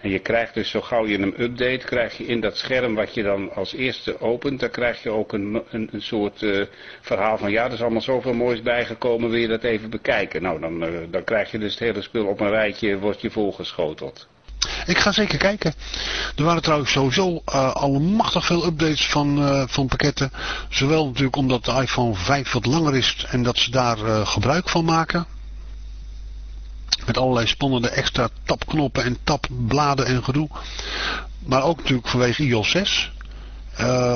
En je krijgt dus zo gauw je hem update, krijg je in dat scherm wat je dan als eerste opent, dan krijg je ook een, een, een soort verhaal van ja, er is allemaal zoveel moois bijgekomen, wil je dat even bekijken? Nou, dan, dan krijg je dus het hele spul op een rijtje, wordt je volgeschoteld. Ik ga zeker kijken. Er waren trouwens sowieso uh, al machtig veel updates van, uh, van pakketten. Zowel natuurlijk omdat de iPhone 5 wat langer is en dat ze daar uh, gebruik van maken. Met allerlei spannende extra tapknoppen en tapbladen en gedoe. Maar ook natuurlijk vanwege iOS 6.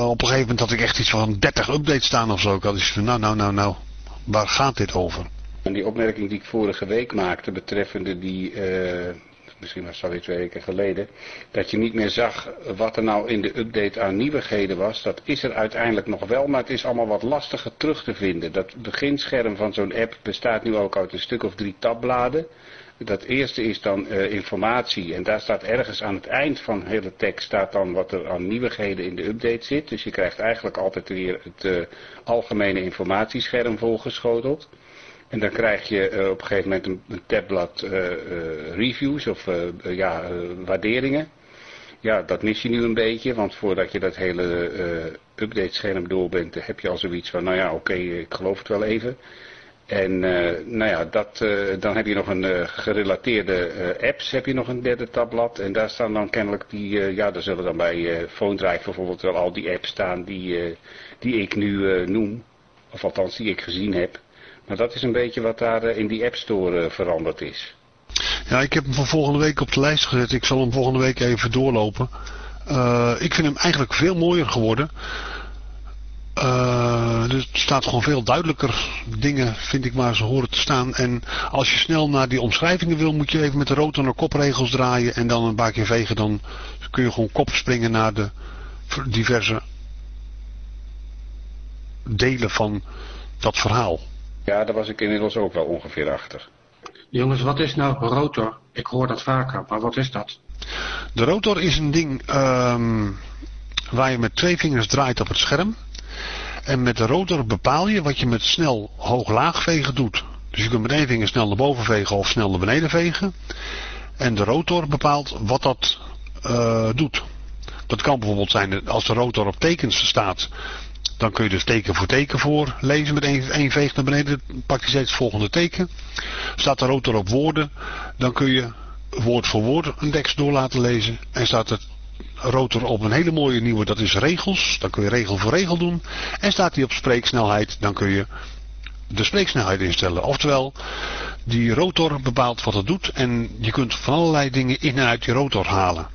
op een gegeven moment had ik echt iets van 30 updates staan of zo. Ik had iets van nou, nou, nou, nou. Waar gaat dit over? En die opmerking die ik vorige week maakte betreffende die misschien was het alweer twee weken geleden, dat je niet meer zag wat er nou in de update aan nieuwigheden was. Dat is er uiteindelijk nog wel, maar het is allemaal wat lastiger terug te vinden. Dat beginscherm van zo'n app bestaat nu ook uit een stuk of drie tabbladen. Dat eerste is dan uh, informatie en daar staat ergens aan het eind van de hele tekst staat dan wat er aan nieuwigheden in de update zit. Dus je krijgt eigenlijk altijd weer het uh, algemene informatiescherm volgeschoteld. En dan krijg je uh, op een gegeven moment een, een tabblad uh, uh, reviews of ja, waarderingen. Ja, dat mis je nu een beetje, want voordat je dat hele update scherm door bent, heb je al zoiets van, nou ja, oké, ik geloof het wel even. En uh, nou ja, dat, uh, dan heb je nog een uh, gerelateerde apps, heb je nog een derde tabblad. En daar staan dan kennelijk die, ja, daar zullen dan bij Phone Drive bijvoorbeeld wel al die apps staan die, die ik nu noem. Of althans die ik gezien heb. Maar dat is een beetje wat daar in die App Store veranderd is. Ja, ik heb hem voor volgende week op de lijst gezet. Ik zal hem volgende week even doorlopen. ik vind hem eigenlijk veel mooier geworden. Uh, het staat gewoon veel duidelijker dingen, vind ik maar, ze horen te staan. En als je snel naar die omschrijvingen wil, moet je even met de rotor naar kopregels draaien en dan een paar keer vegen. Dan kun je gewoon kop springen naar de diverse delen van dat verhaal. Ja, daar was ik inmiddels ook wel ongeveer achter. Jongens, wat is nou rotor? Ik hoor dat vaker, maar wat is dat? De rotor is een ding um, waar je met twee vingers draait op het scherm. En met de rotor bepaal je wat je met snel hoog-laag vegen doet. Dus je kunt met één vinger snel naar boven vegen of snel naar beneden vegen. En de rotor bepaalt wat dat uh, doet. Dat kan bijvoorbeeld zijn als de rotor op tekens staat. Dan kun je dus teken voor teken voor lezen met één, één veeg naar beneden. Pak je steeds het volgende teken. Staat de rotor op woorden. Dan kun je woord voor woord een tekst door laten lezen. En staat het rotor op een hele mooie nieuwe, dat is regels. Dan kun je regel voor regel doen. En staat die op spreeksnelheid, dan kun je de spreeksnelheid instellen. Oftewel, die rotor bepaalt wat het doet en je kunt van allerlei dingen in en uit die rotor halen.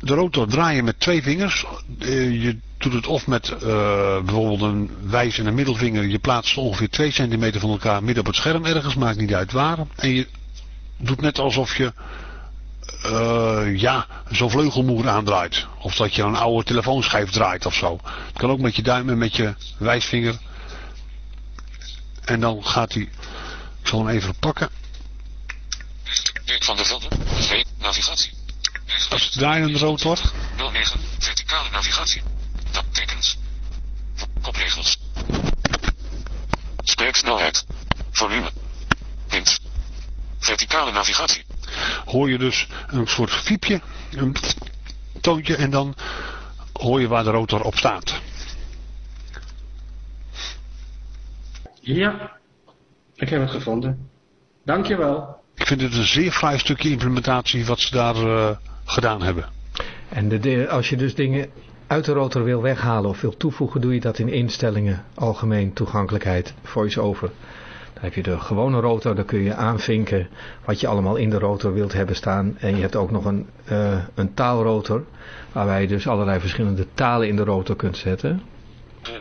De rotor draaien met twee vingers. Eh, je doet het of met uh, bijvoorbeeld een wijs en een middelvinger. Je plaatst ongeveer 2 centimeter van elkaar midden op het scherm ergens, maakt niet uit waar. En je doet net alsof je uh, ja, zo'n vleugelmoer aandraait. Of dat je een oude telefoonschijf draait of zo. Het kan ook met je duim en met je wijsvinger. En dan gaat hij... Ik zal hem even pakken. Dirk van der Velde, navigatie. Als het draaiende rotor. 09, verticale navigatie. Tabtekens. Kopregels. Spreeksnelheid. Volume. Hint. Verticale navigatie hoor je dus een soort fiepje, een toontje en dan hoor je waar de rotor op staat. Ja, ik heb het gevonden. Dankjewel. Ik vind het een zeer fraai stukje implementatie wat ze daar uh, gedaan hebben. En de, als je dus dingen uit de rotor wil weghalen of wil toevoegen, doe je dat in instellingen, algemeen toegankelijkheid, voice-over heb je de gewone rotor, dan kun je aanvinken wat je allemaal in de rotor wilt hebben staan. En je hebt ook nog een, uh, een taalrotor, waarbij je dus allerlei verschillende talen in de rotor kunt zetten.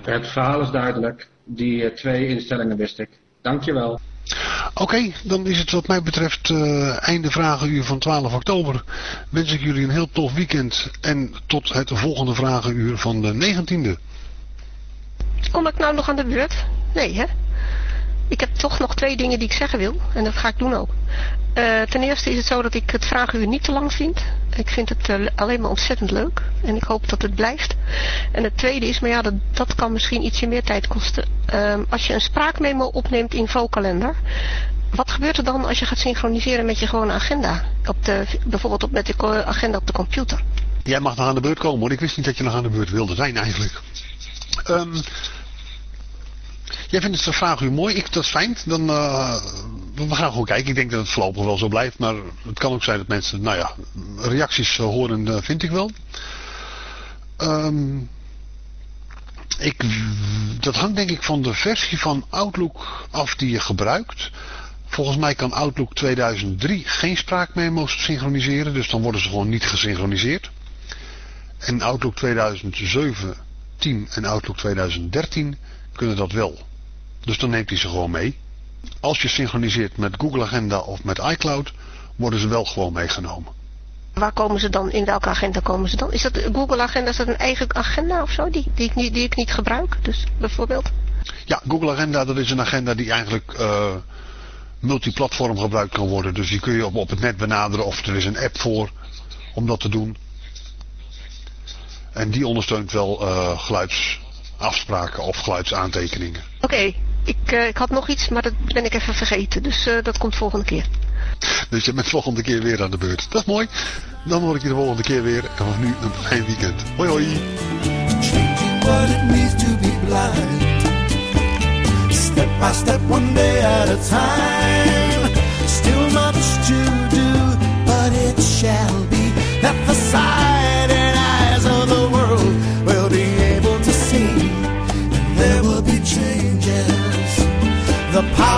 Het verhaal is duidelijk. Die uh, twee instellingen wist ik. Dankjewel. Oké, dan is het wat mij betreft uh, einde vragenuur van 12 oktober. Wens ik jullie een heel tof weekend en tot het volgende vragenuur van de 19e. Kom ik nou nog aan de beurt? Nee, hè? Ik heb toch nog twee dingen die ik zeggen wil. En dat ga ik doen ook. Uh, ten eerste is het zo dat ik het vragenuur niet te lang vind. Ik vind het uh, alleen maar ontzettend leuk. En ik hoop dat het blijft. En het tweede is, maar ja, dat, dat kan misschien ietsje meer tijd kosten. Uh, als je een spraakmemo opneemt in Vokalender. Wat gebeurt er dan als je gaat synchroniseren met je gewone agenda? Op de, bijvoorbeeld op, met de agenda op de computer. Jij mag nog aan de beurt komen hoor. Ik wist niet dat je nog aan de beurt wilde zijn eigenlijk. Um, Jij vindt het vraag u mooi. Ik, dat is fijn. Dan, uh, we gaan gewoon kijken. Ik denk dat het voorlopig wel zo blijft. Maar het kan ook zijn dat mensen, nou ja, reacties horen uh, vind ik wel. Um, ik, dat hangt denk ik van de versie van Outlook af die je gebruikt. Volgens mij kan Outlook 2003 geen spraakmemo's synchroniseren. Dus dan worden ze gewoon niet gesynchroniseerd. En Outlook 2007, 10 en Outlook 2013 kunnen dat wel. Dus dan neemt hij ze gewoon mee. Als je synchroniseert met Google Agenda of met iCloud, worden ze wel gewoon meegenomen. Waar komen ze dan? In welke agenda komen ze dan? Is dat Google Agenda, is dat een eigen agenda of zo? Die, die, ik, niet, die ik niet gebruik, dus bijvoorbeeld? Ja, Google Agenda, dat is een agenda die eigenlijk uh, multiplatform gebruikt kan worden. Dus die kun je op, op het net benaderen of er is een app voor om dat te doen. En die ondersteunt wel uh, geluidsafspraken of geluidsaantekeningen. Oké, ik, uh, ik had nog iets, maar dat ben ik even vergeten. Dus uh, dat komt volgende keer. Dus je bent volgende keer weer aan de beurt. Dat is mooi. Dan hoor ik je de volgende keer weer. En vanaf nu een fijn weekend. Hoi hoi. step by step, one day at a time. Still much to do, but it shall be the sight